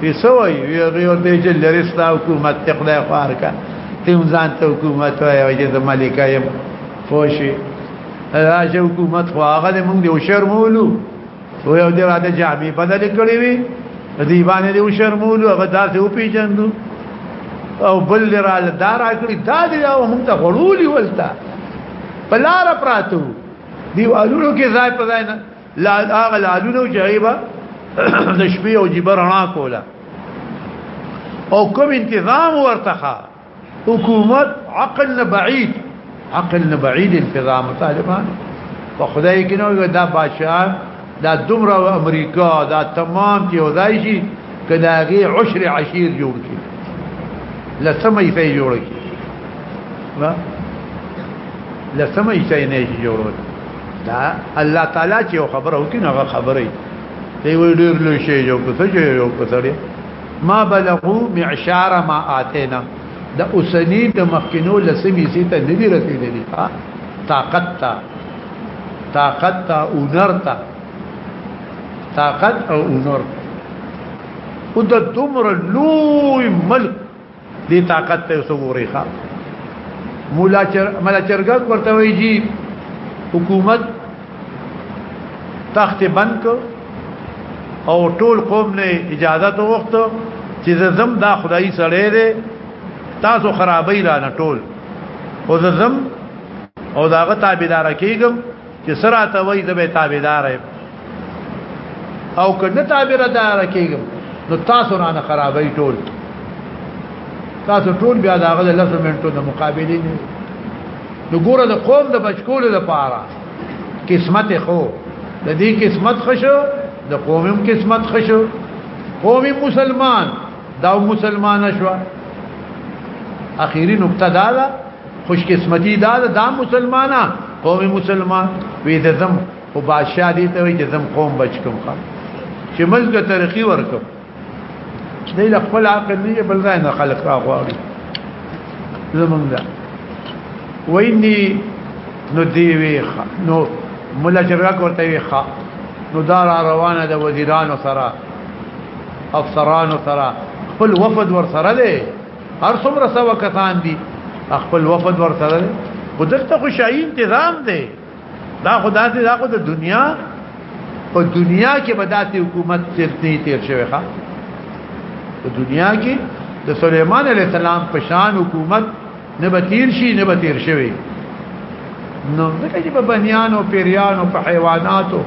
پیسوي یو دی چې لري ستا حکومت ته خدای خوار کا تیم ځان ته حکومت وای او چې د ملکه یم فوشي راځي حکومت خو هغه موږ دی شرمولو و یو دی راته جامې بدل کړې وي دی باندې دی شرمولو هغه داسې او پیجندو او بل را دار کړی دا دی او موږ ته غړولي ولتا بلار پراتو دی اولو کې ځای په ځای نه لا هغه لالونو جایبه د شپې او جبر رڼا کوله او کوم انتظام ورته حکومت عقل نه بعید عقل نه بعید انتظام طالبان په خدای کې نو دا بادشاہ دا دومره امریکا دا تمام چې ودای شي کداغي عشر عشیر جوړ کړي لسمه یې فی جوړ کړي لسمه یې نه جوړ کړي دا الله تعالی چې خبره وکړي نو خبره دی وی ډیر لوی شی یو څه چې یو څه دی ما بلغو معشار ما اتینا د اوسنی د مخکینو لسمی سي ته ندی رسیدلی طاقت تا طاقت تا اونر تا طاقت او اونر او د دومره لوی ملک دې طاقت ته وسوګوري ښا مولا چر ملا چرګک ورته وی جی حکومت تخت بند کو او ټول قوم نه اجازه ته وخت چې زم دا خدای سره دی تاسو خرابې را نه ټول او زم او داغه تابعدار کیږم چې سره ته وای زبې تابعدار او کله تابعدار کېږم نو تاسو نه خرابې ټول تاسو ټول بیا داغه د لاسو منټو د مقابلې نه نو ګوره د قوم د بچکول لپاره قسمت خو د دې قسمت خشو د قومم قسمت خشو قوم مسلمان دا مسلمان شو اخیری نقطه دا ده خوش قسمتی دا دا مسلمانا قوم مسلمان وی د زم او بادشاہ دی ته وی چې زم قوم بچ کوم خان چې ملک ترقی ورکم دی له خپل عقل نه بل ځای نه خلق را غواړي زمونږ ویني نو دی وی نو مولا جرګه کوته وی ښا نو دار روانه د وزیرانو سره افسرانو سره خپل وفد ور سره دی هر څومره سوا کسان دي خپل وفد ورسره ودلته خو شاهي تنظیم دی دا خدا دې دا خو د دنیا په دنیا کې بداتي حکومت چرته تیر شوی ښا په دنیا کې د سليمان عليه السلام په شان حکومت نه به تیر شي نه به تیر شوی نو دغه چې په بنیانو پیریانو په حیواناتو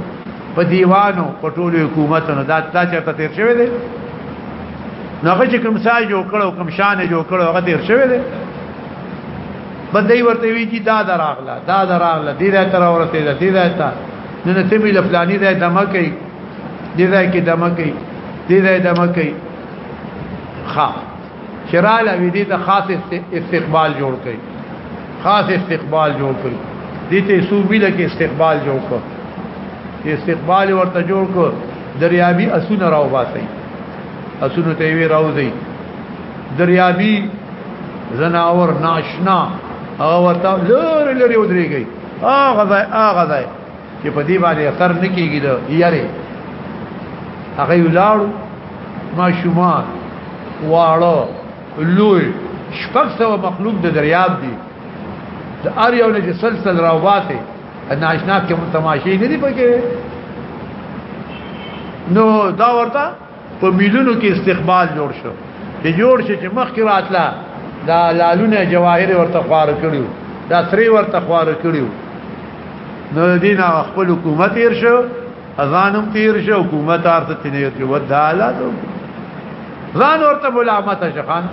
په دیوانو په ټولو حکومتونو دا دا چرته تیر شوی دی نو هغه چې کوم ساج جوړ کړو کوم شان جوړ کړو هغه تیر شوی دی بدای ورته وی چې دا دراغله دا دراغله دې راته راورته دې دې راته نن ته مې لفلانی دې دمه کوي دې راته کې دمه کوي دې راته دمه کوي خا چرال وی دې ته خاص استقبال جوړ کړي خاص استقبال جوړ کړي دې ته صوبې لکه استقبال جوړ کړي استقبال ورته جوړ کړي دریابي اسونه راو باسي اسونه ته وی راو دی دریابي زناور ناشنا او ورته لور لري ودرېږي اغه ځای اغه ځای چې په دې باندې اثر نکېږي د یاري هغه ولار ما شومان واړه لوی شپږ سو مخلوق د دریاب دی د ار یو نه سلسله راوباسي ناشنا کې متماشي نه دی پکې نو دا ورته په میلونو کې استقبال جوړ شو چې جوړ شي چې مخکې راتله دا لالونه جواهر ورته خوار کړیو دا سری ورته خوار کړیو نو دین خپل حکومت تیر شو اذانم تیر شو حکومت ارته تنیت کې وداله ځان ورته ملامت شخان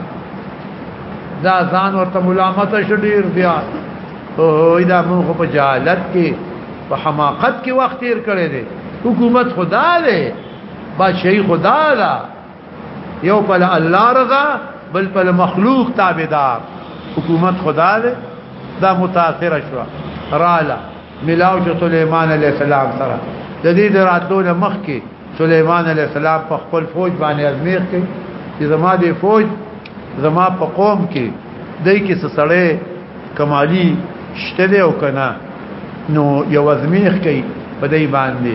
دا ځان ورته ملامت شډیر بیا او دا موږ په جهالت کې په حماقت کې وخت تیر کړی دی حکومت خدا دی بادشاہي خدا دا یو په الله رضا بل په مخلوق تابعدار حکومت خدا دې دا متاثر شو رااله ملاو جو سليمان عليه السلام سره د دې دراتلو نه مخ کې سليمان عليه السلام په خپل فوج باندې ازمیر کې چې زما دې فوج زما په قوم کې دای کې سړې کمالي شته او کنه نو یو ازمیخ کې په دې باندې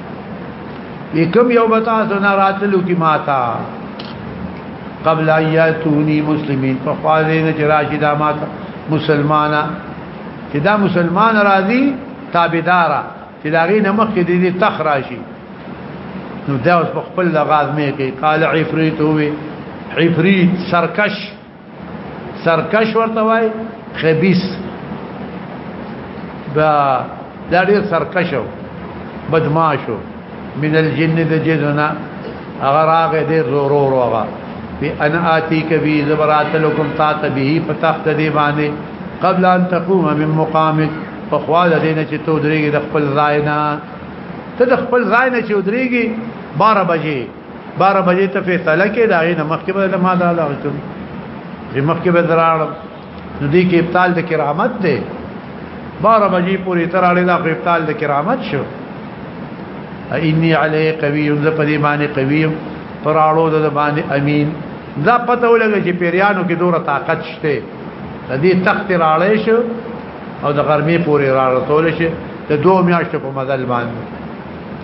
کوم یو بتا سنا راتلو کی ماتا قبل ایاتونی مسلمین په خوازین چې راشي دا ماتا مسلمانا چې دا مسلمان راضي تابعدارا چې دا غي نه مخکې دي تخ راشي نو دا اوس په خپل لغاز مې کې قال عفریت هو عفریت سرکش سرکش ورته وای خبيث دا دا ډیر سرکشو بدمعشو من الجن د جننا اگر هغه دې زورو روغه بي ان اتي کبي زبرات لكم تات به فتخت دي باندې قبل ان تقوم من مقامك فخوال دینه چې تو درېږي د خپل ځای نه ته د خپل ځای نه چې درېږي 12 بجې 12 بجې ته فیصله کې دا غي نمخ کې به ما دا لا وکړ چې مخ کې به دراړم نو دې کې ابطال د کرامت دی 12 بجې پورې تر اړې دا ابطال د کرامت شو انی علی قوی ز په دې باندې قوی پر اړو د باندې امین دا پته ولګی چې پیریانو کې دوره طاقت شته د دې تخت راړې شو او د غرمې پورې راړتول شي د دوه میاشتو په مدل باندې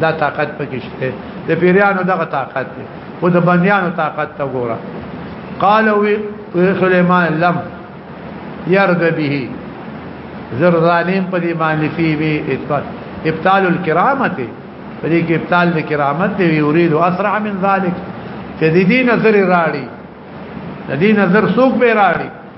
دا طاقت پکې شته د پیرانو دغه طاقت دی او د بندیانو طاقت ته ګوره قال وی سليمان لم يرد به زر ظالم په دې باندې فی به اثبات ابطال الكرامت په دې کې ابطال د کرامت دی یرید اسرع من ذلك چې دې دې نظر راړي دې نظر سوق به راړي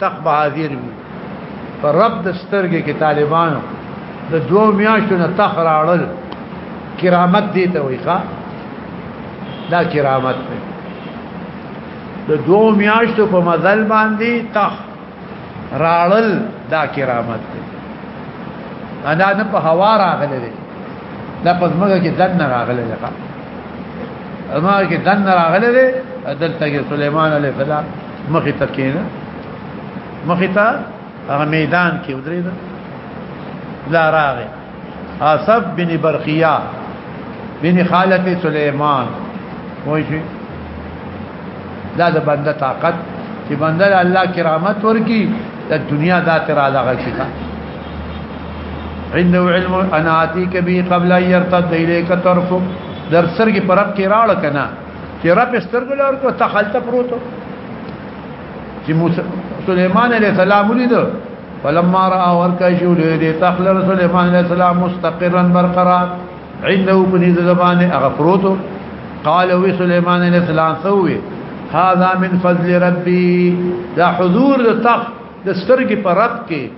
تخ بهادر وي پر رب د سترګې کې طالبانو د دوه میاشتو نه تخ راړل کرامت دی ته وي ښا دا کرامت دی د دوه میاشتو په مزل باندې تخ راړل دا کرامت دی انا نه په هوا راغله دی دا په موږ کې دن راغله ده ما کې دن راغله ده دلته کې سليمان عليه السلام مخې ته کېنه مخې ته هغه میدان کې ودرېد لا راغې اصف بن برخیا بن خالد سليمان وای شي دا د بنده طاقت چې بنده الله کرامت ورکی د دنیا دا تر علاوه غشي عنده علم انا اتيك به قبل ان يرتد اليك طرفك در سرګي پرق کې راړ کنه چې رب سترګو لور کو تخلت پروتو چې موسی سليمان عليه السلام ولید فلما را اور کا شو دې تخل سليمان عليه السلام مستقرا برقرار عنده بني زبان اغفروتو قال وي سليمان عليه السلام سوي هذا من فضل ربي دا حضور د تخ د سترګې پر رب کې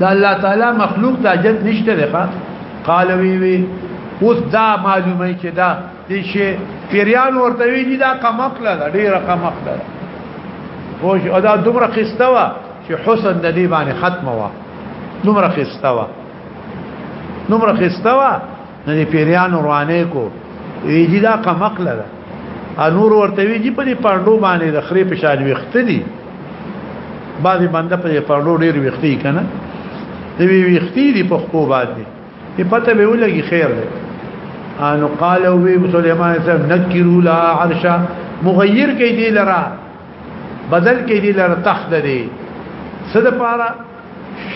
دا الله تعالی مخلوق ته جد نشته ده قال وی وی اوس دا معلومه چې دا دې شي پیریان ورته وی دي دا کمقل ده ډیره کمقل ده او دا دومره خسته وا چې حسن د دې باندې ختمه وا دومره خسته وا دومره خسته وا نه دی پیریان روانه کو ویجی دا قمق لره انور ورته ویجی په دې پاندو باندې د خری په شان وخت دی بعضی بنده په پاندو ډیر وختی کنه دی وی وختی دی په خو باندې په پته به ولګي خیر دی انو قال وی سليمان صاحب نکروا لا عرشا مغیر کې دی لرا بدل کې دی لرا تخت دی صد پارا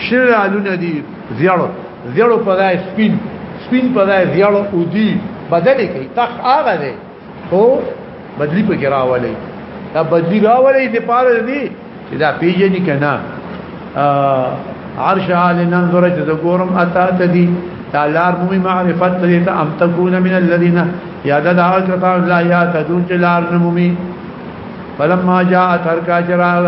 شنه لالونه دي زیړو زیړو په ځای سپین سپین په ځای زیړو او دي بدل کی تخ هغه دی خو بدلی په کې راولي دا بدلی راولي د پاره دی چې دا پیژنې کنه عرش حال ننظر چې د ګورم اتا ته دي تعالار مومي معرفت دې ته ام تكون من الذين یاد دا کړه لا یا تدون چې لار مومي فلما جاءت هر کا جرال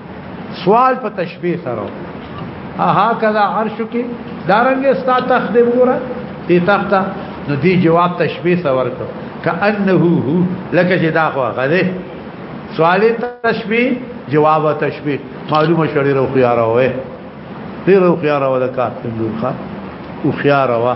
سوال په تشبيه سره اها کذا عرش کې دارنګ ستا تخت دی ګوره دې تخت نو دې جواب تشبيه سره ورکړه کانه هو لکه چې دا خو غده سوال تشبيه جواب تشبيه معلومه شړې رو خيار وې دې رو خيار ولا کار څنګه ښه خيار وې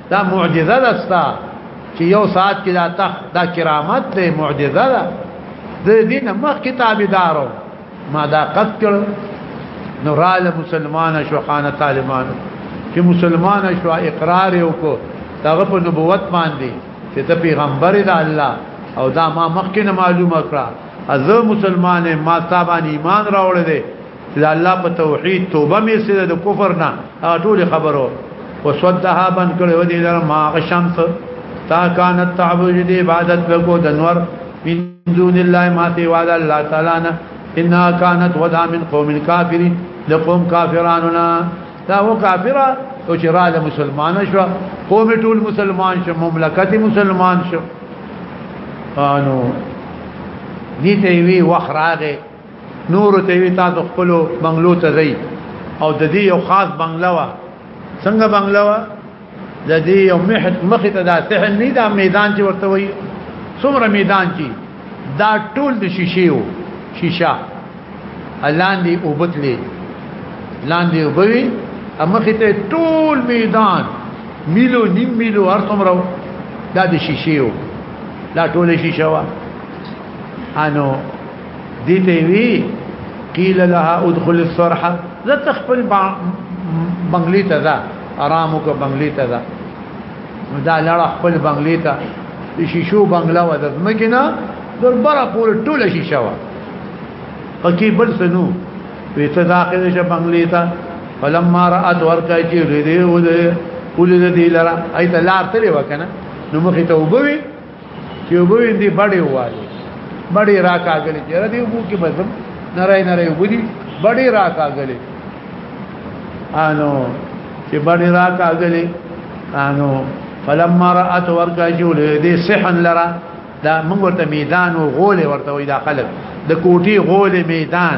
دا معجزه ده ستا چې یو ساعت کې دا تخ دا کرامت دی معجزه ده د دین مخ کتابدارو ما دا قد کړ نو رال مسلمان شو خانه طالبان چې مسلمان شو اقرار وکړو دغه په نبوت باندې چې ته پیغمبر دی الله او دا ما مخکې معلومه کړه از مسلمان ما تابان ایمان راوړل دي دا الله په توحید توبه می سره د کفر نه ټول خبرو وسدها بن کړي و دي لر ما غشمس تا كانت تعبد دي عبادت بكو دنور من دون الله ما سي وعد الله تعالى نه انها كانت ودا من قوم الكافرين لقوم كافراننا دا هو كافره او چې را له مسلمان شو قوم ټول مسلمان شو مملکت مسلمان شو انو دي ته وی وخراغه نور ته وی تاسو خپل بنگلو ته ځئ او د دې یو خاص بنگلا وا څنګه بنگلا وا د دې یو محت مخ ته دا صحن نه دا میدان چې ورته وي څومره میدان چې دا ټول د شیشه وو شیشه لاندې وبتلې لاندې وبوي امخ ته ټول میدان میلو نیم میلو هر څومره دا د شیشه وو دا ټول شیشه وا انو دي ته وی قیل لها ادخل الصرحه زه تخپل بنگلی ته ځه آرام وکړه بنگلی ته ځه دا لړ خپل بنگلی ته شیشو بنگلا و د مکینا در بره پورې ټوله شیشه و پکې بل سنو وی ته داخل شه بنگلی ته فلما رات ورکا چې لري و دې ولې دې لرا ایت لار تلې وکنه نو مخې ته وبوي چې وبوین دی بډې والی بډې راکاګلې چې را دې وو کې مزم نړۍ نړۍ ودی بډې راکاګلې انو چې بډې راکاګلې انو فلما رات ورکا جول دې صحن لرا دا موږ ورته میدان او غول ورته وې دا خلک د کوټي غول میدان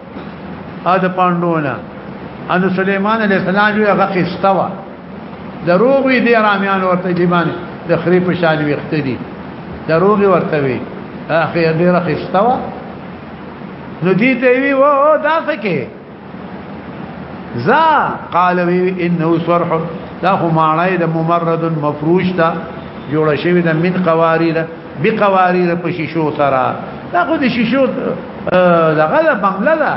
اده پاندونه ان سليمان عليه السلام یو هغه استوا دروغ وی دی رامیان ورته دی باندې د خری په شان ویخت دي دروغ ورته وی اخی دی رخ استوا نو دي ته وی و دا فکه ذا قال وی انه صرح دا هو معنی د ممرد مفروش تا جوړ شوی د من قواریر بی قواریر په شیشو سره دا خو د شیشو دغه د بنگله ده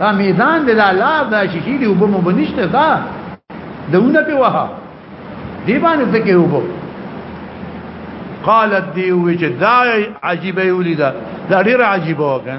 دا میدان د لالا دا شیشې دی وبو مو بنشته دا دونه په وها دی باندې څه کې وبو قالت دی وچ دا عجیب یولیدا دا ډیر عجیب وکړه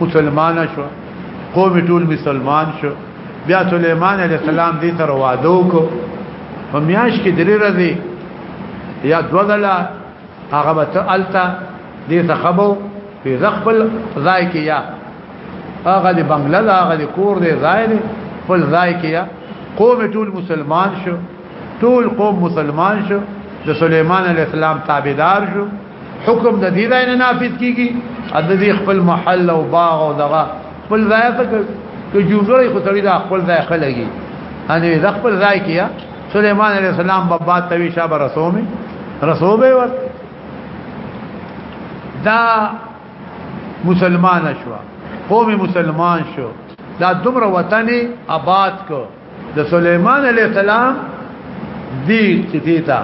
مسلمان شو قوم ټول مسلمان شو بیا سليمان عليه السلام دې تر واده وکړو په میاش کې درې ورځې یا دوه غلا هغه به ته التا دې څخبو په ځخبل ځای کې یا هغه د بنگله دا هغه د کور دې ځای دې خپل ځای کې یا قوم ټول مسلمان شو ټول قوم مسلمان شو د سليمان عليه السلام تابعدار شو حکم د دې ځای نه نافذ کیږي د دې خپل محل او باغ او دغه خپل ځای ته کې جوړې خو سړی دا خپل ځای خلګي ان د خپل ځای کې سليمان عليه السلام بابا توي شابه رسومي رسوبه ور دا مسلمان شو قوم مسلمان شو دا دومره وطن آباد کو د سليمان عليه السلام دی کتیتا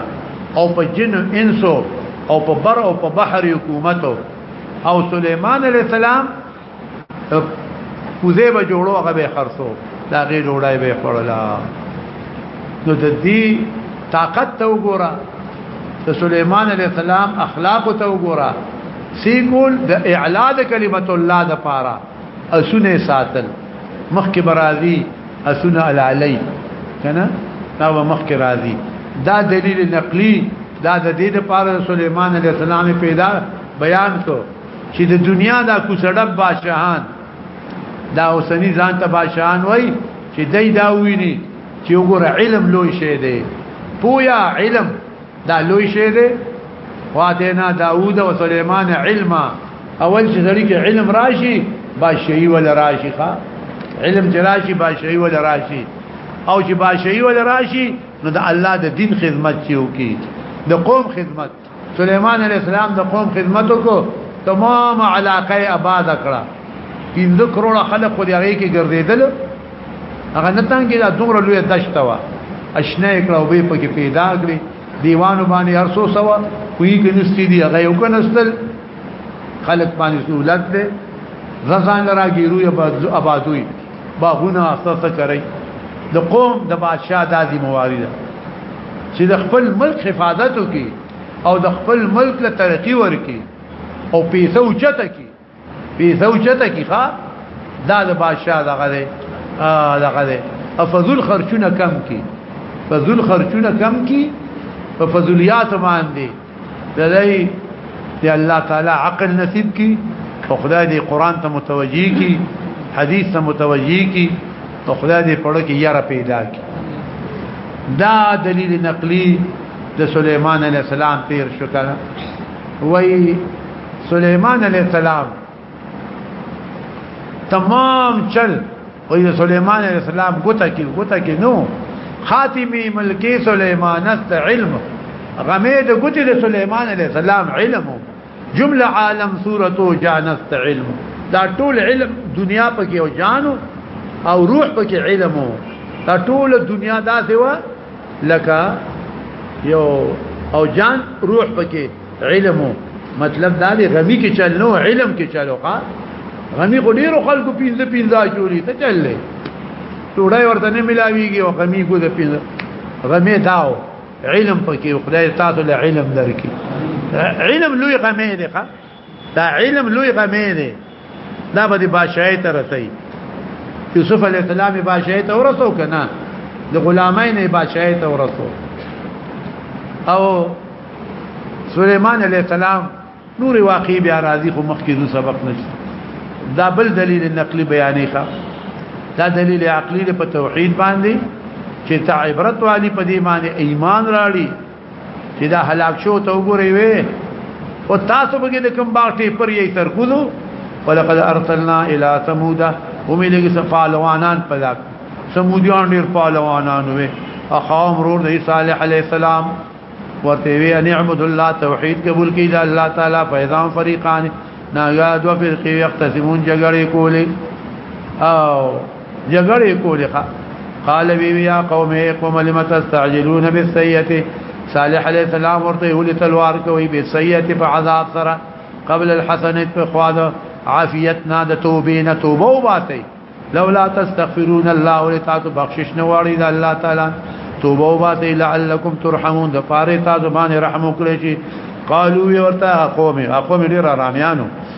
او په جن انسو او په بر او په بحر حکومت او سليمان عليه السلام کوزه به جوړو هغه به خرڅو دا غي جوړای به خړلا نو د دې طاقت ته وګوره د سليمان عليه السلام اخلاق ته وګوره سیکول د اعلا د کلمت الله د پاره اسونه ساتل مخک برازي اسونه علی کنه دا مخک راضی دا دلیل نقلی دا د دې لپاره سليمان عليه السلام پیدا بیان کو چې د دنیا دا کوڅړب بادشاہان دا اوسنی ځان ته بادشاہان وای چې دای دا ویني چې وګوره علم لوی شی دی پویا علم دا لوی شی دی واتینا داوود او سليمان علما اول چې سړی کې علم راشي بادشاہي ولا راشي ښا علم چې راشي بادشاہي ولا راشي او چې بادشاہي ولا راشي نو د الله د دین خدمت چې وکي د قوم خدمت سليمان عليه السلام د قوم خدمت وکړو تمام علاقه آباد کړه پینځه کروڑه خلک خو دغه کې ګرځیدل هغه نه تنګي دا دومره لوی دشت وا اشنه کړه او به پکې پیدا کړی دیوان باندې ارسو سوا کوی کې نستی دی هغه یو کنستل خلق باندې سہولت ده رضان را ګیرو یا آبادوی باغونه اساسه کوي د قوم د بادشاہ د ازي موارده چې د خپل ملک حفاظت وکي او د خپل ملک له ترقی ورکي او پیسې اوچته کی په زوجته کې ښا دا د بادشاہ دغه دی دغه دی افضل خرچونه کم کی فضل خرچونه کم کی په فضلیات باندې د دې د الله تعالی عقل نصیب کی او خدای دې قران ته متوجی کی حدیث ته متوجی کی او خدای دې پړو کې یاره پیدا کی دا دلیل نقلی د سليمان عليه السلام تیر شو کړه وای سليمان عليه السلام تمام چل او د سليمان عليه السلام ګوته کې ګوته کې نو خاتمي ملکی سليمان است علم غمه د ګوته د سليمان عليه السلام علم جمله عالم صورتو جانست علم دا ټول علم دنیا پکې او جانو او روح پکې علم دا ټول دنیا دا سوا لکه یو او جان روح پکې علم مطلب دا دی غمی کې چل نو علم کې چلو ښا غمی خو ډیرو خلکو پینځه پینځه جوړی ته چل لې ټوړای ورته نه ملاویږي او غمی کو د پینځه غمی داو علم پکې خدای تاسو له علم درکې علم لوی غمی دی ښا دا علم لوی غمی دی دا به بادشاہي ته رسي یوسف علی السلام بادشاہي ته ورسو کنه د غلامای نه بادشاہي ته ورسو او سليمان علی السلام نور واقعي بیا راضي خو مخکې نو سبق نشته دا بل دلیل نقلی بیانې ښه دا دلیل عقلی په توحید باندې چې تعبرت والی په دې باندې ایمان راړي چې دا هلاک شو ته وګوري وي او تاسو به د کوم باغ ټی پر یې تر کوزو ولقد ارسلنا الى ثمود هم لګي صفالوانان پلاک سمودیان ډیر پالوانان وي اخاهم رور دی صالح علی السلام ورته وی ان اعبد الله توحید قبول کی دا الله تعالی فیضان فریقان ناګاد و فرقی یقتسمون جګړې کولې او جګړې کولې ښا قال وی یا قوم ای قوم لم تستعجلون بالسیئه صالح علیہ السلام ورته ول تلوار کوي بالسیئه فعذاب سره قبل الحسنه فخواد عافیتنا د توبې نه توبه وباسي لولا تستغفرون الله ولتاتو بخشش نه واړی د الله تعالی توبه وباسي لعلکم ترحمون د پاره تاسو باندې رحم وکړي قالو ورته قوم قوم ډیر رامیانو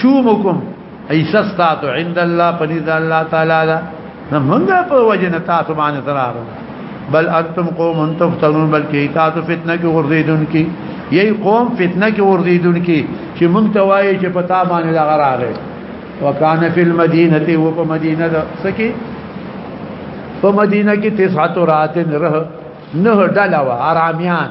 شومکم ایسا ستاتو عند الله پنید الله تعالی دا منګه په وجه نه تاسو باندې ترارو بل انتم قوم تفتنون بلکې تاسو فتنه کې ورزیدون کې یی قوم فتنه کې ورزیدون کې چې مونږ ته وایي چې پتا باندې دا غراغه وکانه فی المدینه و په مدینه دا سکی په مدینه کې تسعه رات نه نه ډلاوه آرامیان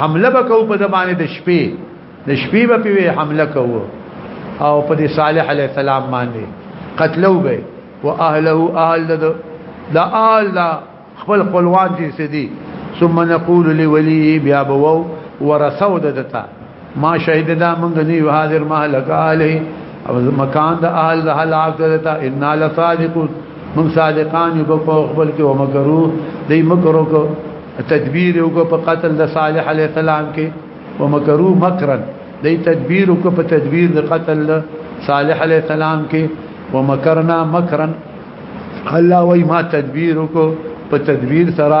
حمله وکاو په دمانه د شپې د شپې به په حمله کوو او په دې صالح علی السلام باندې قتلو به واهله اهل د لا اهل خپل خپلوان دي سدي ثم نقول لولي بیا بو ورثو دتا ما شهید دا منګ نه یو حاضر مهلک علی او مکان د اهل د هلاک دتا ان لا صادق من صادقان یو په خپل کې او مکرو دای مکرو کو تدبیر یو په قتل د صالح علی السلام کې او مکرو مکرن دای تدبیر کو په تدبیر د قتل صالح علی السلام کې او مکرنا مکرن الله وای ما تدبیر کو په تدبیر سره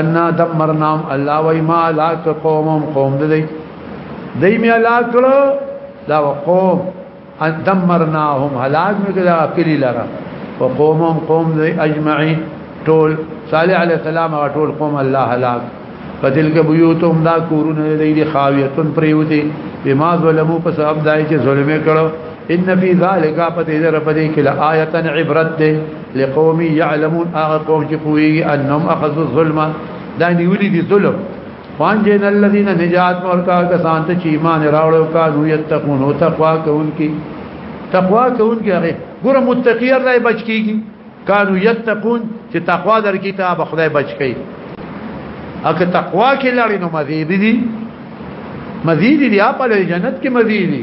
ان دمرنام الله وای ما لا قومم قوم دې دې می لا کړو دا قوم ان دمرناهم هلاک مې کړه کلی لره وقومم قوم دې اجمعين ټول صالح عليه السلام او ټول قوم الله هلاک فتلک بیوتهم دا کورونه دې دې خاویتن پریوتی بما ظلمو په سبب دای چې ظلم کړو ان فی ذلک پته در پدې کې آیتن عبرت دې لقوم يعلمون اغه قوم چې پويږي انهم اخذوا الظلم دا نیولې دي ظلم وانجین الذين نجات ورکا کسان ته چې ایمان راوړو کانو یتقون او تقوا کوونکي تقوا کوونکي هغه ګوره متقیان راي بچ کیږي کانو یتقون چې تقوا در کتاب خدای بچ کی اګه تقوا کې لړینو مزید دي مزید دي په جنت کې مزید دي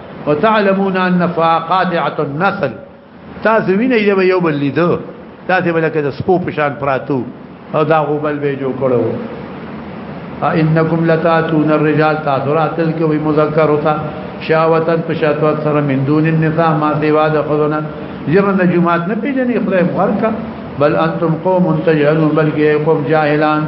وتعلمون ان فاقاتعه النسل تاسو وینئ یو یو بل لیدو تاسو بل کې د سپو پشان پراتو او دا غوبل به جوړ کړو انکم لتاتون الرجال تاسو راتل کې وي مذکر وتا شاوتا پشاتوات سره من دون النساء ما سوا د خذنا جره نجومات نه پیژنې خدای مغرقه بل انتم قوم تجهلون بلکې قوم جاهلان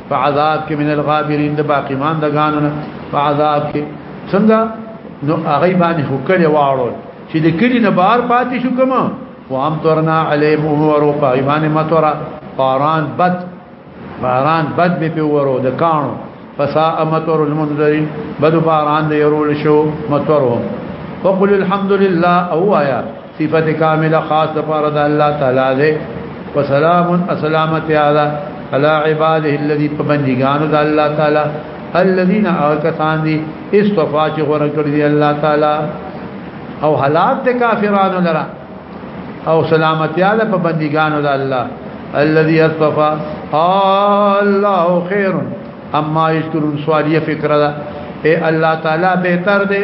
په عذاب کې من الغابرین د باقی مان د غانو نه په عذاب کې څنګه نو هغه باندې هکړې واړو چې د کلی نه بار پاتې شو کما وام ترنا علیم ورو په ایمان متورا باران بد باران بد به په ورو د کانو فسا امتور المنذرین بد باران د يرول شو متورو وقل الحمد لله او آیا صفت کامله خاص لپاره د الله تعالی دی وسلام السلامت علی علی عباده الذی پبندگان د الله تعالی الذين اکسان دی استفا چې غره کړی دی الله تعالی او حالات د کافرانو لرا او سلامت علی پبندگان د الله الذي استفا الله خير اما يشكرون سوالیه فکر ده اے الله تعالی بهتر دی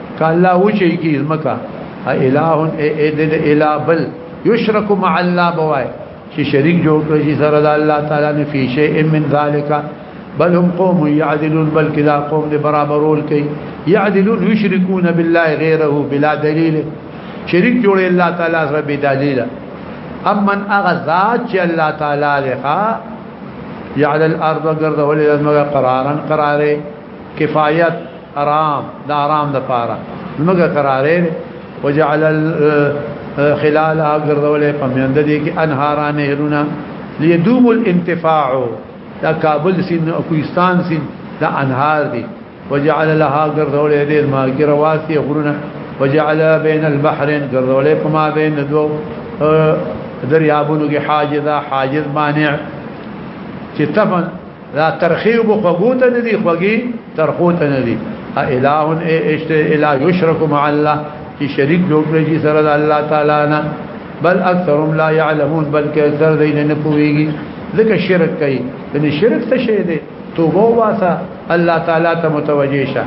کله و چې کی زمکا الہ ای دل الہ بل یشرک مع الله بوای چې شریک جوړ کړی چې سره د الله تعالی نه فی شیء من ذالک بل هم قوم يعدلون بل کلا قوم دې برابرول کوي يعدلون يشركون بالله غيره بلا دلیل شریک جوړ الله تعالی سره بی دلیل امن اغذات چې الله تعالی لها يعلى الارض قرض ولې قرارا قراره کفایت ارام دا ارام د پاره موږ قرارې وجعل خلال اگر ولې پمیند دي کې انهارا نهرونه ليدوم الانتفاع دا کابل سین او کوهستان سین دا انهار دي وجعل لها اگر ولې دې ما ګرواسي غرونه وجعل بين البحرين اگر ولې پما بین دو دریابونو کې حاجز حاجز مانع چې تفن دا ترخی وب خوګو ته نه دی خوګي ترخو ته نه دی الہ اشت الہ یشرک مع الله چې شریک جوړ کړی سره د الله تعالی نه بل اکثرهم لا يعلمون بلکې اکثر دین نه پوهیږي ځکه شرک کوي ان شرک څه شی دی توبه واسه الله تعالی ته متوجه شه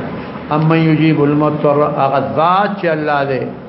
اما یجیب المضطر اغذات چې الله دې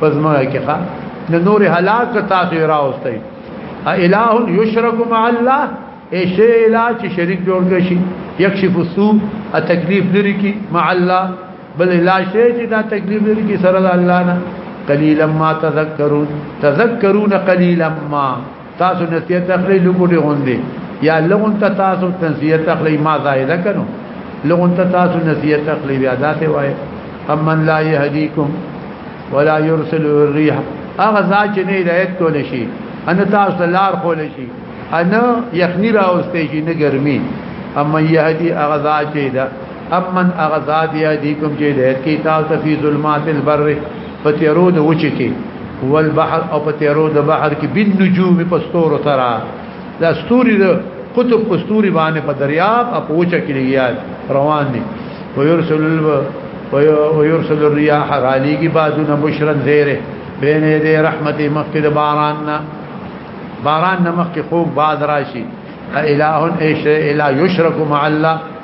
پس مګه کې ښا نه نور هلاک تاسو راوستي الہ یشرک مع الله ایشه الہ چې شریک جوړ کړي یکشف السوء تکلیف لري کی مع الله بل الہ شی چې دا تکلیف لري کی سره الله نه قليلا ما تذكرون تذكرون قليلا ما تاسو نسیه تخلی لګوډي غوندي یا لغون ته تاسو تنسیه تخلی ما زائده کنو لغون ته تاسو نسیه تخلی بیا داسې وای امن لا يهديكم ولا يرسل الريح اغه ذات نه هدایت کول شي ان تاسو لار کول شي ان یخنی را اوستې شي نه ګرمي اما يهدي اغه ذات چې دا امن اغه ذات يهديكم چې هدایت کی تاسو فی ظلمات البر په تیرو د وچه کې ول بحر او په تیرو د بحر کې بن نجوم په ستورو ترا دا ستوري د قطب په ستوري باندې په دریاب او په وچه کې لګیات روان دي ويرسل ويرسل الرياح راليږي بادونه بشرا زيره بین دې رحمت مخکې د باران نه باران نه مخکې خوب باد راشي اله ايش الا يشرك مع الله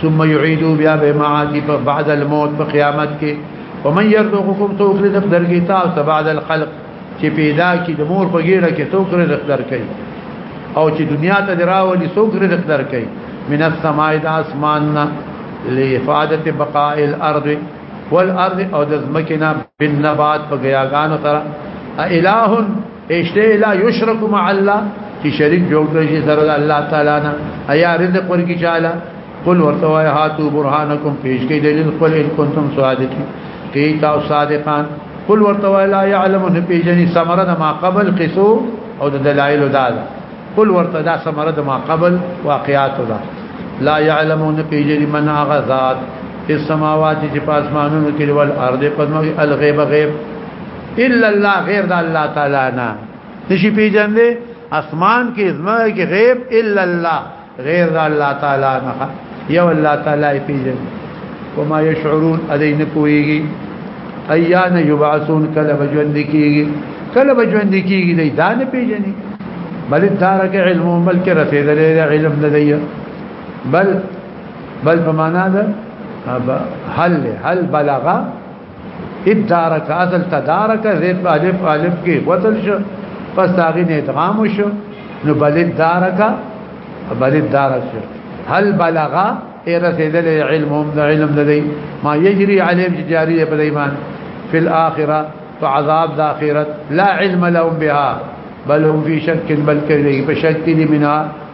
ثم يعيدوا بیا به معادی بعد الموت په قیامت کې ومن يرزقكم تو رزق درګی تاسو بعد الخلق چې پیدا کی د مور په ګیره کې تو رزق درکې او چې دنیا ته دراولي تو رزق درکې من السماء د اسماننا لافاده بقاء الارض والارض او د زمکنا بالنبات په ګیاګانو سره اله اشته لا یشرک مع الله چې شریک جوړ کړی شي سره د الله تعالی نه ایا رزق ورکی چاله قل ورته وای هاتو برهانکم پیش کې دلیل قل ان کنتم صادقین کی تا صادقان قل ورته وای لا يعلم نه پیجنی سمره ما قبل قصو او د دلایل دال قل ورته دا سمره ما قبل واقعات دا لا يعلم نه پیجنی من غزاد السماوات چې پاسمانونو کې ول ارض پدمه الغیب غیب, غیب الا الله غیر د الله تعالی نه نشي پیژندې اسمان کې زما کې غیب الا الله غیر د الله تعالی نه یو الله تعالی پیژندې وما يشعرون ادین کویږي ایان یبعثون کله بجوند کیږي کله بجوند کیږي دی دا نه پیژني بل تارک علم بل کې رسیدلې علم لدی بل بل په معنا ده هل هل بلغه ادارک اصل تدارک زید الف الف کې وتل شو پس هغه نه ادغام شو نو بل ادارک بل ادارک شو هل بلغا اي رسيدل علمهم ده علم لدي ما يجري عليهم جاريه بالايمان في الاخره فعذاب ذاخره لا علم لهم بها بل هم في شك بل كذي بشك منها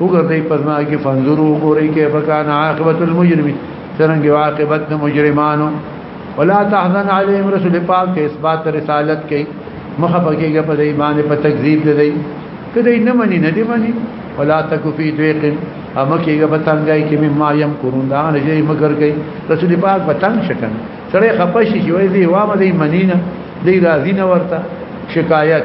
وګورئ پزما کې فنزورو وګورئ کې فکان عاقبت المجرمين څنګه عاقبت د مجرمانو ولا تحزن عليهم رسول پاک کې اثبات رسالت کې مخه بګيږي په دې باندې په تکذیب دي دی کله نه مني نه دی مني ولا تکو فی ذیق امکیږي په تنګای کې مما يم قرون دا نه شي مگر کوي رسول پاک په تنګ شکن سره خپشي شوی دی وامه دې منینه دې راضی نه ورته شکایت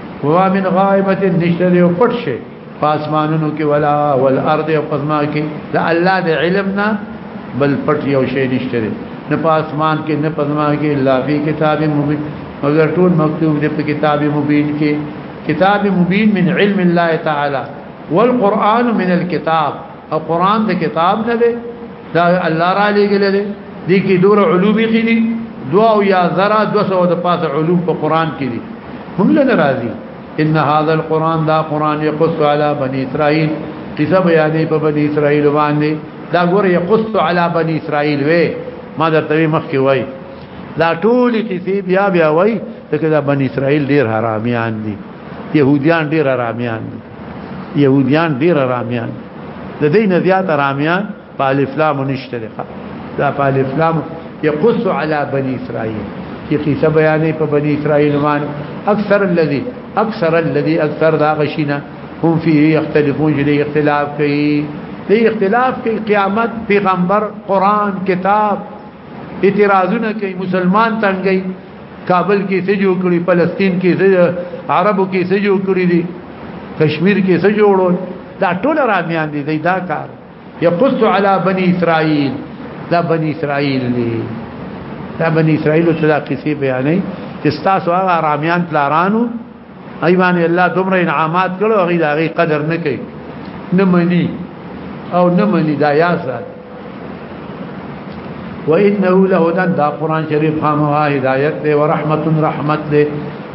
وما من غائبت نشته دی پټ شي پاسمانونو کې ولا والارض او پزما کې لا الله د علم نه بل پټ یو شی نشته دی نه پاسمان کې نه پزما کې الا فی کتاب مبین مگر ټول مکتوب دی په کتاب مبین کې کتاب مبین من علم الله تعالی والقران من الكتاب او قران د کتاب نه دی دا الله را لګل دي دي کې دور علوم کې دي دوا او یا ذرا 200 د پاسه علوم په قران کې دي هم له ناراضي ان هذا القران دا قران يقص على بني اسرائيل قصه بیانې په بني اسرائيل باندې دا ګوره يقص على بني اسرائيل وې ما دا توی مخ کې وای دا ټول کسی بیا بیا وای ته دا بني اسرائيل ډیر حرامیان دي يهوديان ډیر حرامیان دي يهوديان ډیر رامیان د دین زیات رامیان په الف لام نشته دا په الف لام يقص على بني اسرائيل کی قصه بیانې په بني اسرائيل باندې اکثر الذي اکثر الذي اکثر دا غشینا هم فيه يختلفون جدي اختلاف کوي دی اختلاف کوي قیامت پیغمبر قران کتاب اعتراضونه کوي مسلمان تنګي کابل کې څه جوړ کړی فلسطین کې څه عربو کې څه جوړ کړی دي کشمیر کې څه جوړو دا ټول رامیان دي دا کار یقص علی بنی اسرائیل دا بنی اسرائیل دي دا بنی اسرائیل ته دا قصې بیانې چې تاسو هغه رامیان پلارانو ای باندې الله دومره انعامات کړو هغه دا غي قدر نه کوي نه مني او نه مني دا یا سات وانه لهدن دا قران شریف خامها هدایت دی ورحمت رحمت دی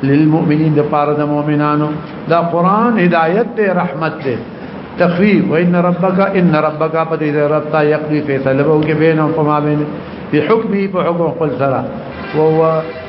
للمؤمنین د پاره د مؤمنانو دا قران هدایت دی رحمت دی تخفیف وان ربک ان ربک قد اذا ربط يقضي في طلبه کې بينهم فما بين بحكمه فحكم قل سرا وهو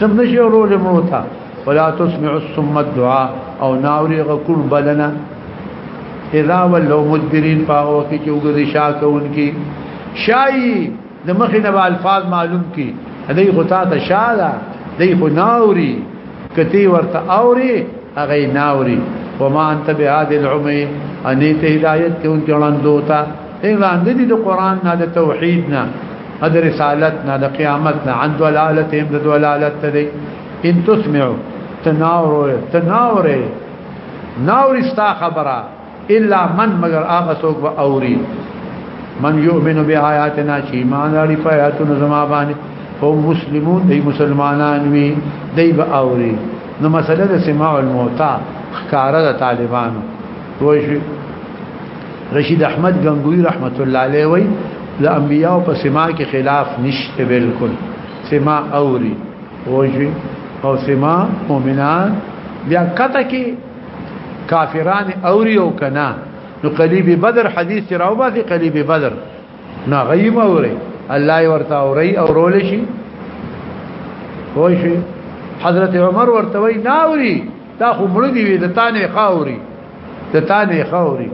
سم نشي ورول مړوتا ولا تسمع الصم الدعاء او ناوري غکون بلنا اذا ولو مدبرين فاو کی چوغدي شاکون کی شای د مخې نه الفاظ معلوم کی دای خو تا ته شاله دای خو ناوري کتی ورته اوري هغه ناوري وما انت بهاد العمي اني ته هدايت کې انځړان دوتا اعلان دي د قران نه د توحید نه د رسالت نه د قیامت نه عن دلالتهم د دلالت ته دي ان تسمعوا تناور تناور ناور استا خبره الا من مگر هغه څوک به اوري من يؤمن بآياتنا چې ایمان لري په آیاتونو زما باندې او مسلمون دی مسلمانان وي دی به اوري نو مسله د سماع الموتى خکاره د طالبانو وایي رشید احمد غنگوی رحمت الله علیه وی د انبیاء په سما کې خلاف نشته بالکل سما اوري وجه او سما مؤمنان بیا کته کې کافران اوري او کنا نو قلیب بدر حدیث راو باندې قلیب بدر نا غیب اوري الله ورته اوري او رول شي وای شي حضرت عمر ورته وای ناوري تا خو مړ دی وی د تا نه خاوري د تا نه خاوري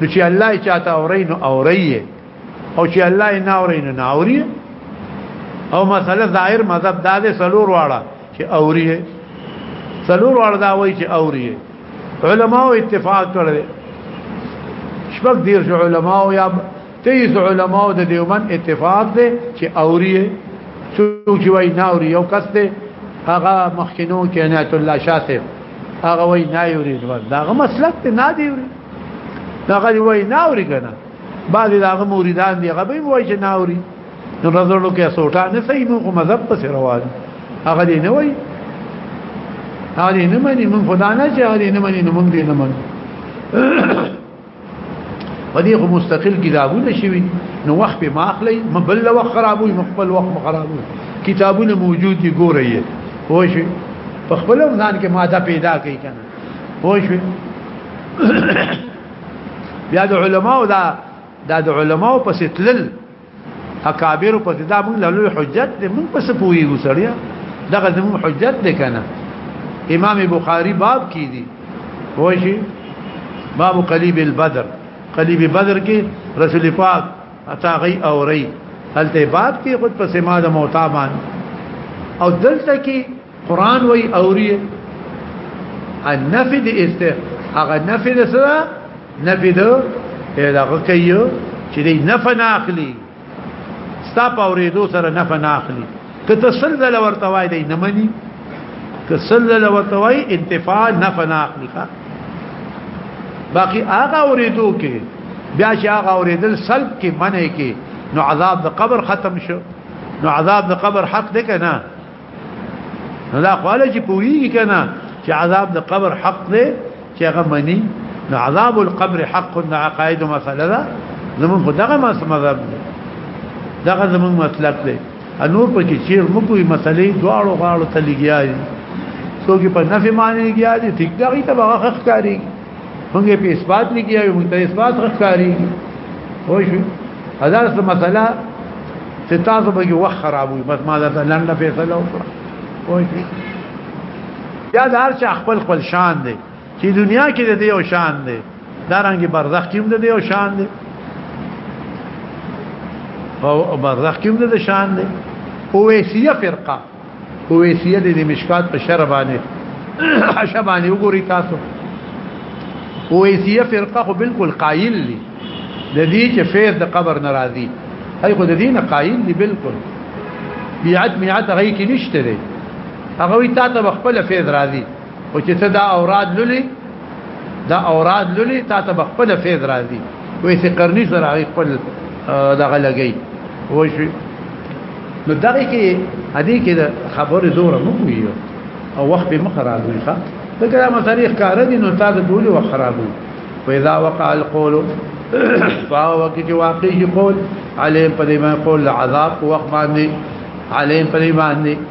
نو چې الله یې چاته اوري نو اوري او چې الله یې نه اوري نو نه اوري او مسله ظاهر مذهب دا دې سلور واړه چې اوري سلور واړه دا وایي چې اوري علماو اتفاق کړل شپږ دیر علماو یا تیس علماء د دیومن اتفاق دی چې اوریه څوک چې وای ناوري یو کس دی هغه مخکینو کې عنایت الله شاسف هغه وای ناوري داغه مسلک ته نادي هغه وای ناوري کنه بعض داغه مریدان دی هغه به وای چې ناوري نو نظرلو کې سوټا نه صحیح مو مذهب پس روان هغه دی نه وای هغه نه مني من خدانه چې هغه نه مني نو مونږ دې نه منو په دې خو مستقل کتابونه شوي نو وخت به ماخلي مبل وخت خرابوي مخبل وخت خرابوي کتابونه موجود دي ګورئ هو شي په خپل ځان کې ماده پیدا کوي کنه هو شي بیا د علماو دا د علماو پسې تلل اکابر په دا موږ له حجت دې موږ پس پويګو سړیا دغه زموږ حجت دې کنه امام بخاری باب کی دي وایي باب قلیب البدر قلیب بدر کې رسول پاک اتا غي اوري هلته باب کې خود پس ما د موتا باندې او دلته کې قران وای اوري النفي د است هغه نفي د سره نفي د هغه کوي چې دی نفع نه اخلي ستا په اوریدو سره نفع نه اخلي کته سل دل ورته وای دی نه مني که سل دل ورته وای انتفاع نفع نه اخلي باقي هغه اوریدو کې بیا چې هغه اوریدل سلب کې منې کې نو عذاب د قبر ختم شو نو عذاب د قبر حق دی کنه نو دا خواله چې پوهیږي کنه چې عذاب د قبر حق دی چې هغه مني نو عذاب القبر حق د عقاید مسله ده زمون خو دغه مذهب دی دغه زمون مسلک دی انور په کې چیر مو کوئی مسلې دواړو غاړو ته لګیایي څوک په نفي معنی لګیایي ټیک دغه ته هغه ښکاری موږ په اثبات لګیا یو موږ ته اثبات ښکاری وای شو هزار څه مسله چې تاسو به یو وخت خرابوي بس ما دا لنډه فیصله وکړه وای شو یا د هر چا خپل خپل شان دی چې دنیا کې د یو شان دی دا رنګ برزخ کې هم د یو شان دی او برزخ کې هم د شان دی او ویسیه فرقه اویسیه د مشکات په شر باندې عشا باندې وګوري تاسو اویسیه فرقه خو بالکل قائل دي د دې چې فیض د قبر ناراضي هي خو د دې نه قائل دي بالکل بیعت میعت غي کې نشته دي هغه وی تاسو خپل فیض راضي او چې ته دا اوراد لولي دا اوراد لولي تا ته خپل فیض راځي وې سي قرني سره خپل دغه لګي وشي نو دغه کې هدي کې د خبرې زوره مو ویو او وخت به مخرالوي ښا دا کله مسالې ښکار دي نو تاسو ټول وخرالوي فاذا وقع القول فهو کې واقع شي قول عليهم پرې ما قول عذاب وخت باندې عليهم پرې باندې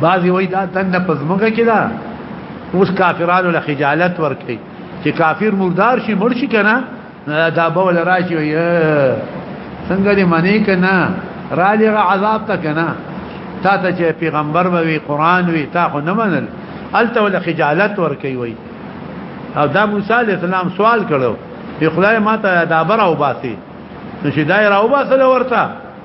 بعضی وای دا تند پزمګه کې دا اوس کافرانو له خجالت ورکړي چې کافر مردار شي مړ شي کنه دا به ول راشي وي څنګه دې معنی کنه را لغه عذاب ته کنه تا ته چې پیغمبر وي قران وي تا خو نه منل الته ول خجالت ورکړي وي او دا موسی علی السلام سوال کړو خدای ما ته دا بر او باسي نو شدای راو باسل ورته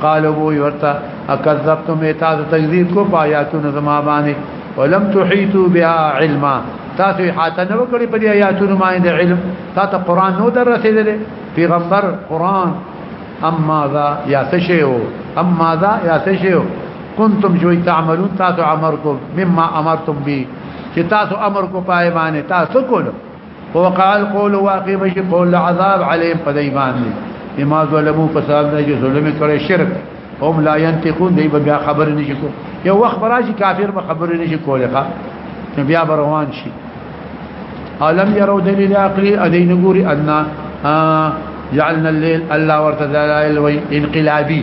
قالو بو یورتا اکذبتم ایتا تکذیب کو پایاتو نظما باندې ولم تحیتو بها علما تاسو حاته نو کړی په دې آیاتونو باندې علم تاسو قران نو در رسیدلې پیغمبر قران اما ذا یا تشیو اما ذا یا تشیو کنتم جوی تعملون تاسو امر کو مما امرتم بی چې تاسو امر کو پای باندې تاسو کولو وقع القول واقع بشي قول عذاب عليهم په دای باندې بما ظلمو په سبب د چې ظلم کړي شرک هم لا ينتقون دی بیا خبر نشي کو یو وخت براشي کافر به خبر نشي کوله ښا بیا روان شي علم يروا دليل عقلي ادي نغوري ان جعلنا الليل الله ورتدلائل وي انقلابي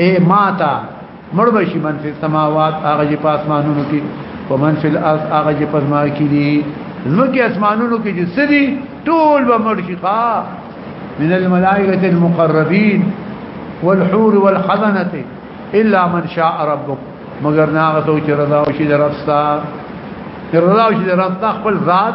اے ماتا مړ بشي من فی السماوات هغه چې په اسمانونو کې او من فی الارض هغه چې په ځمکه کې دي ځمکه اسمانونو کې چې سدي ټول به مړ شي ښا من الملائکه المقربین والحور والخزنه الا من شاء ربک مگر ناغه تو چې رضا او شي درستا رضا او شي درستا خپل ذات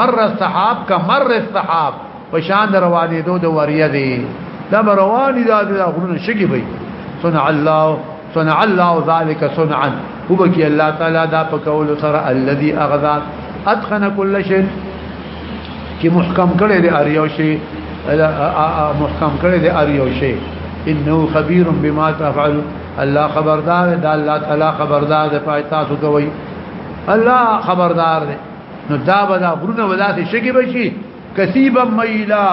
مر السحاب کا مر السحاب پشان در رواني دو د وریا دی دا رواني دا د غرونه شګي وي صنع الله صنع الله ذلك صنعا هو بکی الله تعالی دا په کول سره الذي اغذا اتقن كل شيء کی محکم کړي دی اریو شي محکم کړي دی اریو شي انه خبير بما تفعل الله خبردار دا الله تعالی خبردار دی پاتاسو کوي الله خبردار دی نو دا به دا غرونه به داسې شګې به شي کثیبا میلا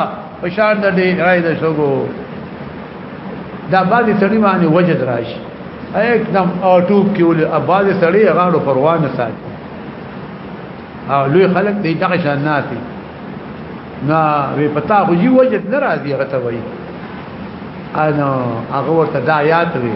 په شان د ډېرای د شګو دا بعضې سړي باندې وجد راشي एकदम اټوب کې ولې بعضې سړي غاړو پروا نه ساتي او لوی خلک دې دغه شان نه دي نه وی پتا خو یو وجد نه راځي هغه ته وایي انو هغه ورته دا یاد وي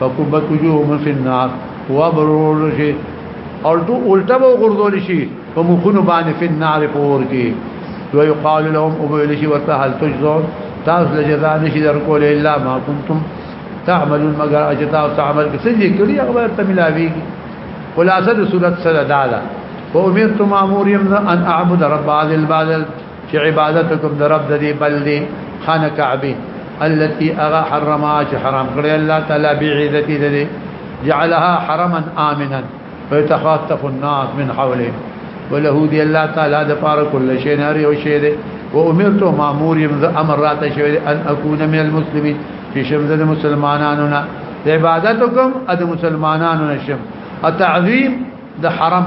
فکبت وجوههم فی النار وبرول شي او تو الټه به غردول شي په مخونو باندې فی النار پور کې دوی قال لهم ابل شي ورته هل تجزون تاسو له جزا نشي درکول الا ما کنتم تعملون مگر اجتا او تعمل کې سجې کړی هغه ته ملاوي خلاصه د صورت سره دادا وامرت مامور ان اعبد رب هذه البلد چې عبادت کوم د رب د دې بل دې خانه کعبه التي اغا حرمها چې حرام کړی الله تعالی بعزتي دې جعلها حرما امنا فيتخاطف الناس من حوله وله دي الله تعالی د پار کل شي نار او شي دي او امرت مامور يم امر رات شي ان اكون من المسلمين چې شم د مسلمانانو نه عبادتکم اد مسلمانانو نشم التعظیم د حرم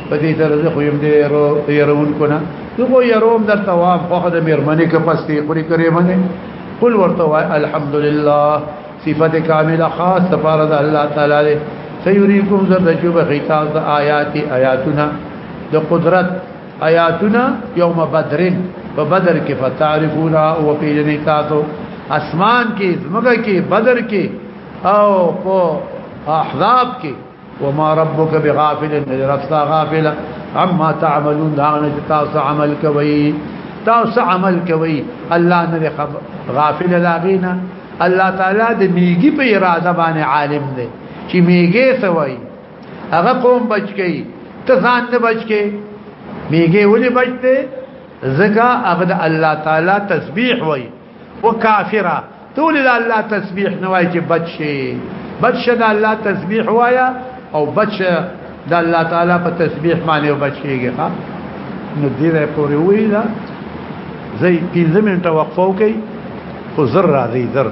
په دې تر زه خو يم دې يرو يرون کنه زه خو يروم در توام خو د مېرمنې کې پستې خوري کرے منه قل ورته الحمدلله صفت کامله خاص سفارت الله تعالی سيريكم زرجو بخيتاز د آیات آیاتنا د قدرت آیاتنا یوم بدر په بدر کې فتعرفونا او په جنې تاسو اسمان کې زمګه کې بدر کې او په احزاب کې وما ربك بغافل من رفتا غافل عما تعملون دعنا تاسو عمل کوي تاسو عمل کوي الله نه غافل لاغینا الله تعالی د میګي په اراده باندې عالم دی چې میګي سوي هغه قوم بچ کی ته ځان نه بچ کی میګي ولې بچته زګه هغه د الله تعالی تسبیح وای و کافرا تول د الله تسبیح نه وای چې بچ شي بچ شه د الله تسبیح وایا او بچ د الله تعالی په تسبیح باندې بچ کیږي ها نو دې راي پورې ویلا زي 15 منټه وقفه وکي خو زر راځي زر